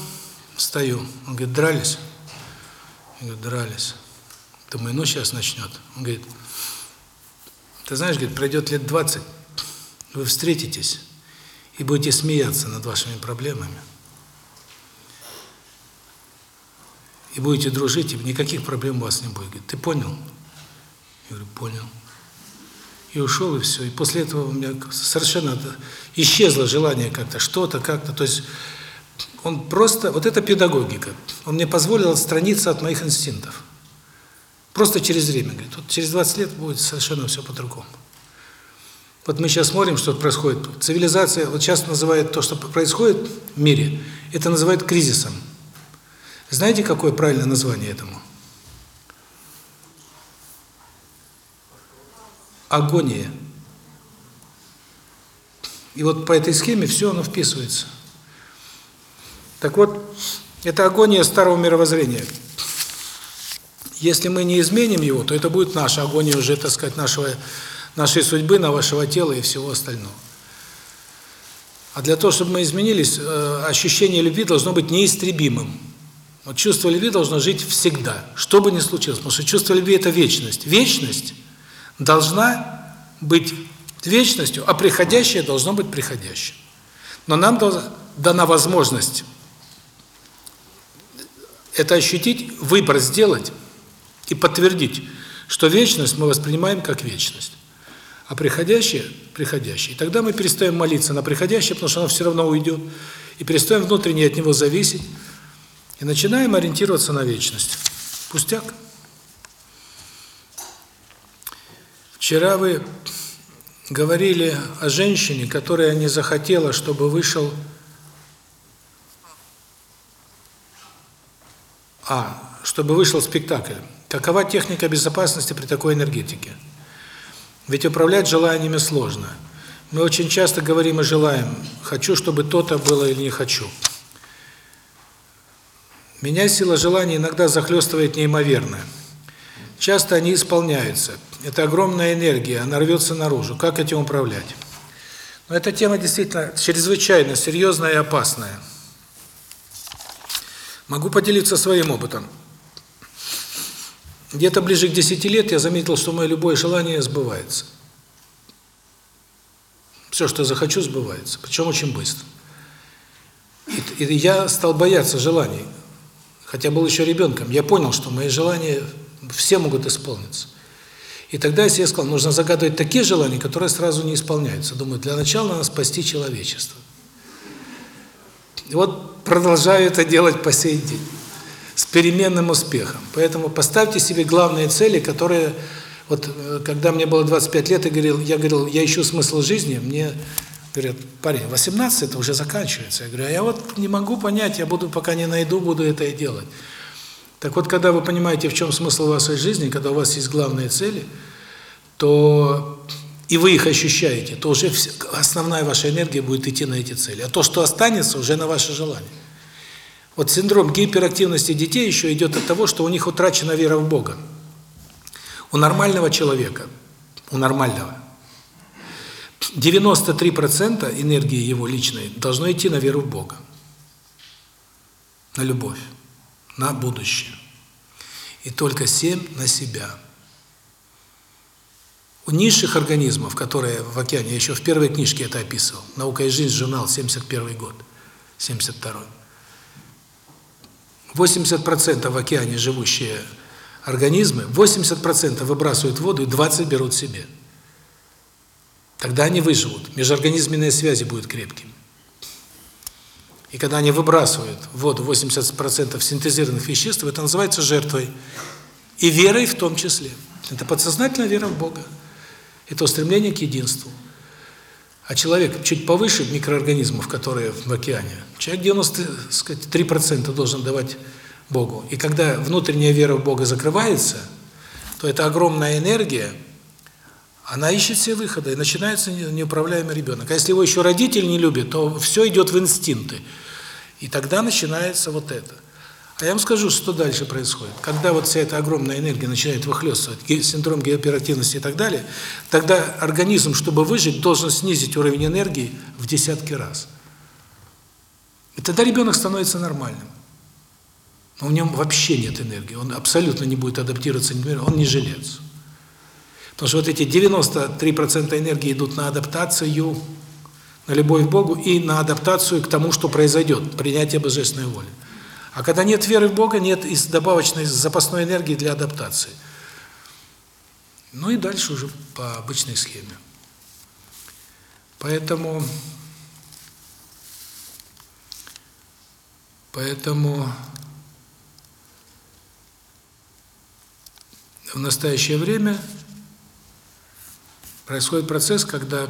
стою, он говорит, дрались? Говорю, дрались. Думаю, ну сейчас начнет. Он говорит, ты знаешь, говорит, пройдет лет 20, вы встретитесь и будете смеяться над вашими проблемами. И будете дружить, и никаких проблем у вас не будет. Говорит, ты понял? Я говорю, понял. И ушел, и все. И после этого у меня совершенно исчезло желание как-то, что-то, как-то. То есть он просто, вот это педагогика. Он мне позволил отстраниться от моих инстинктов. Просто через время. Говорит, вот через 20 лет будет совершенно все по-другому. Вот мы сейчас смотрим, что происходит. Цивилизация, вот сейчас называют то, что происходит в мире, это называют кризисом. Знаете, какое правильное название этому? Агония. И вот по этой схеме все оно вписывается. Так вот, это агония старого мировоззрения. Если мы не изменим его, то это будет наша агония уже, так сказать, нашего, нашей судьбы, нашего тела и всего остального. А для того, чтобы мы изменились, ощущение любви должно быть неистребимым. Вот чувство любви должно жить всегда, что бы ни случилось, потому что чувство любви – это вечность. Вечность должна быть вечностью, а приходящее должно быть приходящим. Но нам дана возможность это ощутить, выбор сделать и подтвердить, что вечность мы воспринимаем как вечность, а приходящее – приходящее. И тогда мы перестаем молиться на приходящее, потому что оно все равно уйдет, и перестаем внутренне от него зависеть, и начинаем ориентироваться на вечность. Пустяк. Вчера вы говорили о женщине, которая не захотела, чтобы вышел А, чтобы вышел спектакль. Какова техника безопасности при такой энергетике? Ведь управлять желаниями сложно. Мы очень часто говорим и желаем, хочу, чтобы то-то было или не хочу. Меня сила желаний иногда захлестывает неимоверно. Часто они исполняются. Это огромная энергия, она рвется наружу. Как этим управлять? Но эта тема действительно чрезвычайно серьезная и опасная. Могу поделиться своим опытом. Где-то ближе к 10 лет я заметил, что мое любое желание сбывается. Все, что захочу, сбывается. Причем очень быстро. И, и я стал бояться желаний. Хотя был еще ребенком. Я понял, что мои желания все могут исполниться. И тогда я себе сказал, нужно загадывать такие желания, которые сразу не исполняются. Думаю, для начала надо спасти человечество. И вот продолжаю это делать по сей день. С переменным успехом. Поэтому поставьте себе главные цели, которые... Вот когда мне было 25 лет, я говорил, я говорил, я ищу смысл жизни, мне говорят, парень, 18 это уже заканчивается. Я говорю, а я вот не могу понять, я буду, пока не найду, буду это и делать. Так вот, когда вы понимаете, в чем смысл вашей жизни, когда у вас есть главные цели, то и вы их ощущаете, то уже основная ваша энергия будет идти на эти цели. А то, что останется, уже на ваше желание. Вот синдром гиперактивности детей еще идет от того, что у них утрачена вера в Бога. У нормального человека, у нормального, 93% энергии его личной должно идти на веру в Бога, на любовь, на будущее. И только 7 на себя. У низших организмов, которые в океане, я еще в первой книжке это описывал, «Наука и жизнь», журнал, 71 год, 72 80% в океане живущие организмы, 80% выбрасывают воду и 20 берут себе. Тогда они выживут, межорганизменные связи будут крепкими. И когда они выбрасывают воду 80% синтезированных веществ, это называется жертвой. И верой в том числе. Это подсознательная вера в Бога. Это устремление к единству. А человек чуть повыше микроорганизмов, которые в океане, человек 93% должен давать Богу. И когда внутренняя вера в Бога закрывается, то эта огромная энергия, она ищет все выходы, и начинается неуправляемый ребенок. А если его еще родитель не любит, то все идет в инстинкты. И тогда начинается вот это. А я вам скажу, что дальше происходит. Когда вот вся эта огромная энергия начинает выхлестывать, синдром гиперактивности и так далее, тогда организм, чтобы выжить, должен снизить уровень энергии в десятки раз. И тогда ребенок становится нормальным. Но в нем вообще нет энергии, он абсолютно не будет адаптироваться, он не жилец. Потому что вот эти 93% энергии идут на адаптацию, на любовь к Богу и на адаптацию к тому, что произойдет, принятие божественной воли. А когда нет веры в Бога, нет из добавочной запасной энергии для адаптации. Ну и дальше уже по обычной схеме. Поэтому поэтому в настоящее время происходит процесс, когда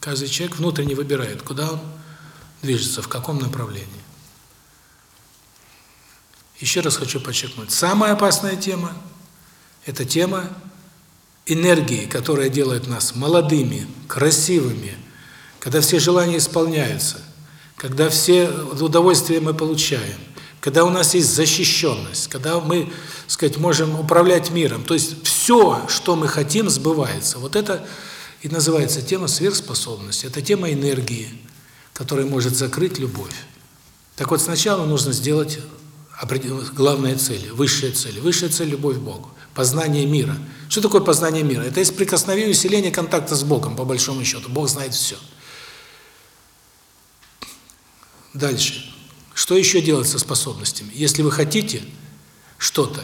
каждый человек внутренне выбирает, куда он движется, в каком направлении. Еще раз хочу подчеркнуть, самая опасная тема – это тема энергии, которая делает нас молодыми, красивыми, когда все желания исполняются, когда все удовольствия мы получаем, когда у нас есть защищенность, когда мы, сказать, можем управлять миром. То есть все, что мы хотим, сбывается. Вот это и называется тема сверхспособности. Это тема энергии, которая может закрыть любовь. Так вот, сначала нужно сделать главные цели, высшие цели. Высшая цель – любовь к Богу, познание мира. Что такое познание мира? Это есть прикосновение, усиление контакта с Богом, по большому счету. Бог знает все. Дальше. Что еще делать со способностями? Если вы хотите что-то,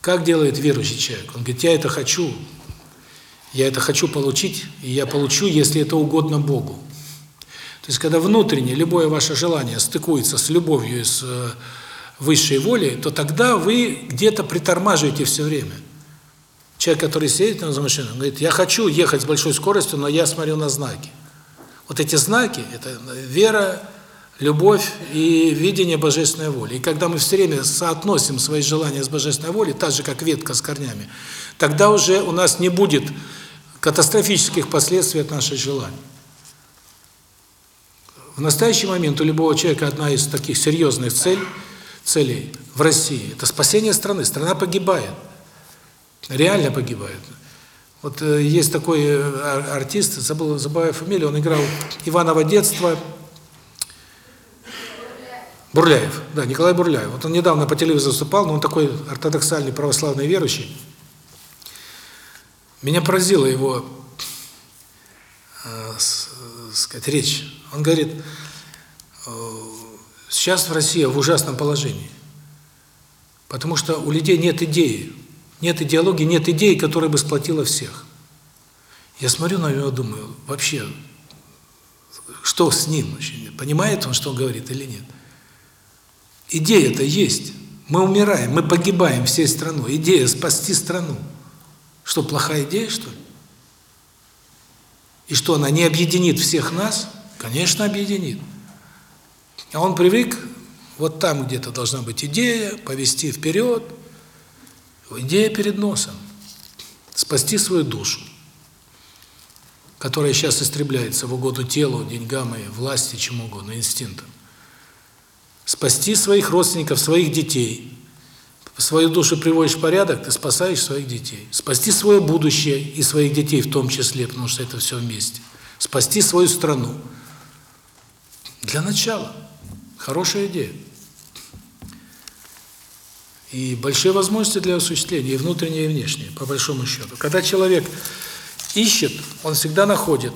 как делает верующий человек? Он говорит, я это хочу, я это хочу получить, и я получу, если это угодно Богу. То есть, когда внутренне любое ваше желание стыкуется с любовью и с э, высшей волей, то тогда вы где-то притормаживаете все время. Человек, который сидит на машине, говорит, я хочу ехать с большой скоростью, но я смотрю на знаки. Вот эти знаки – это вера, любовь и видение божественной воли. И когда мы все время соотносим свои желания с божественной волей, так же, как ветка с корнями, тогда уже у нас не будет катастрофических последствий от наших желаний. В настоящий момент у любого человека одна из таких серьезных целей – целей в России. Это спасение страны. Страна погибает. Реально погибает. Вот э, есть такой э, артист, забыл, забываю фамилию, он играл Иваново детство. Бурляев, да, Николай Бурляев. Вот он недавно по телевизору выступал, но он такой ортодоксальный православный верующий. Меня поразила его, э, сказать, речь. Он говорит, э, Сейчас в России в ужасном положении. Потому что у людей нет идеи, нет идеологии, нет идеи, которая бы сплотила всех. Я смотрю на него, думаю, вообще, что с ним? Понимает он, что он говорит или нет? Идея-то есть. Мы умираем, мы погибаем всей страной. Идея спасти страну. Что, плохая идея, что ли? И что, она не объединит всех нас? Конечно, объединит. А он привык, вот там где-то должна быть идея, повести вперед, идея перед носом, спасти свою душу, которая сейчас истребляется в угоду телу, деньгам и власти, чему угодно, инстинктам. Спасти своих родственников, своих детей, свою душу приводишь в порядок, ты спасаешь своих детей. Спасти свое будущее и своих детей в том числе, потому что это все вместе. Спасти свою страну. Для начала. Хорошая идея. И большие возможности для осуществления, и внутренние, и внешние, по большому счету. Когда человек ищет, он всегда находит.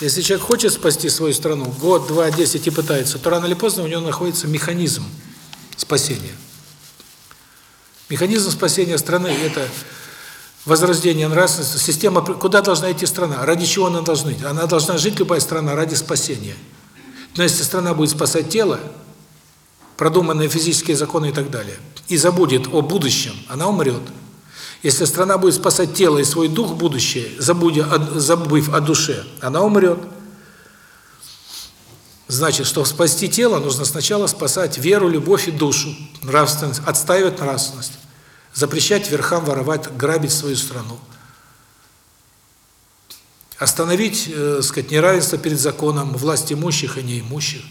Если человек хочет спасти свою страну, год, два, десять и пытается, то рано или поздно у него находится механизм спасения. Механизм спасения страны – это возрождение нравственности, система, куда должна идти страна, ради чего она должна идти. Она должна жить, любая страна, ради спасения. Но если страна будет спасать тело, продуманные физические законы и так далее, и забудет о будущем, она умрет. Если страна будет спасать тело и свой дух будущее, забудя, забыв о душе, она умрет. Значит, чтобы спасти тело, нужно сначала спасать веру, любовь и душу, нравственность, отстаивать нравственность, запрещать верхам воровать, грабить свою страну. Остановить, э, сказать, неравенство перед законом власть имущих и неимущих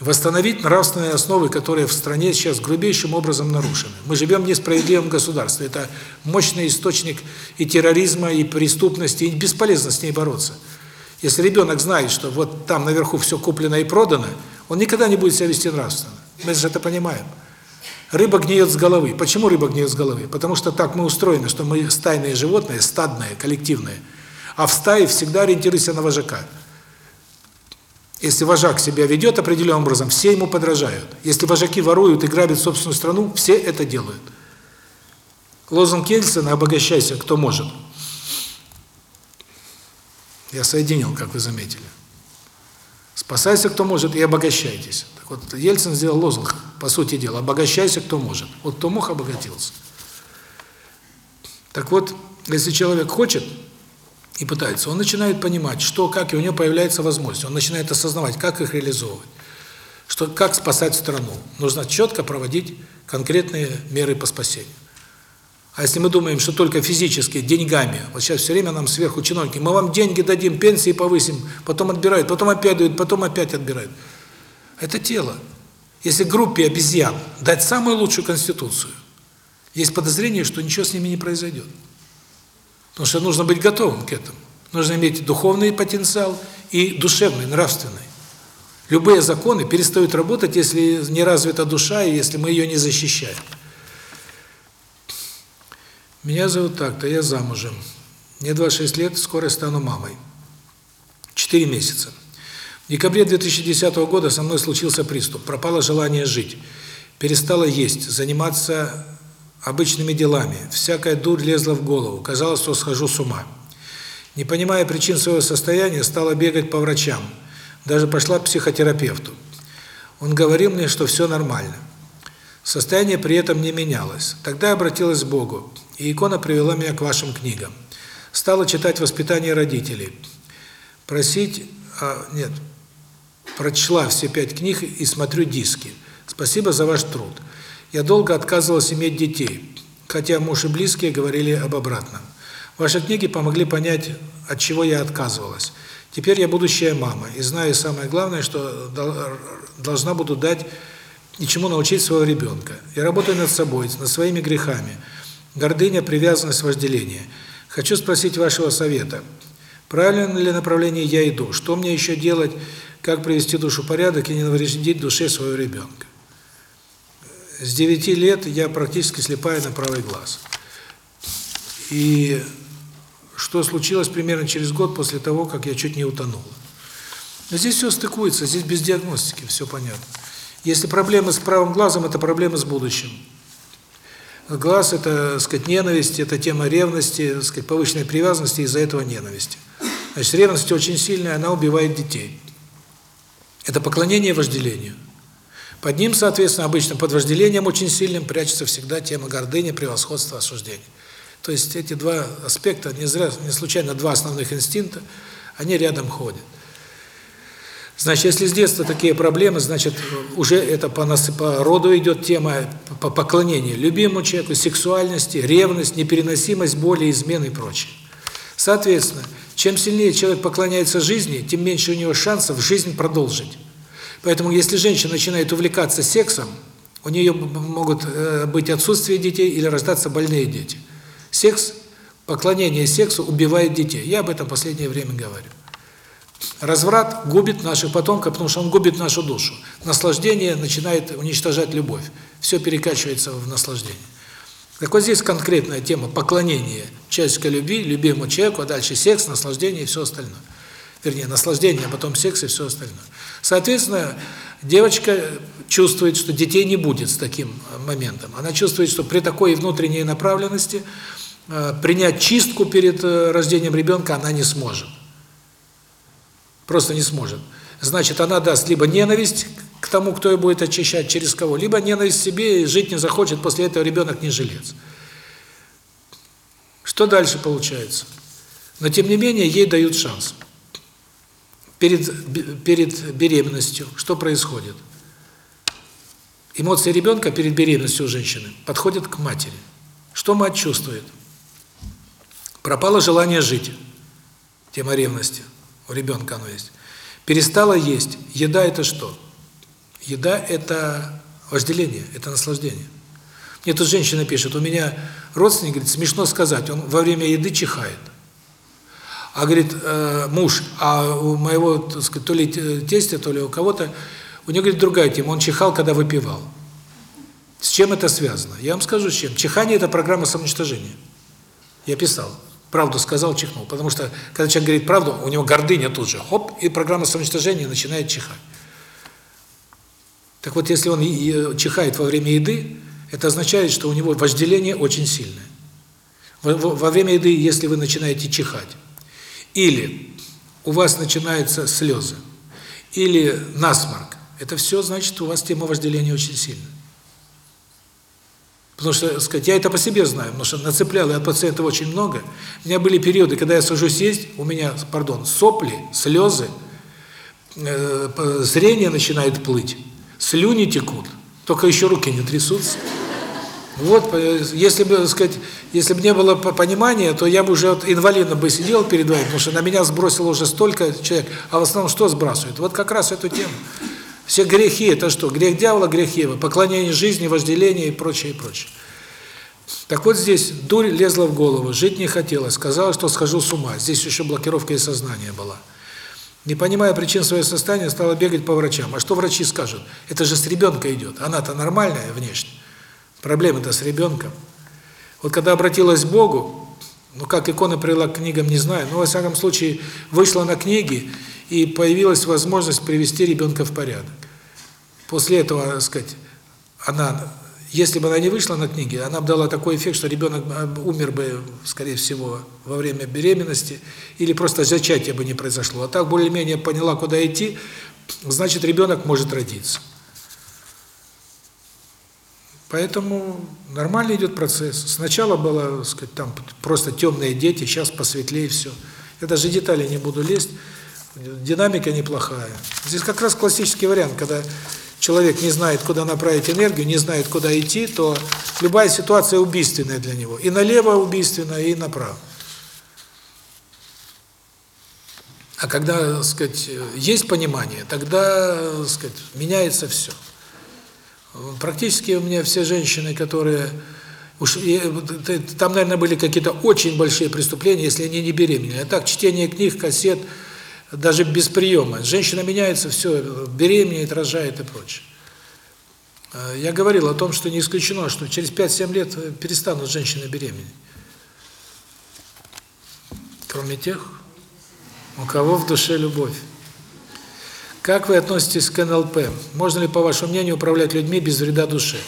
восстановить нравственные основы, которые в стране сейчас грубейшим образом нарушены. Мы живем в несправедливом государстве. Это мощный источник и терроризма, и преступности, и бесполезно с ней бороться. Если ребенок знает, что вот там наверху все куплено и продано, он никогда не будет себя вести нравственно. Мы же это понимаем. Рыба гниет с головы. Почему рыба гниет с головы? Потому что так мы устроены, что мы стайные животные, стадные, коллективные. А в стае всегда ориентируйся на вожака. Если вожак себя ведет определенным образом, все ему подражают. Если вожаки воруют и грабят собственную страну, все это делают. Лозунг Ельцина «Обогащайся, кто может». Я соединил, как вы заметили. Спасайся, кто может, и обогащайтесь. Так вот, Ельцин сделал лозунг, по сути дела, обогащайся, кто может. Вот кто мог, обогатился. Так вот, если человек хочет, и пытается, он начинает понимать, что, как, и у него появляется возможность. Он начинает осознавать, как их реализовывать. Что, как спасать страну. Нужно четко проводить конкретные меры по спасению. А если мы думаем, что только физически, деньгами, вот сейчас все время нам сверху чиновники, мы вам деньги дадим, пенсии повысим, потом отбирают, потом опять дают, потом опять отбирают. Это тело. Если группе обезьян дать самую лучшую конституцию, есть подозрение, что ничего с ними не произойдет. Потому что нужно быть готовым к этому. Нужно иметь духовный потенциал и душевный, нравственный. Любые законы перестают работать, если не развита душа и если мы ее не защищаем. Меня зовут так-то, я замужем. Мне 26 лет, скоро стану мамой. Четыре месяца. В декабре 2010 года со мной случился приступ. Пропало желание жить. Перестала есть, заниматься обычными делами. Всякая дурь лезла в голову. Казалось, что схожу с ума. Не понимая причин своего состояния, стала бегать по врачам. Даже пошла к психотерапевту. Он говорил мне, что все нормально. Состояние при этом не менялось. Тогда я обратилась к Богу, и икона привела меня к вашим книгам. Стала читать «Воспитание родителей». Просить... А, нет, прочла все пять книг и смотрю диски. Спасибо за ваш труд. Я долго отказывалась иметь детей, хотя муж и близкие говорили об обратном. Ваши книги помогли понять, от чего я отказывалась. Теперь я будущая мама, и знаю самое главное, что должна буду дать и чему научить своего ребенка. Я работаю над собой, над своими грехами. Гордыня, привязанность, вожделение. Хочу спросить вашего совета. Правильно ли направление я иду? Что мне еще делать? Как привести душу в порядок и не навредить душе своего ребенка? С 9 лет я практически слепая на правый глаз. И что случилось примерно через год после того, как я чуть не утонула. Но здесь все стыкуется, здесь без диагностики, все понятно. Если проблемы с правым глазом, это проблемы с будущим. Глаз – это, так сказать, ненависть, это тема ревности, так сказать, повышенной привязанности, из-за этого ненависти. Значит, ревность очень сильная, она убивает детей. Это поклонение вожделению. Под ним, соответственно, обычно под вожделением очень сильным прячется всегда тема гордыни, превосходства, осуждения. То есть эти два аспекта, не зря, не случайно два основных инстинкта, они рядом ходят. Значит, если с детства такие проблемы, значит, уже это по, нас, по роду идет тема по поклонению любимому человеку, сексуальности, ревность, непереносимость боли, измены и прочее. Соответственно, чем сильнее человек поклоняется жизни, тем меньше у него шансов жизнь продолжить. Поэтому если женщина начинает увлекаться сексом, у нее могут э, быть отсутствие детей или рождаться больные дети. Секс, поклонение сексу убивает детей. Я об этом в последнее время говорю. Разврат губит наших потомков, потому что он губит нашу душу. Наслаждение начинает уничтожать любовь. Все перекачивается в наслаждение. Так вот здесь конкретная тема поклонения человеческой любви, любимому человеку, а дальше секс, наслаждение и все остальное. Вернее, наслаждение, а потом секс и все остальное. Соответственно, девочка чувствует, что детей не будет с таким моментом. Она чувствует, что при такой внутренней направленности э, принять чистку перед э, рождением ребенка она не сможет. Просто не сможет. Значит, она даст либо ненависть к тому, кто ее будет очищать, через кого, либо ненависть себе и жить не захочет, после этого ребенок не жилец. Что дальше получается? Но тем не менее ей дают шанс. Перед перед беременностью что происходит? Эмоции ребенка перед беременностью у женщины подходят к матери. Что мать чувствует? Пропало желание жить. Тема ревности. У ребенка оно есть. Перестала есть. Еда – это что? Еда – это вожделение, это наслаждение. Мне тут женщина пишет, у меня родственник, говорит, смешно сказать, он во время еды чихает. А говорит, э, муж, а у моего, так сказать, то ли тестя, то ли у кого-то, у него, говорит, другая тема, он чихал, когда выпивал. С чем это связано? Я вам скажу, с чем. Чихание – это программа самоуничтожения. Я писал. Правду сказал, чихнул. Потому что, когда человек говорит правду, у него гордыня тут же, хоп, и программа самоуничтожения начинает чихать. Так вот, если он чихает во время еды, это означает, что у него вожделение очень сильное. Во время еды, если вы начинаете чихать, или у вас начинаются слезы, или насморк, это все значит, у вас тема вожделения очень сильная. Потому что, сказать, я это по себе знаю, потому что нацеплял я от пациентов очень много. У меня были периоды, когда я сажусь есть, у меня, пардон, сопли, слезы, э, зрение начинает плыть, слюни текут, только еще руки не трясутся. Вот, если бы, сказать, если бы не было понимания, то я бы уже вот инвалидно бы сидел перед вами, потому что на меня сбросило уже столько человек, а в основном что сбрасывает? Вот как раз эту тему. Все грехи – это что? Грех дьявола, грех Евы, поклонение жизни, вожделение и прочее, и прочее. Так вот здесь дурь лезла в голову, жить не хотела, сказала, что схожу с ума. Здесь еще блокировка и сознания была. Не понимая причин своего состояния, стала бегать по врачам. А что врачи скажут? Это же с ребенка идет. Она-то нормальная внешне. Проблема-то с ребенком. Вот когда обратилась к Богу, ну как икона привела к книгам, не знаю, но во всяком случае вышла на книги, и появилась возможность привести ребенка в порядок. После этого, так сказать, она, если бы она не вышла на книги, она бы дала такой эффект, что ребенок умер бы, скорее всего, во время беременности, или просто зачатие бы не произошло. А так более-менее поняла, куда идти, значит, ребенок может родиться. Поэтому нормально идет процесс. Сначала было, так сказать, там просто темные дети, сейчас посветлее все. Я даже детали не буду лезть. Динамика неплохая. Здесь как раз классический вариант, когда человек не знает, куда направить энергию, не знает, куда идти, то любая ситуация убийственная для него. И налево убийственная, и направо. А когда, так сказать, есть понимание, тогда, так сказать, меняется все. Практически у меня все женщины, которые уж там, наверное, были какие-то очень большие преступления, если они не беременные. А так чтение книг, кассет, даже без приема. Женщина меняется, все, беременеет, рожает и прочее. А, я говорил о том, что не исключено, что через 5-7 лет перестанут женщины беременеть. Кроме тех, у кого в душе любовь. Как вы относитесь к НЛП? Можно ли, по вашему мнению, управлять людьми без вреда душе?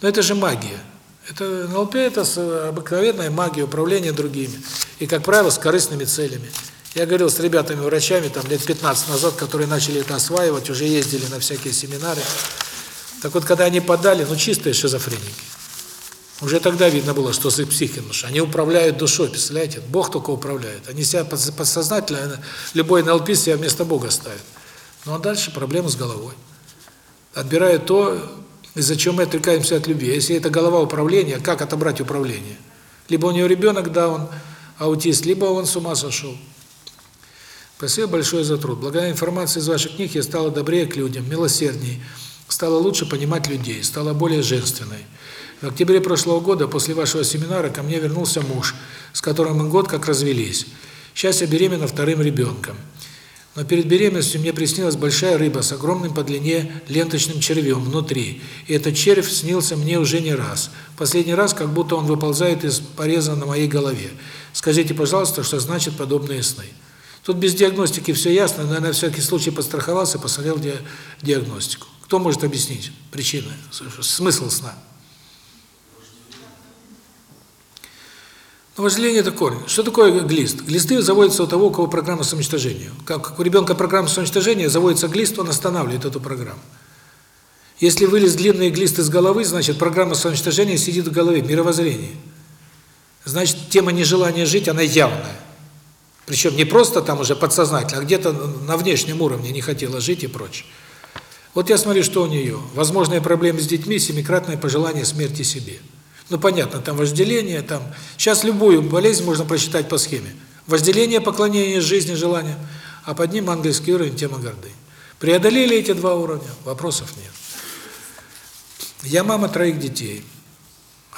Но это же магия. Это НЛП – это обыкновенная магия управления другими. И, как правило, с корыстными целями. Я говорил с ребятами-врачами там лет 15 назад, которые начали это осваивать, уже ездили на всякие семинары. Так вот, когда они подали, ну, чистые шизофреники. Уже тогда видно было, что с их психикой, они управляют душой, представляете? Бог только управляет. Они себя подсознательно, любой НЛП себя вместо Бога ставит. Ну, а дальше проблема с головой. Отбирают то, из-за чего мы отрекаемся от любви. Если это голова управления, как отобрать управление? Либо у него ребенок, да, он аутист, либо он с ума сошел. Спасибо большое за труд. Благодаря информации из ваших книг я стала добрее к людям, милосердней стала лучше понимать людей, стала более женственной. В октябре прошлого года, после вашего семинара, ко мне вернулся муж, с которым мы год как развелись. Сейчас я беременна вторым ребенком. Но перед беременностью мне приснилась большая рыба с огромным по длине ленточным червем внутри. И этот червь снился мне уже не раз. Последний раз, как будто он выползает из пореза на моей голове. Скажите, пожалуйста, что значит подобные сны? Тут без диагностики все ясно, но я на всякий случай подстраховался, посмотрел ди диагностику. Кто может объяснить причины, смысл сна? Но вожделение – это корень. Что такое глист? Глисты заводятся у того, у кого программа самоуничтожения. Как у ребенка программа самоуничтожения, заводится глист, он останавливает эту программу. Если вылез длинный глист из головы, значит, программа самоуничтожения сидит в голове, мировоззрение. Значит, тема нежелания жить, она явная. Причем не просто там уже подсознательно, а где-то на внешнем уровне не хотела жить и прочее. Вот я смотрю, что у нее. Возможные проблемы с детьми, семикратное пожелание смерти себе. Ну, понятно, там вожделение, там... Сейчас любую болезнь можно прочитать по схеме. Вожделение, поклонение жизни, желание, а под ним английский уровень, тема гордыни. Преодолели эти два уровня? Вопросов нет. Я мама троих детей.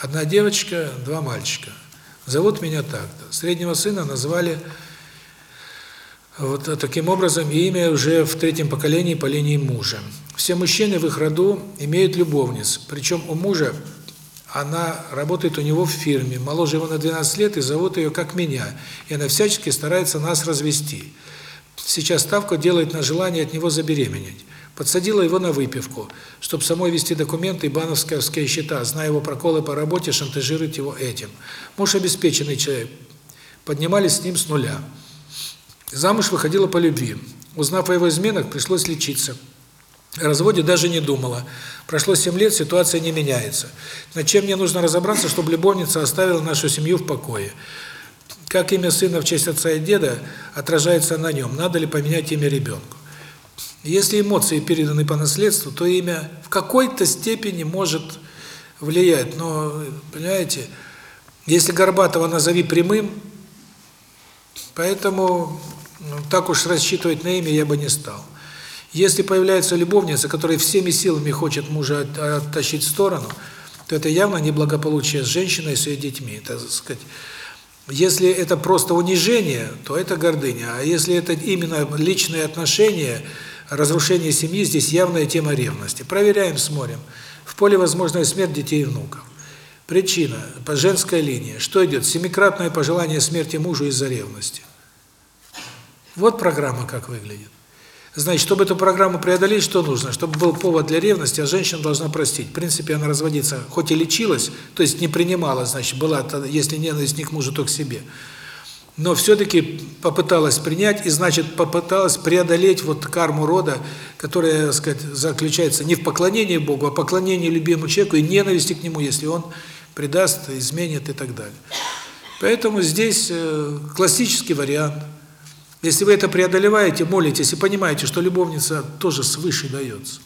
Одна девочка, два мальчика. Зовут меня так-то. Среднего сына назвали вот таким образом, имя уже в третьем поколении по линии мужа. Все мужчины в их роду имеют любовниц, причем у мужа она работает у него в фирме, моложе его на 12 лет, и зовут ее как меня, и она всячески старается нас развести. Сейчас ставку делает на желание от него забеременеть. Подсадила его на выпивку, чтобы самой вести документы и бановские счета, зная его проколы по работе, шантажирует его этим. Муж обеспеченный человек. Поднимались с ним с нуля. Замуж выходила по любви. Узнав о его изменах, пришлось лечиться. О разводе даже не думала. Прошло 7 лет, ситуация не меняется. Над чем мне нужно разобраться, чтобы любовница оставила нашу семью в покое? Как имя сына в честь отца и деда отражается на нем? Надо ли поменять имя ребенку? Если эмоции переданы по наследству, то имя в какой-то степени может влиять. Но, понимаете, если Горбатова назови прямым, поэтому так уж рассчитывать на имя я бы не стал. Если появляется любовница, которая всеми силами хочет мужа оттащить в сторону, то это явно неблагополучие с женщиной и с ее детьми. Это, так сказать, если это просто унижение, то это гордыня. А если это именно личные отношения, разрушение семьи, здесь явная тема ревности. Проверяем, смотрим. В поле возможная смерть детей и внуков. Причина по женской линии. Что идет? Семикратное пожелание смерти мужу из-за ревности. Вот программа как выглядит. Значит, чтобы эту программу преодолеть, что нужно? Чтобы был повод для ревности, а женщина должна простить. В принципе, она разводиться, хоть и лечилась, то есть не принимала, значит, была, если ненависть не к мужу, то к себе. Но все-таки попыталась принять и, значит, попыталась преодолеть вот карму рода, которая, так сказать, заключается не в поклонении Богу, а в поклонении любимому человеку и ненависти к нему, если он предаст, изменит и так далее. Поэтому здесь э, классический вариант – если вы это преодолеваете, молитесь и понимаете, что любовница тоже свыше дается,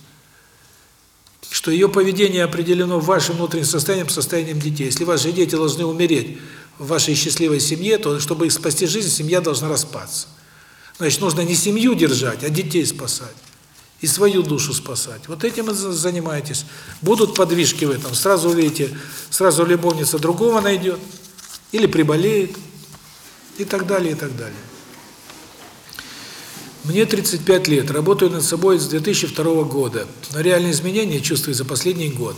что ее поведение определено вашим внутренним состоянием, состоянием детей. Если ваши дети должны умереть в вашей счастливой семье, то чтобы их спасти жизнь, семья должна распаться. Значит, нужно не семью держать, а детей спасать. И свою душу спасать. Вот этим и занимаетесь. Будут подвижки в этом. Сразу увидите, сразу любовница другого найдет. Или приболеет. И так далее, и так далее. Мне 35 лет, работаю над собой с 2002 года, но реальные изменения чувствую за последний год.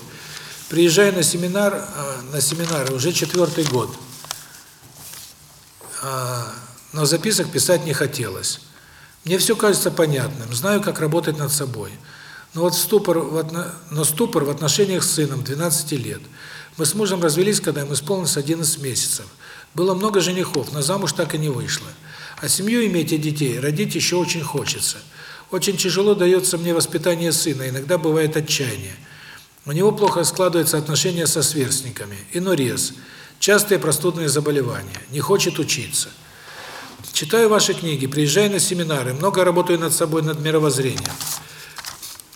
Приезжаю на семинар, а, на семинары уже четвертый год, а, но записок писать не хотелось. Мне все кажется понятным, знаю, как работать над собой. Но вот ступор в, но ступор в отношениях с сыном 12 лет. Мы с мужем развелись, когда ему исполнилось 11 месяцев. Было много женихов, но замуж так и не вышло. А семью иметь и детей родить еще очень хочется. Очень тяжело дается мне воспитание сына, иногда бывает отчаяние. У него плохо складываются отношения со сверстниками, инурез, частые простудные заболевания, не хочет учиться. Читаю ваши книги, приезжаю на семинары, много работаю над собой, над мировоззрением.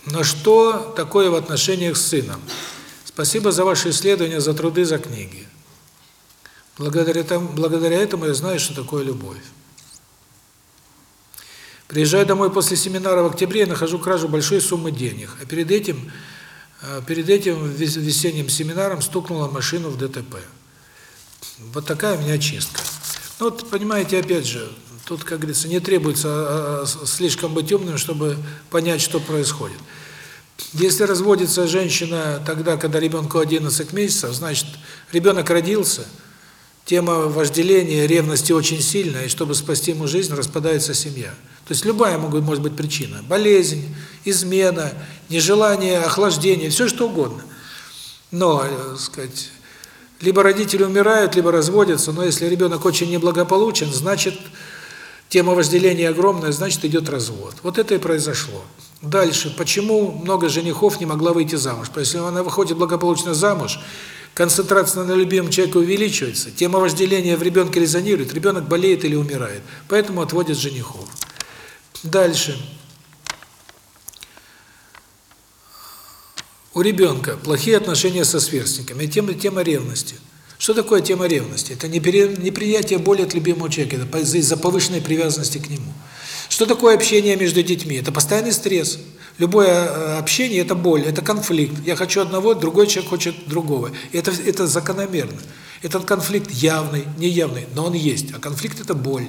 Но что такое в отношениях с сыном? Спасибо за ваши исследования, за труды, за книги. Благодаря, тому, благодаря этому я знаю, что такое любовь. Приезжаю домой после семинара в октябре и нахожу кражу большой суммы денег. А перед этим, э, перед этим весенним семинаром стукнула машину в ДТП. Вот такая у меня чистка. Ну вот, понимаете, опять же, тут, как говорится, не требуется а, а, слишком быть умным, чтобы понять, что происходит. Если разводится женщина тогда, когда ребенку 11 месяцев, значит, ребенок родился, тема вожделения, ревности очень сильная, и чтобы спасти ему жизнь, распадается семья. То есть любая может быть причина. Болезнь, измена, нежелание, охлаждение, все что угодно. Но, так э, сказать, либо родители умирают, либо разводятся, но если ребенок очень неблагополучен, значит, тема вожделения огромная, значит, идет развод. Вот это и произошло. Дальше, почему много женихов не могла выйти замуж? Потому что если она выходит благополучно замуж, концентрация на любимом человеке увеличивается, тема вожделения в ребенке резонирует, ребенок болеет или умирает. Поэтому отводят женихов. Дальше. У ребенка плохие отношения со сверстниками. Тема, тема ревности. Что такое тема ревности? Это неприятие боли от любимого человека, это из-за повышенной привязанности к нему. Что такое общение между детьми? Это постоянный стресс. Любое э, общение – это боль, это конфликт. Я хочу одного, другой человек хочет другого. Это, это закономерно. Этот конфликт явный, неявный, но он есть. А конфликт – это боль.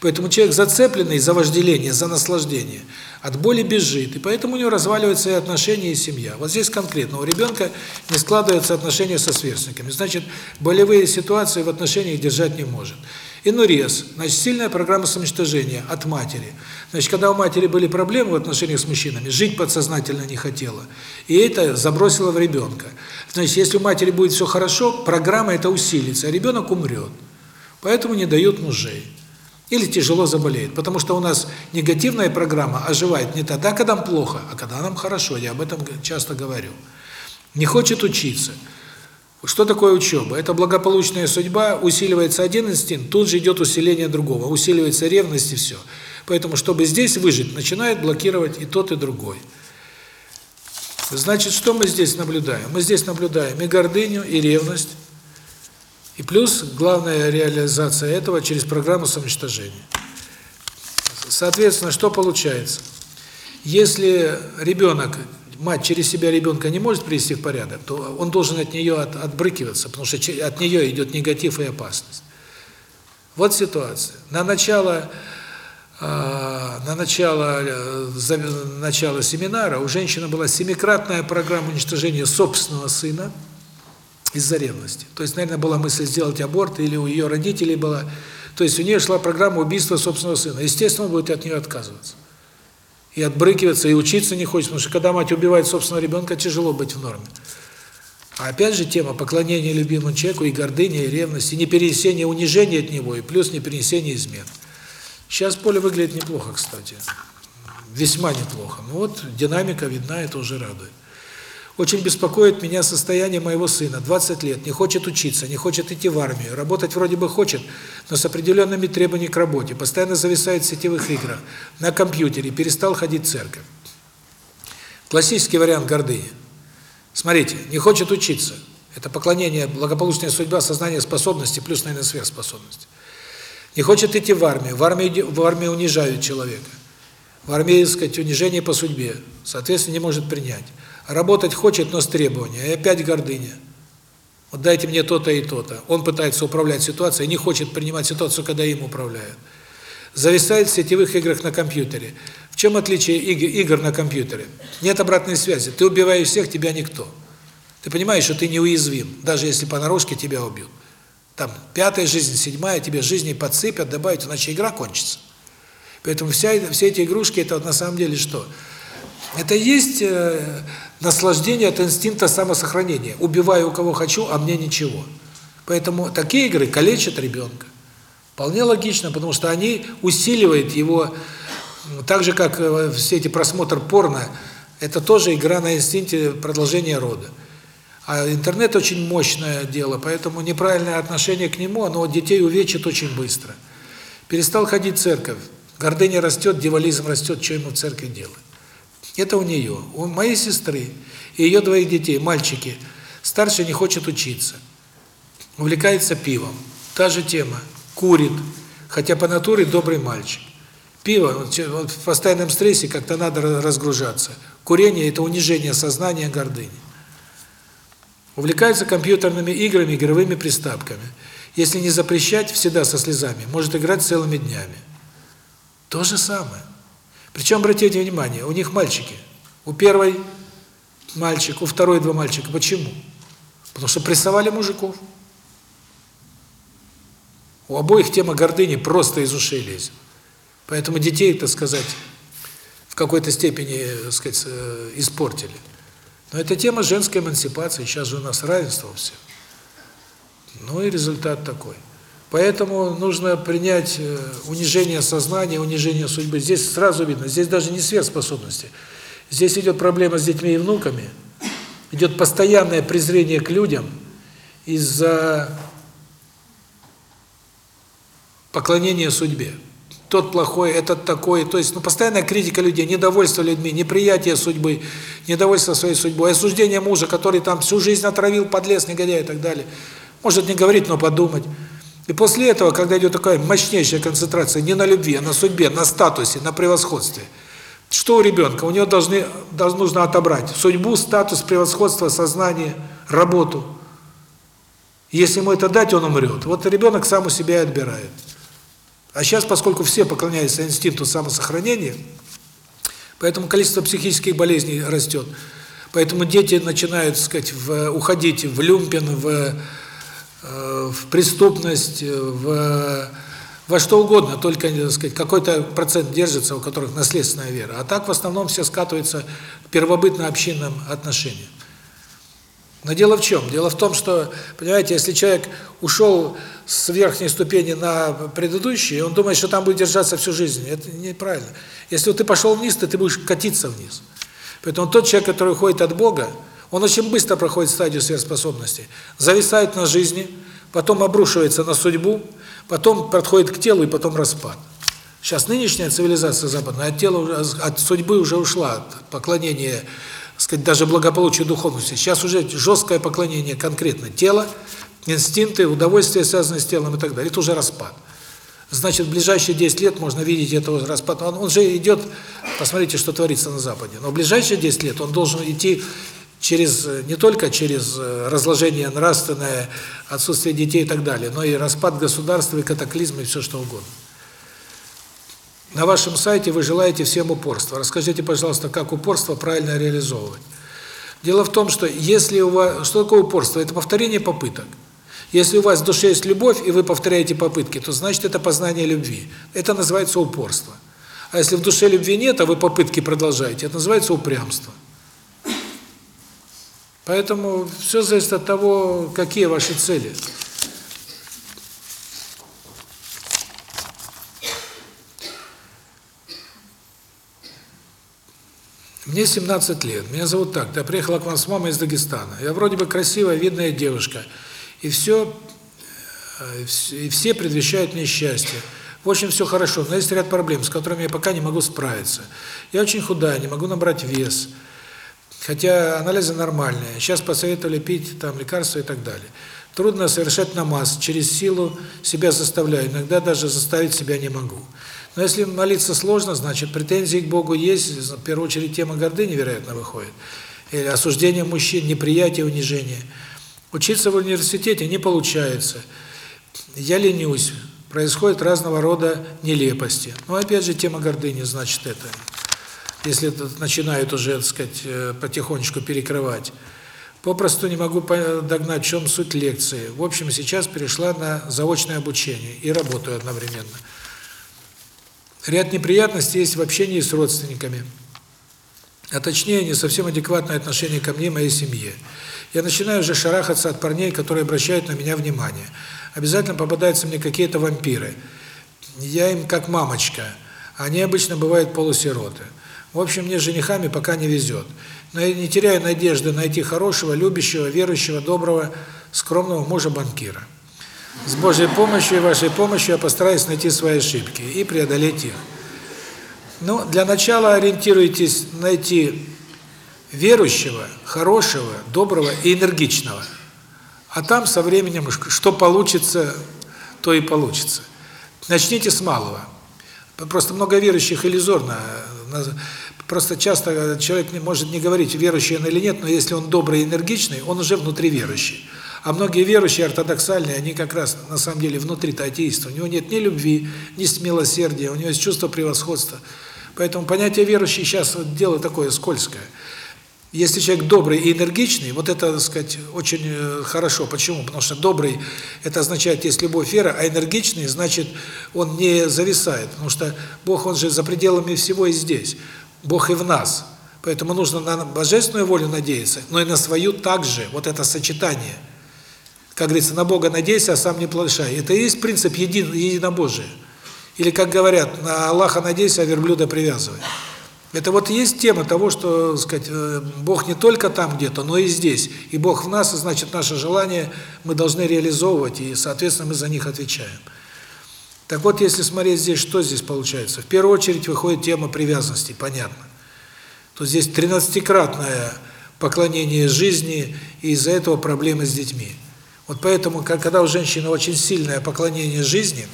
Поэтому человек зацепленный за вожделение, за наслаждение, от боли бежит, и поэтому у него разваливаются и отношения, и семья. Вот здесь конкретно у ребенка не складываются отношения со сверстниками, значит, болевые ситуации в отношениях держать не может. Инурез, значит, сильная программа самоуничтожения от матери. Значит, когда у матери были проблемы в отношениях с мужчинами, жить подсознательно не хотела, и это забросило в ребенка. Значит, если у матери будет все хорошо, программа это усилится, а ребенок умрет. Поэтому не дают мужей или тяжело заболеет. Потому что у нас негативная программа оживает не тогда, когда нам плохо, а когда нам хорошо. Я об этом часто говорю. Не хочет учиться. Что такое учеба? Это благополучная судьба, усиливается один инстинкт, тут же идет усиление другого, усиливается ревность и все. Поэтому, чтобы здесь выжить, начинает блокировать и тот, и другой. Значит, что мы здесь наблюдаем? Мы здесь наблюдаем и гордыню, и ревность, и плюс главная реализация этого через программу самоуничтожения. Соответственно, что получается? Если ребенок, мать через себя ребенка не может привести в порядок, то он должен от нее от, отбрыкиваться, потому что от нее идет негатив и опасность. Вот ситуация. На начало э, на начало э, за, начало семинара у женщины была семикратная программа уничтожения собственного сына – из-за ревности. То есть, наверное, была мысль сделать аборт, или у ее родителей была. То есть у нее шла программа убийства собственного сына. Естественно, он будет от нее отказываться. И отбрыкиваться, и учиться не хочет, потому что когда мать убивает собственного ребенка, тяжело быть в норме. А опять же тема поклонения любимому человеку, и гордыня, и ревность, и неперенесение унижения от него, и плюс неперенесение измен. Сейчас поле выглядит неплохо, кстати. Весьма неплохо. Ну вот динамика видна, это уже радует. Очень беспокоит меня состояние моего сына, 20 лет, не хочет учиться, не хочет идти в армию, работать вроде бы хочет, но с определенными требованиями к работе, постоянно зависает в сетевых играх, на компьютере, перестал ходить в церковь. Классический вариант гордыни. Смотрите, не хочет учиться. Это поклонение, благополучная судьба, сознание способности, плюс, наверное, сверхспособности. Не хочет идти в армию. В армии, в армии унижают человека. В армии, так сказать, унижение по судьбе. Соответственно, не может принять. Работать хочет, но с требованием. И опять гордыня. Вот дайте мне то-то и то-то. Он пытается управлять ситуацией, не хочет принимать ситуацию, когда им управляют. Зависает в сетевых играх на компьютере. В чем отличие игр на компьютере? Нет обратной связи. Ты убиваешь всех, тебя никто. Ты понимаешь, что ты неуязвим, даже если понарошке тебя убьют. Там пятая жизнь, седьмая, тебе жизни подсыпят, добавят, иначе игра кончится. Поэтому вся, все эти игрушки, это вот на самом деле что? Это есть э, наслаждение от инстинкта самосохранения. Убиваю у кого хочу, а мне ничего. Поэтому такие игры калечат ребенка. Вполне логично, потому что они усиливают его, так же, как э, все эти просмотр порно, это тоже игра на инстинкте продолжения рода. А интернет очень мощное дело, поэтому неправильное отношение к нему, оно детей увечит очень быстро. Перестал ходить в церковь, гордыня растет, дьяволизм растет, что ему в церкви делать? Это у нее. У моей сестры и ее двоих детей, мальчики, старший не хочет учиться. Увлекается пивом. Та же тема. Курит. Хотя по натуре добрый мальчик. Пиво, вот в постоянном стрессе как-то надо разгружаться. Курение – это унижение сознания, гордыни. Увлекается компьютерными играми, игровыми приставками. Если не запрещать, всегда со слезами, может играть целыми днями. То же самое. Причем, обратите внимание, у них мальчики. У первой мальчик, у второй два мальчика. Почему? Потому что прессовали мужиков. У обоих тема гордыни просто из ушей лезет. Поэтому детей, так сказать, в какой-то степени, так сказать, э, испортили. Но это тема женской эмансипации, сейчас же у нас равенство все. Ну и результат такой. Поэтому нужно принять э, унижение сознания, унижение судьбы. Здесь сразу видно, здесь даже не сверхспособности. Здесь идет проблема с детьми и внуками, идет постоянное презрение к людям из-за поклонения судьбе тот плохой, этот такой. То есть, ну, постоянная критика людей, недовольство людьми, неприятие судьбы, недовольство своей судьбой, осуждение мужа, который там всю жизнь отравил, подлез, негодяй и так далее. Может не говорить, но подумать. И после этого, когда идет такая мощнейшая концентрация не на любви, а на судьбе, на статусе, на превосходстве, что у ребенка? У него должны, должны нужно отобрать судьбу, статус, превосходство, сознание, работу. Если ему это дать, он умрет. Вот ребенок сам у себя и отбирает. А сейчас, поскольку все поклоняются инстинкту самосохранения, поэтому количество психических болезней растет. Поэтому дети начинают, так сказать, в, уходить в люмпен, в, в преступность, в во что угодно, только, так сказать, какой-то процент держится, у которых наследственная вера. А так в основном все скатывается к первобытно-общинным отношениям. Но дело в чем? Дело в том, что, понимаете, если человек ушел с верхней ступени на предыдущие, он думает, что там будет держаться всю жизнь. Это неправильно. Если ты пошел вниз, то ты будешь катиться вниз. Поэтому тот человек, который уходит от Бога, он очень быстро проходит стадию сверхспособности, зависает на жизни, потом обрушивается на судьбу, потом подходит к телу и потом распад. Сейчас нынешняя цивилизация западная от тела, от судьбы уже ушла, от поклонения сказать, даже благополучию духовности. Сейчас уже жесткое поклонение конкретно тела, инстинкты, удовольствия, связанные с телом и так далее. Это уже распад. Значит, в ближайшие 10 лет можно видеть этого распад. Он, он же идет, посмотрите, что творится на Западе. Но в ближайшие 10 лет он должен идти через не только через э, разложение нравственное, отсутствие детей и так далее, но и распад государства, и катаклизм, и все что угодно. На вашем сайте вы желаете всем упорства. Расскажите, пожалуйста, как упорство правильно реализовывать. Дело в том, что если у вас... Что такое упорство? Это повторение попыток. Если у вас в душе есть любовь, и вы повторяете попытки, то значит это познание любви. Это называется упорство. А если в душе любви нет, а вы попытки продолжаете, это называется упрямство. Поэтому все зависит от того, какие ваши цели. Мне 17 лет, меня зовут так, я приехала к вам с мамой из Дагестана. Я вроде бы красивая, видная девушка. И все, э, и все предвещают мне счастье. В общем, все хорошо, но есть ряд проблем, с которыми я пока не могу справиться. Я очень худая, не могу набрать вес. Хотя анализы нормальные. Сейчас посоветовали пить там лекарства и так далее. Трудно совершать намаз, через силу себя заставляю, иногда даже заставить себя не могу. Но если молиться сложно, значит, претензии к Богу есть, в первую очередь тема гордыни, вероятно, выходит. Или осуждение мужчин, неприятие, унижение. Учиться в университете не получается. Я ленюсь. Происходят разного рода нелепости. Но опять же, тема гордыни, значит, это. Если начинают уже, так сказать, э, потихонечку перекрывать. Попросту не могу догнать, в чем суть лекции. В общем, сейчас перешла на заочное обучение и работаю одновременно. Ряд неприятностей есть в общении с родственниками. А точнее, не совсем адекватное отношение ко мне и моей семье. Я начинаю уже шарахаться от парней, которые обращают на меня внимание. Обязательно попадаются мне какие-то вампиры. Я им как мамочка. Они обычно бывают полусироты. В общем, мне с женихами пока не везет. Но я не теряю надежды найти хорошего, любящего, верующего, доброго, скромного мужа-банкира. С Божьей помощью и вашей помощью я постараюсь найти свои ошибки и преодолеть их. Ну, для начала ориентируйтесь найти верующего, хорошего, доброго и энергичного. А там со временем, что получится, то и получится. Начните с малого. Просто много верующих иллюзорно. Просто часто человек не может не говорить, верующий он или нет, но если он добрый и энергичный, он уже внутри верующий. А многие верующие ортодоксальные, они как раз на самом деле внутри-то атеисты. У него нет ни любви, ни милосердия, у него есть чувство превосходства. Поэтому понятие верующий сейчас дело такое скользкое. Если человек добрый и энергичный, вот это, так сказать, очень э, хорошо. Почему? Потому что добрый – это означает, есть любовь, вера, а энергичный – значит, он не зависает. Потому что Бог, Он же за пределами всего и здесь. Бог и в нас. Поэтому нужно на божественную волю надеяться, но и на свою также, вот это сочетание. Как говорится, на Бога надейся, а сам не плашай. Это и есть принцип един, единобожия. Или, как говорят, на Аллаха надейся, а верблюда привязывай. Это вот есть тема того, что, сказать, э, Бог не только там где-то, но и здесь. И Бог в нас, и значит, наше желание мы должны реализовывать, и, соответственно, мы за них отвечаем. Так вот, если смотреть здесь, что здесь получается? В первую очередь выходит тема привязанности, понятно. То здесь тринадцатикратное поклонение жизни, и из-за этого проблемы с детьми. Вот поэтому, когда у женщины очень сильное поклонение жизни,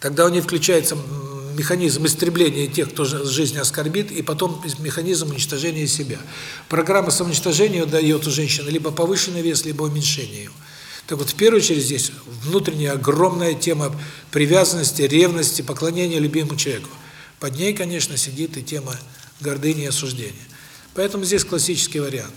тогда у нее включается механизм истребления тех, кто жизнь оскорбит, и потом механизм уничтожения себя. Программа самоуничтожения дает у женщины либо повышенный вес, либо уменьшение его. Так вот, в первую очередь здесь внутренняя огромная тема привязанности, ревности, поклонения любимому человеку. Под ней, конечно, сидит и тема гордыни и осуждения. Поэтому здесь классический вариант.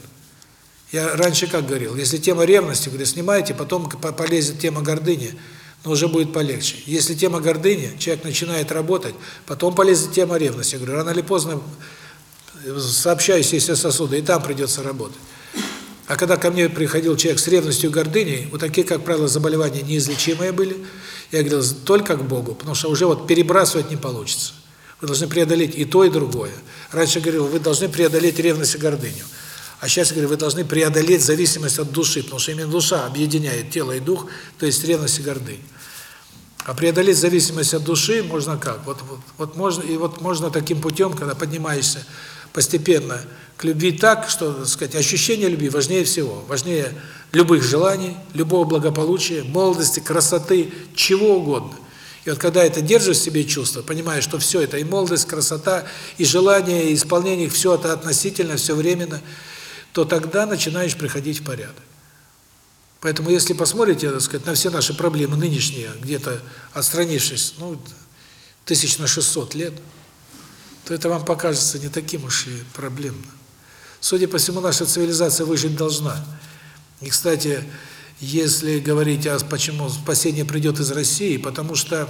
Я раньше как говорил, если тема ревности, говорю, снимайте, потом полезет тема гордыни – но уже будет полегче. Если тема гордыни, человек начинает работать, потом полезет тема ревности. Я говорю, рано или поздно сообщающиеся сосуды, и там придется работать. А когда ко мне приходил человек с ревностью и гордыней, вот такие, как правило, заболевания неизлечимые были, я говорил, только к Богу, потому что уже вот перебрасывать не получится. Вы должны преодолеть и то, и другое. Раньше говорил, вы должны преодолеть ревность и гордыню. А сейчас, я говорю, вы должны преодолеть зависимость от души, потому что именно душа объединяет тело и дух, то есть ревность и гордынь. А преодолеть зависимость от души можно как? Вот, вот, вот можно и вот можно таким путем, когда поднимаешься постепенно к любви так, что, так сказать, ощущение любви важнее всего, важнее любых желаний, любого благополучия, молодости, красоты, чего угодно. И вот когда это держишь в себе чувство, понимаешь, что все это и молодость, красота, и желание, и исполнение, все это относительно, все временно – то тогда начинаешь приходить в порядок. Поэтому если посмотрите, так сказать, на все наши проблемы нынешние, где-то отстранившись, ну, тысяч на 600 лет, то это вам покажется не таким уж и проблемным. Судя по всему, наша цивилизация выжить должна. И, кстати, если говорить о почему спасение придет из России, потому что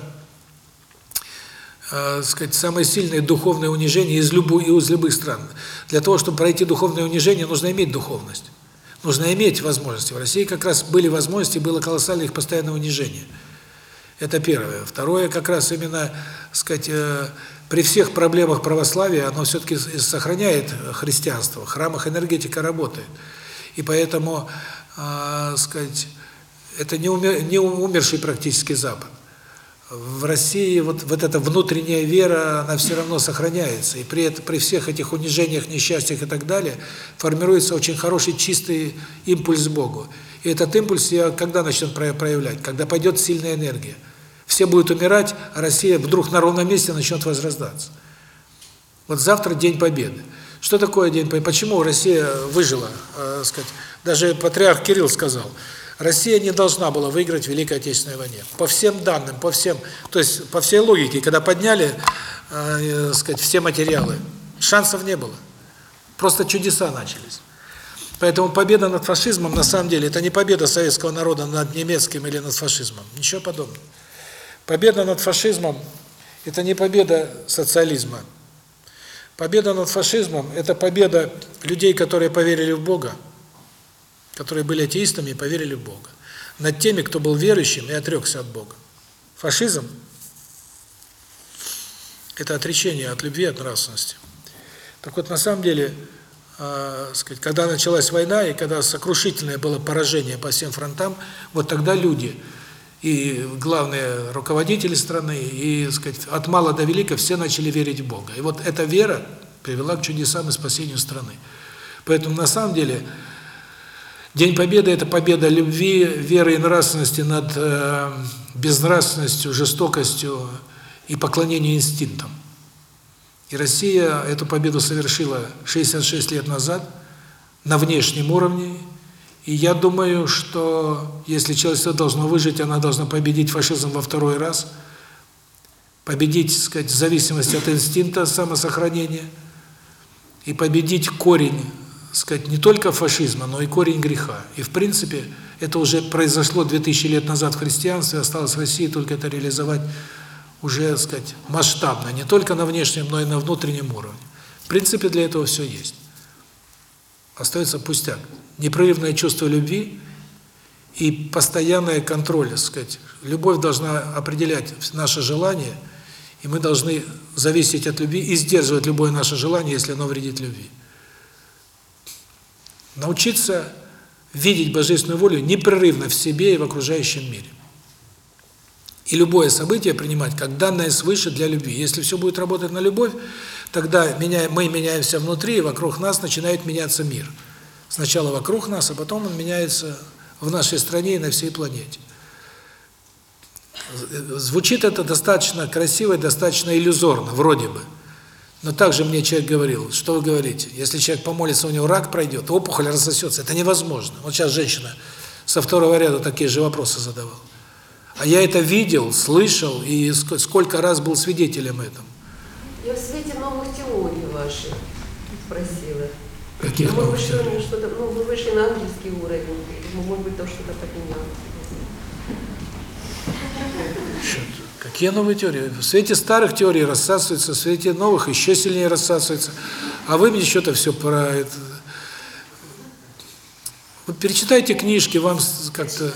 э, сказать, самое сильное духовное унижение из любой из любых стран. Для того, чтобы пройти духовное унижение, нужно иметь духовность. Нужно иметь возможности. В России как раз были возможности, было колоссальное их постоянное унижение. Это первое. Второе, как раз именно, сказать, э, при всех проблемах православия, оно все-таки сохраняет христианство. В храмах энергетика работает. И поэтому, э, сказать, это не, умер, не умерший практически Запад в России вот, вот эта внутренняя вера, она все равно сохраняется. И при, это, при всех этих унижениях, несчастьях и так далее формируется очень хороший, чистый импульс Богу. И этот импульс я когда начнет проявлять? Когда пойдет сильная энергия. Все будут умирать, а Россия вдруг на ровном месте начнет возрождаться. Вот завтра День Победы. Что такое День Победы? Почему Россия выжила? Э, сказать, даже патриарх Кирилл сказал – Россия не должна была выиграть в Великой Отечественной войне. По всем данным, по всем, то есть по всей логике, когда подняли, э, сказать, все материалы, шансов не было. Просто чудеса начались. Поэтому победа над фашизмом, на самом деле, это не победа советского народа над немецким или над фашизмом. Ничего подобного. Победа над фашизмом – это не победа социализма. Победа над фашизмом – это победа людей, которые поверили в Бога, которые были атеистами и поверили в Бога, над теми, кто был верующим и отрекся от Бога. Фашизм – это отречение от любви, от нравственности. Так вот, на самом деле, э, сказать, когда началась война и когда сокрушительное было поражение по всем фронтам, вот тогда люди и главные руководители страны, и, сказать, от мала до велика все начали верить в Бога. И вот эта вера привела к чудесам и спасению страны. Поэтому на самом деле День Победы – это победа любви, веры и нравственности над э, безнравственностью, жестокостью и поклонению инстинктам. И Россия эту победу совершила 66 лет назад на внешнем уровне. И я думаю, что если человечество должно выжить, она должна победить фашизм во второй раз, победить, так сказать, зависимость от инстинкта самосохранения и победить корень, так сказать, не только фашизма, но и корень греха. И в принципе, это уже произошло 2000 лет назад в христианстве, осталось в России только это реализовать уже, так сказать, масштабно, не только на внешнем, но и на внутреннем уровне. В принципе, для этого все есть. Остается пустяк. Непрерывное чувство любви и постоянный контроль, так сказать. Любовь должна определять наше желание, и мы должны зависеть от любви и сдерживать любое наше желание, если оно вредит любви. Научиться видеть божественную волю непрерывно в себе и в окружающем мире. И любое событие принимать как данное свыше для любви. Если все будет работать на любовь, тогда меня, мы меняемся внутри, и вокруг нас начинает меняться мир. Сначала вокруг нас, а потом он меняется в нашей стране и на всей планете. Звучит это достаточно красиво и достаточно иллюзорно, вроде бы. Но также мне человек говорил, что вы говорите, если человек помолится, у него рак пройдет, опухоль рассосется, это невозможно. Вот сейчас женщина со второго ряда такие же вопросы задавала. А я это видел, слышал и сколько раз был свидетелем этого. Я в свете новых теорий ваших спросила. Каких ну, новых вы что-то, ну, вы вышли на английский уровень, ну, может быть, то что-то поднималось. Какие новые теории? В свете старых теорий рассасывается, в свете новых еще сильнее рассасывается. А вы мне что-то все про это... Вот перечитайте книжки, вам как-то...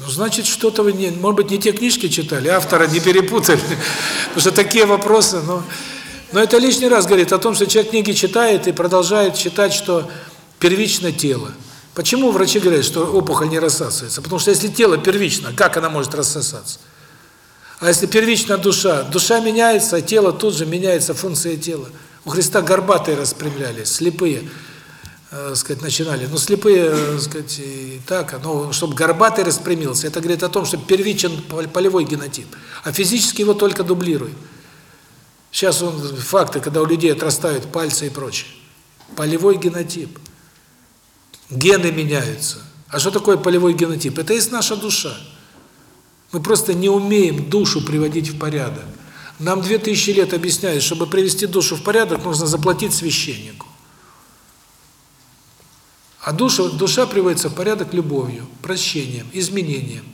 Ну, значит, что-то вы, не, может быть, не те книжки читали, автора не перепутали. Потому что такие вопросы, ну... Но это лишний раз говорит о том, что человек книги читает и продолжает считать, что первично тело. Почему врачи говорят, что опухоль не рассасывается? Потому что если тело первично, как она может рассосаться? А если первична душа, душа меняется, а тело тут же меняется, функция тела. У Христа горбатые распрямлялись, слепые, э, сказать, начинали. Ну, слепые, э, сказать, и так, но чтобы горбатый распрямился, это говорит о том, что первичен полевой генотип, а физически его только дублирует. Сейчас он факты, когда у людей отрастают пальцы и прочее. Полевой генотип. Гены меняются. А что такое полевой генотип? Это есть наша душа. Мы просто не умеем душу приводить в порядок. Нам 2000 лет объясняют, чтобы привести душу в порядок, нужно заплатить священнику. А душа, душа приводится в порядок любовью, прощением, изменением.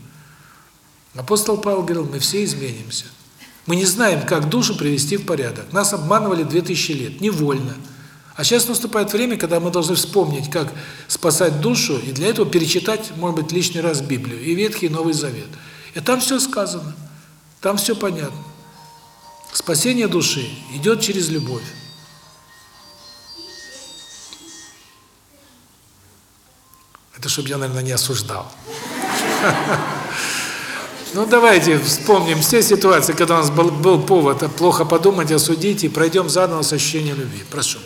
Апостол Павел говорил, мы все изменимся. Мы не знаем, как душу привести в порядок. Нас обманывали 2000 лет, невольно. А сейчас наступает время, когда мы должны вспомнить, как спасать душу, и для этого перечитать, может быть, лишний раз Библию, и Ветхий, и Новый Завет. И там все сказано, там все понятно. Спасение души идет через любовь. Это чтобы я, наверное, не осуждал. Ну, давайте вспомним все ситуации, когда у нас был, был повод плохо подумать, осудить, и пройдем заново с ощущением любви. Прошу.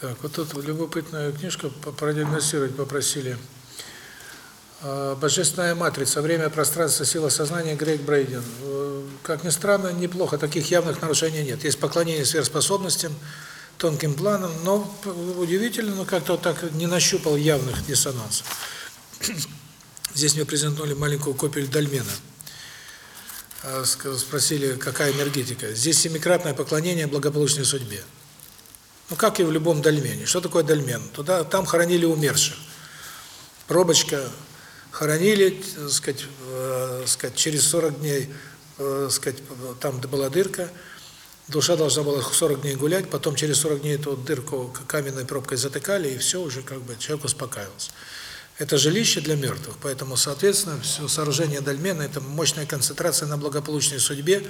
Так, вот тут любопытную книжку продиагностировать попросили. А, «Божественная матрица. Время, пространство, сила сознания» Грейг Брейден. Э, как ни странно, неплохо. Таких явных нарушений нет. Есть поклонение сверхспособностям, тонким планам, но удивительно, но как-то вот так не нащупал явных диссонансов. Здесь мне презентовали маленькую копию Дальмена. А, спросили, какая энергетика. Здесь семикратное поклонение благополучной судьбе. Ну, как и в любом дольмене. Что такое дольмен? Туда, там хоронили умерших. Пробочка, хоронили, так сказать, э, сказать, через 40 дней, э, сказать, там была дырка, душа должна была 40 дней гулять, потом через 40 дней эту дырку каменной пробкой затыкали, и все, уже как бы человек успокаивался. Это жилище для мертвых, поэтому, соответственно, все сооружение дольмена – это мощная концентрация на благополучной судьбе,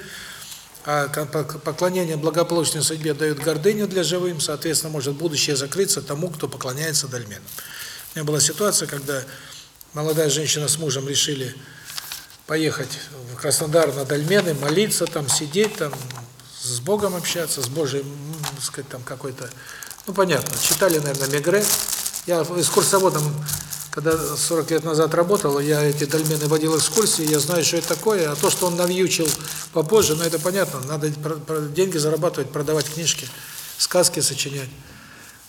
а поклонение благополучной судьбе дает гордыню для живым, соответственно, может будущее закрыться тому, кто поклоняется дольменам. У меня была ситуация, когда молодая женщина с мужем решили поехать в Краснодар на дольмены, молиться, там сидеть, там с Богом общаться, с Божьим, так сказать, там какой-то, ну понятно, читали, наверное, Мегре. Я экскурсоводом, когда 40 лет назад работал, я эти дольмены водил экскурсии, я знаю, что это такое, а то, что он навьючил попозже, ну это понятно, надо деньги зарабатывать, продавать книжки, сказки сочинять.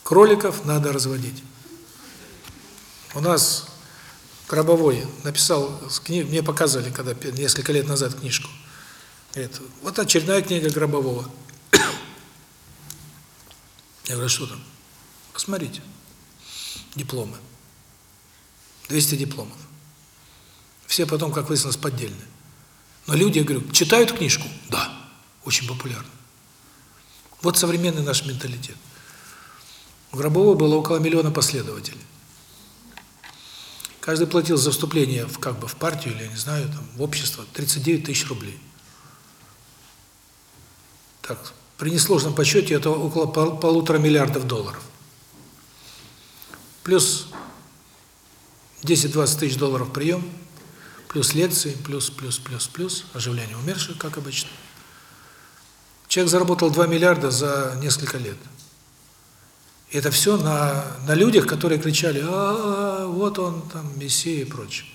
Кроликов надо разводить. У нас Гробовой написал книгу, мне показывали, когда несколько лет назад книжку. Это вот очередная книга Гробового. Я говорю, что там? Посмотрите. Дипломы. 200 дипломов. Все потом, как выяснилось, поддельные. Но люди, я говорю, читают книжку? Да, очень популярно. Вот современный наш менталитет. У Гробового было около миллиона последователей. Каждый платил за вступление в как бы в партию или, я не знаю, там, в общество 39 тысяч рублей. Так, при несложном подсчете это около полутора миллиардов долларов. Плюс 10-20 тысяч долларов прием, плюс лекции, плюс, плюс, плюс, плюс, оживление умерших, как обычно. Человек заработал 2 миллиарда за несколько лет. И это все на, на людях, которые кричали, а, -а, -а вот он, там, Мессия и прочее.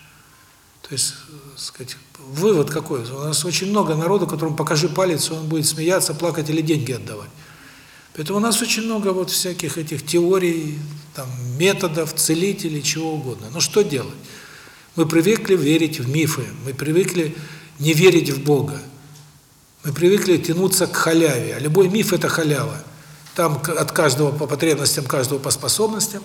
То есть, сказать, вывод какой? У нас очень много народу, которому покажи палец, он будет смеяться, плакать или деньги отдавать. Поэтому у нас очень много вот всяких этих теорий, там, методов, целителей, чего угодно. Но что делать? Мы привыкли верить в мифы, мы привыкли не верить в Бога. Мы привыкли тянуться к халяве, а любой миф – это халява. Там от каждого по потребностям, каждого по способностям,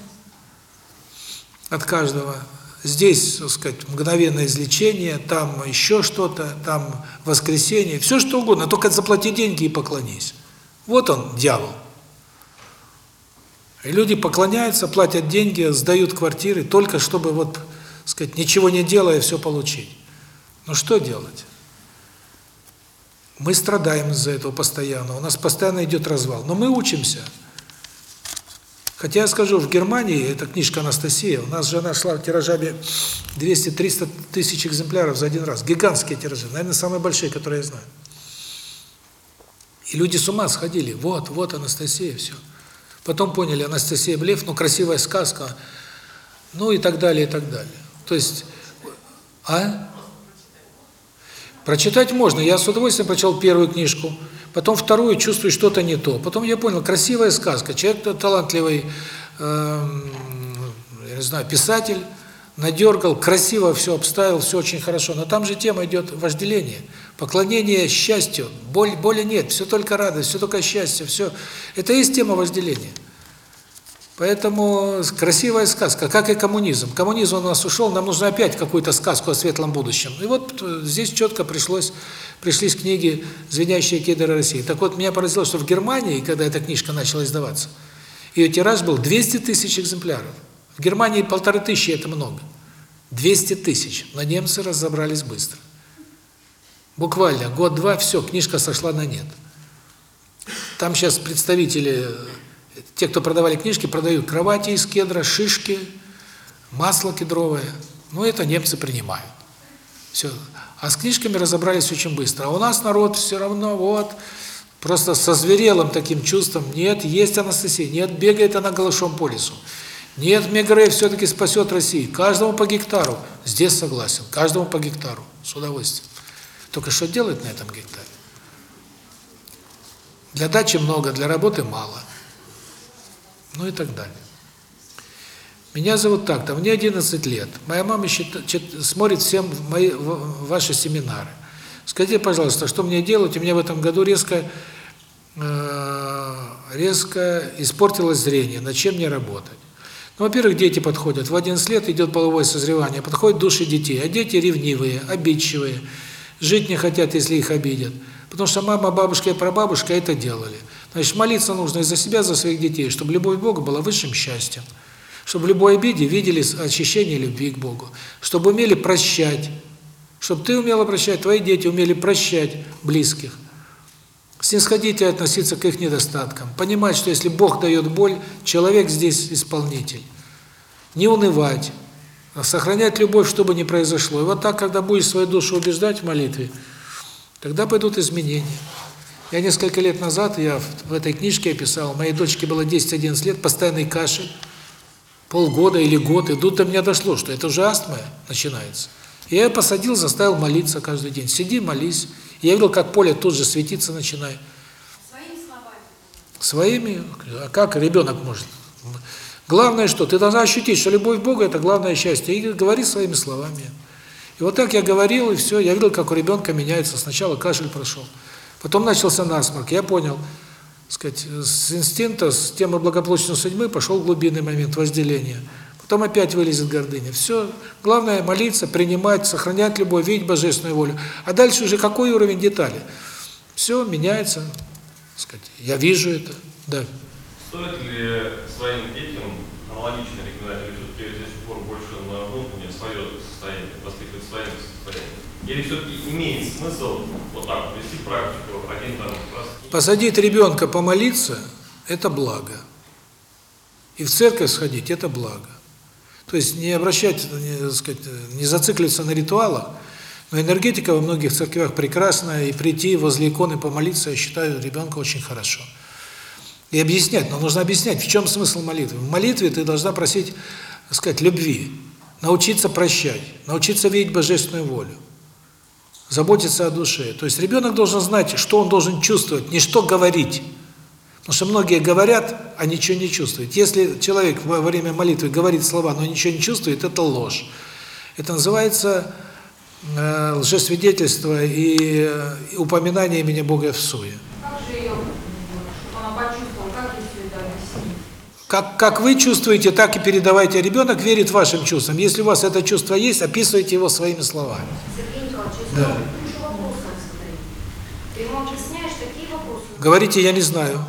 от каждого. Здесь, так сказать, мгновенное излечение, там еще что-то, там воскресение, все что угодно, только заплати деньги и поклонись. Вот он, дьявол. И люди поклоняются, платят деньги, сдают квартиры, только чтобы, вот, сказать, ничего не делая, все получить. Но что делать? Мы страдаем из-за этого постоянно, у нас постоянно идет развал. Но мы учимся. Хотя я скажу, в Германии, эта книжка Анастасия, у нас же она шла тиражами 200-300 тысяч экземпляров за один раз. Гигантские тиражи, наверное, самые большие, которые я знаю. И люди с ума сходили. Вот, вот Анастасия, все. Потом поняли, Анастасия Блеф, ну, красивая сказка, ну и так далее, и так далее. То есть, а? Прочитать можно. Я с удовольствием прочел первую книжку, потом вторую, чувствую, что-то не то. Потом я понял, красивая сказка, человек талантливый, э, я не знаю, писатель, надергал, красиво все обставил, все очень хорошо. Но там же тема идет вожделение, поклонение счастью, боль, боли нет, все только радость, все только счастье, все. Это и есть тема вожделения. Поэтому красивая сказка, как и коммунизм. Коммунизм у нас ушел, нам нужно опять какую-то сказку о светлом будущем. И вот э, здесь четко пришлось, пришлись книги «Звенящие кедры России». Так вот, меня поразило, что в Германии, когда эта книжка начала издаваться, ее тираж был 200 тысяч экземпляров. В Германии полторы тысячи – это много. 200 тысяч. Но немцы разобрались быстро. Буквально год-два, все, книжка сошла на нет. Там сейчас представители те, кто продавали книжки, продают кровати из кедра, шишки, масло кедровое. Ну, это немцы принимают. Все. А с книжками разобрались очень быстро. А у нас народ все равно, вот, Просто со зверелым таким чувством, нет, есть Анастасия, нет, бегает она голышом по лесу. Нет, Мегрей все-таки спасет Россию. Каждому по гектару. Здесь согласен. Каждому по гектару. С удовольствием. Только что делать на этом гектаре? Для дачи много, для работы мало. Ну и так далее. Меня зовут так-то, мне 11 лет. Моя мама считает, смотрит всем мои, ваши семинары. Скажите, пожалуйста, что мне делать? У меня в этом году резко э, резко испортилось зрение. На чем мне работать? Ну, во-первых, дети подходят. В 11 лет идет половое созревание. Подходят души детей. А дети ревнивые, обидчивые. Жить не хотят, если их обидят. Потому что мама, бабушка и прабабушка это делали. Значит, молиться нужно и за себя, за своих детей, чтобы любовь к Богу была высшим счастьем. Чтобы в любой обиде видели ощущение любви к Богу. Чтобы умели прощать. Чтобы ты умела прощать, твои дети умели прощать близких. Снисходительно относиться к их недостаткам. Понимать, что если Бог дает боль, человек здесь исполнитель. Не унывать. А сохранять любовь, что бы ни произошло. И вот так, когда будешь свою душу убеждать в молитве, тогда пойдут изменения. Я несколько лет назад, я в этой книжке описал, моей дочке было 10-11 лет, постоянный кашель, полгода или год, и тут до меня дошло, что это уже астма начинается. И я посадил, заставил молиться каждый день. Сиди, молись. Я видел, как поле тут же светиться начинает. Своими словами? Своими? А как ребенок может? Главное что? Ты должна ощутить, что любовь к Богу – это главное счастье. И говори своими словами. И вот так я говорил, и все. Я видел, как у ребенка меняется. Сначала кашель прошел. Потом начался насморк. Я понял, сказать, с инстинкта, с темы благополучной судьбы пошел глубинный момент возделения. Потом опять вылезет гордыня. Все. Главное молиться, принимать, сохранять любовь, видеть божественную волю. А дальше уже какой уровень детали? Все меняется. Сказать, я вижу это. Да. Стоит ли своим детям аналогично рекомендовать, или все-таки до сих пор больше на внутреннее свое состояние, воспитывать свое состояние? Или все-таки имеет смысл вот так вести практику один там раз? Посадить ребенка помолиться – это благо. И в церковь сходить – это благо. То есть не обращать, не, сказать, не зацикливаться на ритуалах, но энергетика во многих церквях прекрасная, и прийти возле иконы помолиться, я считаю, ребенка очень хорошо. И объяснять, но нужно объяснять, в чем смысл молитвы. В молитве ты должна просить, так сказать, любви, научиться прощать, научиться видеть божественную волю, заботиться о душе. То есть ребенок должен знать, что он должен чувствовать, не что говорить. Потому что многие говорят, а ничего не чувствуют. Если человек во время молитвы говорит слова, но ничего не чувствует, это ложь. Это называется э, лжесвидетельство и, э, упоминание имени Бога в суе. Как же ее, чтобы она почувствовала, как вы чувствуете, так и передавайте. Ребенок верит вашим чувствам. Если у вас это чувство есть, описывайте его своими словами. Сергей Николаевич, Да. Говорите, я не знаю.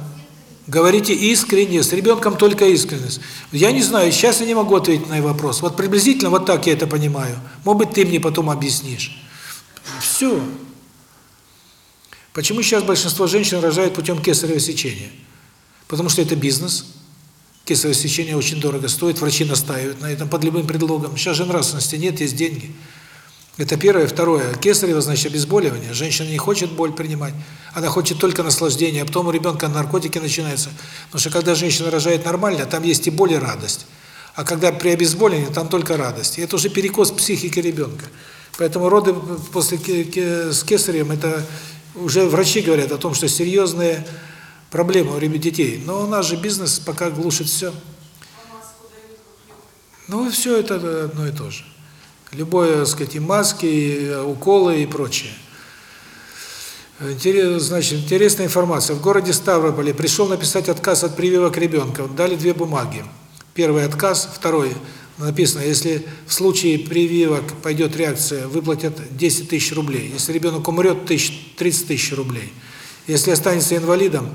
Говорите искренне, с ребенком только искренность. Я не знаю, сейчас я не могу ответить на вопрос. Вот приблизительно вот так я это понимаю. Может быть, ты мне потом объяснишь. Все. Почему сейчас большинство женщин рожают путем кесарево сечения? Потому что это бизнес. Кесарево сечение очень дорого стоит, врачи настаивают на этом под любым предлогом. Сейчас же нравственности нет, есть деньги. Это первое. Второе. Кесарево, значит, обезболивание. Женщина не хочет боль принимать. Она хочет только наслаждения. А потом у ребенка наркотики начинаются. Потому что когда женщина рожает нормально, там есть и боль, и радость. А когда при обезболивании, там только радость. И это уже перекос психики ребенка. Поэтому роды после с кесарем, это уже врачи говорят о том, что серьезные проблемы у ребят детей. Но у нас же бизнес пока глушит все. Ну и все это одно и то же. Любое, так сказать, и маски, и уколы и прочее. Значит, интересная информация. В городе Ставрополе пришел написать отказ от прививок ребенка. Дали две бумаги. Первый отказ, второй написано, если в случае прививок пойдет реакция, выплатят 10 тысяч рублей. Если ребенок умрет, 30 тысяч рублей. Если останется инвалидом,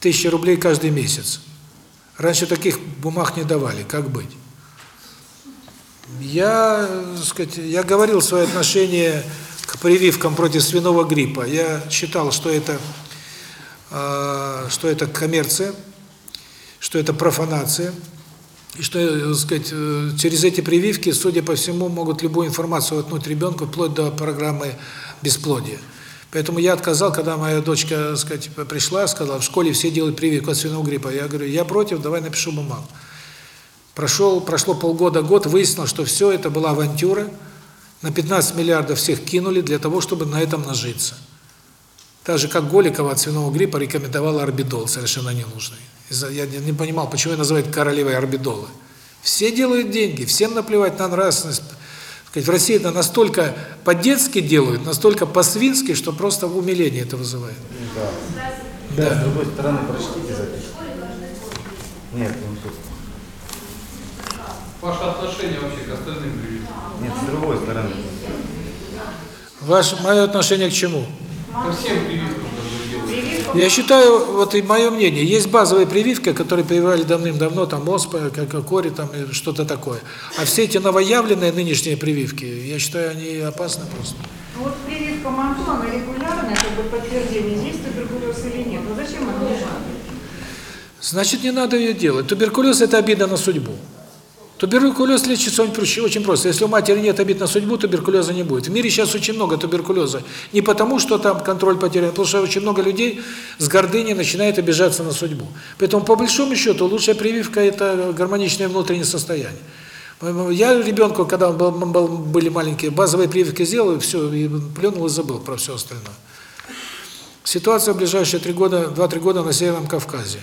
1000 рублей каждый месяц. Раньше таких бумаг не давали. Как быть? Я, сказать, я говорил свое отношение к прививкам против свиного гриппа. Я считал, что это э, что это коммерция, что это профанация, и что, сказать, через эти прививки, судя по всему, могут любую информацию воткнуть ребенку вплоть до программы бесплодия. Поэтому я отказал, когда моя дочка, сказать, пришла, сказала, в школе все делают прививку от свиного гриппа. Я говорю, я против, давай напишу бумагу. Прошел, прошло полгода, год, выяснилось, что все это была авантюра. На 15 миллиардов всех кинули для того, чтобы на этом нажиться. Так же, как Голикова от свиного гриппа рекомендовала орбидол, совершенно ненужный. Я не понимал, почему ее называют королевой орбидола. Все делают деньги, всем наплевать на нравственность. В России это настолько по-детски делают, настолько по-свински, что просто умиление это вызывает. Да. Да. С другой стороны, прочтите запись. Нет, не тут. Ваше отношение вообще к остальным прививкам? Нет, с другой стороны. Ваше, мое отношение к чему? Ко всем прививкам, которые делают. Я считаю, вот и мое мнение, есть базовые прививки, которые прививали давным-давно, там оспа, как кори, там что-то такое. А все эти новоявленные нынешние прививки, я считаю, они опасны просто. Ну вот прививка МАНТО, она регулярная, как бы подтверждение, есть туберкулез или нет. Но зачем она нужна? Значит, не надо ее делать. Туберкулез – это обида на судьбу. Туберкулез лечится очень просто. Если у матери нет обид на судьбу, туберкулеза не будет. В мире сейчас очень много туберкулеза. Не потому, что там контроль потерян, а потому что очень много людей с гордыней начинает обижаться на судьбу. Поэтому, по большому счету, лучшая прививка – это гармоничное внутреннее состояние. Я ребенку, когда был, был, были маленькие, базовые прививки сделал, и все, и плюнул и забыл про все остальное. Ситуация в ближайшие три года, два-три года на Северном Кавказе.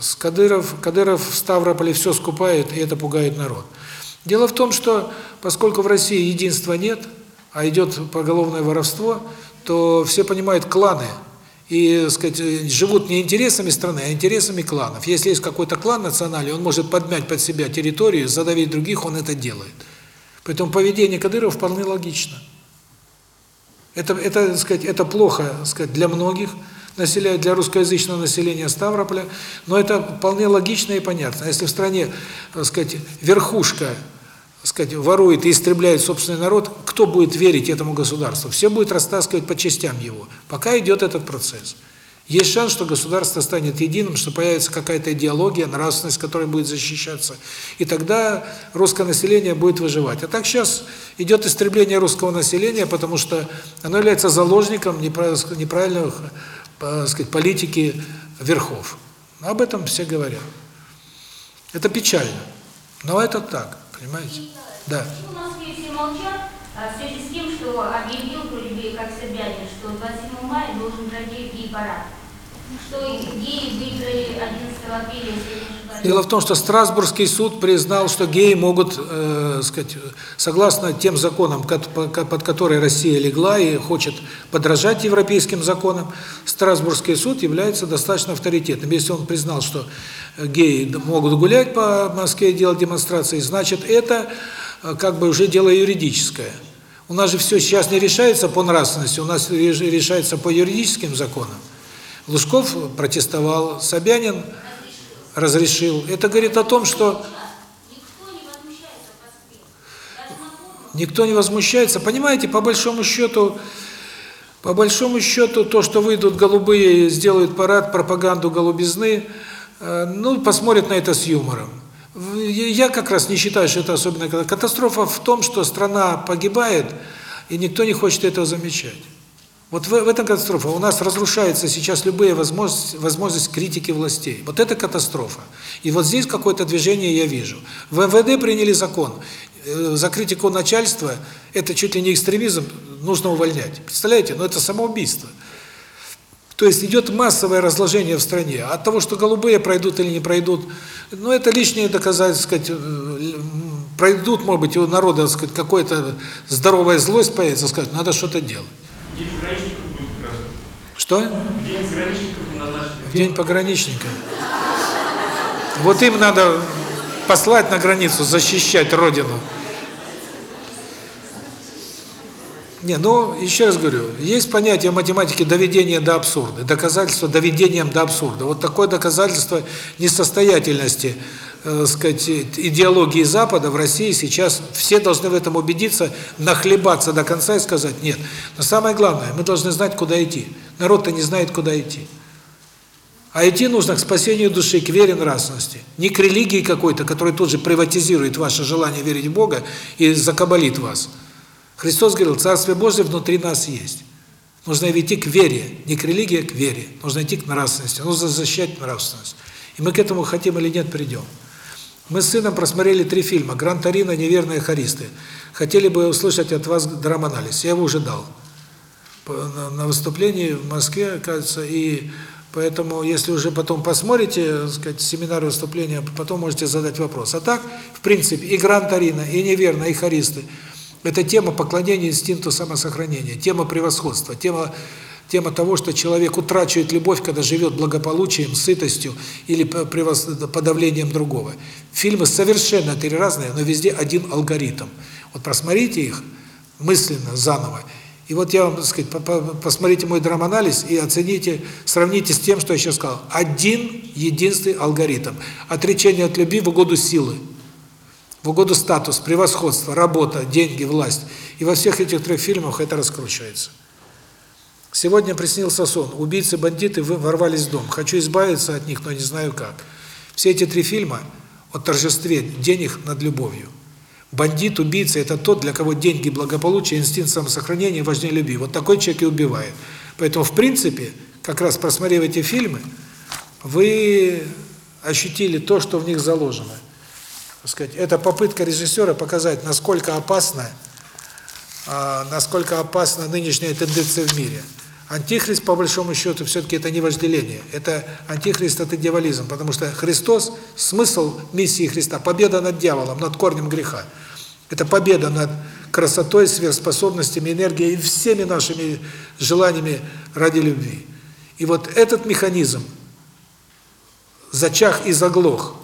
С Кадыров, Кадыров в Ставрополе все скупает, и это пугает народ. Дело в том, что поскольку в России единства нет, а идет поголовное воровство, то все понимают кланы и, сказать, живут не интересами страны, а интересами кланов. Если есть какой-то клан национальный, он может подмять под себя территорию, задавить других, он это делает. Поэтому поведение Кадырова вполне логично. Это, это, сказать, это плохо, сказать, для многих, населяют для русскоязычного населения Ставрополя, но это вполне логично и понятно. Если в стране, так сказать, верхушка, сказать, ворует и истребляет собственный народ, кто будет верить этому государству? Все будет растаскивать по частям его. Пока идет этот процесс. Есть шанс, что государство станет единым, что появится какая-то идеология, нравственность, которая будет защищаться. И тогда русское население будет выживать. А так сейчас идет истребление русского населения, потому что оно является заложником неправильных сказать, политики верхов. Об этом все говорят. Это печально. Но это так, понимаете? Да. Почему Москве все молчат а, в связи с тем, что объявил Кулебей как Собянин, что 27 мая должен пройти гей-парад? Что геи выиграли 11 апреля, если я не ошибаюсь. Дело в том, что Страсбургский суд признал, что геи могут, э, сказать, согласно тем законам, под которые Россия легла и хочет подражать европейским законам, Страсбургский суд является достаточно авторитетным. Если он признал, что геи могут гулять по Москве, делать демонстрации, значит, это э, как бы уже дело юридическое. У нас же все сейчас не решается по нравственности, у нас решается по юридическим законам. Лужков протестовал, Собянин разрешил. Это говорит о том, что никто не возмущается. Понимаете, по большому счету, по большому счету, то, что выйдут голубые, сделают парад, пропаганду голубизны, э, ну, посмотрят на это с юмором. Я как раз не считаю, что это особенно катастрофа в том, что страна погибает, и никто не хочет этого замечать. Вот в, в этом катастрофа. У нас разрушаются сейчас любые возможности, возможность критики властей. Вот это катастрофа. И вот здесь какое-то движение я вижу. В МВД приняли закон. Э, за критику начальства это чуть ли не экстремизм, нужно увольнять. Представляете? Но это самоубийство. То есть идет массовое разложение в стране. От того, что голубые пройдут или не пройдут, ну это лишнее доказательство, сказать, э, пройдут, может быть, у народа, сказать, какая-то здоровая злость появится, сказать, надо что-то делать. День пограничников будет как раз. Что? День пограничников назначен. День пограничника. Вот им надо послать на границу, защищать Родину. Не, ну, еще раз говорю, есть понятие в математике доведения до абсурда, доказательство доведением до абсурда. Вот такое доказательство несостоятельности э, сказать, идеологии Запада в России сейчас все должны в этом убедиться, нахлебаться до конца и сказать нет. Но самое главное, мы должны знать, куда идти. Народ-то не знает, куда идти. А идти нужно к спасению души, к вере нравственности. Не к религии какой-то, которая тут же приватизирует ваше желание верить в Бога и закабалит вас. Христос говорил, Царствие Божие внутри нас есть. Нужно идти к вере, не к религии, а к вере. Нужно идти к нравственности, нужно защищать нравственность. И мы к этому хотим или нет придем. Мы с сыном просмотрели три фильма «Гран Торино», «Неверные хористы». Хотели бы услышать от вас драманализ. Я его уже дал на выступлении в Москве, кажется, и поэтому, если уже потом посмотрите, так сказать, семинар выступления, потом можете задать вопрос. А так, в принципе, и Гран Торино, и «Неверно», и «Хористы» – это тема поклонения инстинкту самосохранения, тема превосходства, тема Тема того, что человек утрачивает любовь, когда живет благополучием, сытостью или подавлением другого. Фильмы совершенно три разные, но везде один алгоритм. Вот просмотрите их мысленно, заново. И вот я вам, так сказать, посмотрите мой драманализ и оцените, сравните с тем, что я сейчас сказал. Один единственный алгоритм. Отречение от любви в угоду силы, в угоду статус, превосходство, работа, деньги, власть. И во всех этих трех фильмах это раскручивается. Сегодня приснился сон. Убийцы-бандиты ворвались в дом. Хочу избавиться от них, но не знаю как. Все эти три фильма о торжестве денег над любовью. Бандит, убийца – это тот, для кого деньги, благополучие, инстинкт самосохранения важнее любви. Вот такой человек и убивает. Поэтому, в принципе, как раз просмотрев эти фильмы, вы ощутили то, что в них заложено. Сказать, это попытка режиссера показать, насколько опасно, насколько опасна нынешняя тенденция в мире. Антихрист, по большому счету, все-таки это не вожделение. Это антихрист, это дьяволизм. Потому что Христос, смысл миссии Христа – победа над дьяволом, над корнем греха. Это победа над красотой, сверхспособностями, энергией и всеми нашими желаниями ради любви. И вот этот механизм зачах и заглох.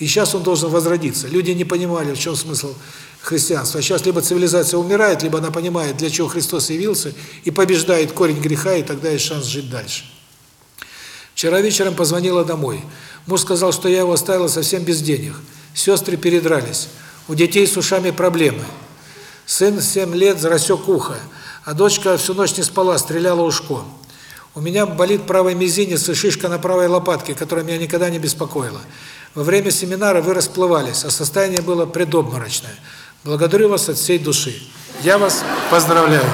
И сейчас он должен возродиться. Люди не понимали, в чем смысл христианства. А сейчас либо цивилизация умирает, либо она понимает, для чего Христос явился, и побеждает корень греха, и тогда есть шанс жить дальше. Вчера вечером позвонила домой. Муж сказал, что я его оставила совсем без денег. Сестры передрались. У детей с ушами проблемы. Сын 7 лет зарасек ухо, а дочка всю ночь не спала, стреляла ушком. У меня болит правый мизинец и шишка на правой лопатке, которая меня никогда не беспокоила. Во время семинара вы расплывались, а состояние было предобморочное. Благодарю вас от всей души. Я вас поздравляю.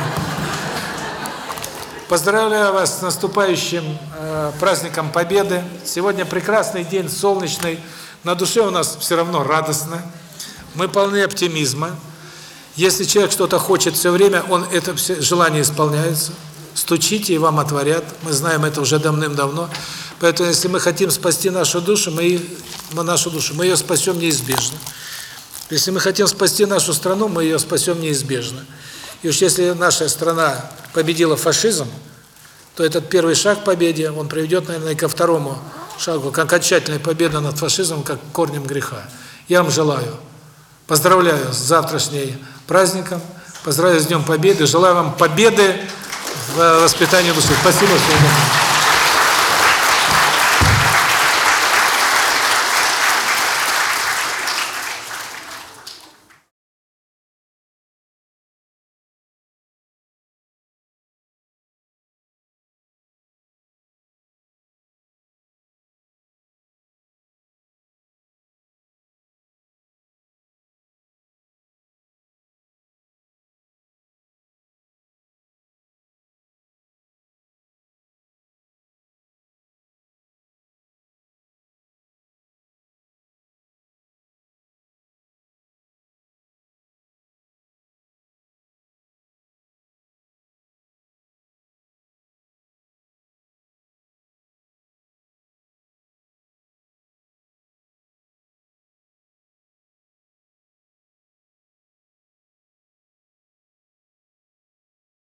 Поздравляю вас с наступающим э, праздником Победы. Сегодня прекрасный день, солнечный. На душе у нас все равно радостно. Мы полны оптимизма. Если человек что-то хочет все время, он это все желание исполняется. Стучите, и вам отворят. Мы знаем это уже давным-давно. Поэтому, если мы хотим спасти нашу душу, мы, мы нашу душу, мы ее спасем неизбежно. Если мы хотим спасти нашу страну, мы ее спасем неизбежно. И уж если наша страна победила фашизм, то этот первый шаг к победе, он приведет, наверное, ко второму шагу, к окончательной победе над фашизмом, как корнем греха. Я вам желаю, поздравляю с завтрашним праздником, поздравляю с Днем Победы, желаю вам победы в воспитании души. Спасибо, что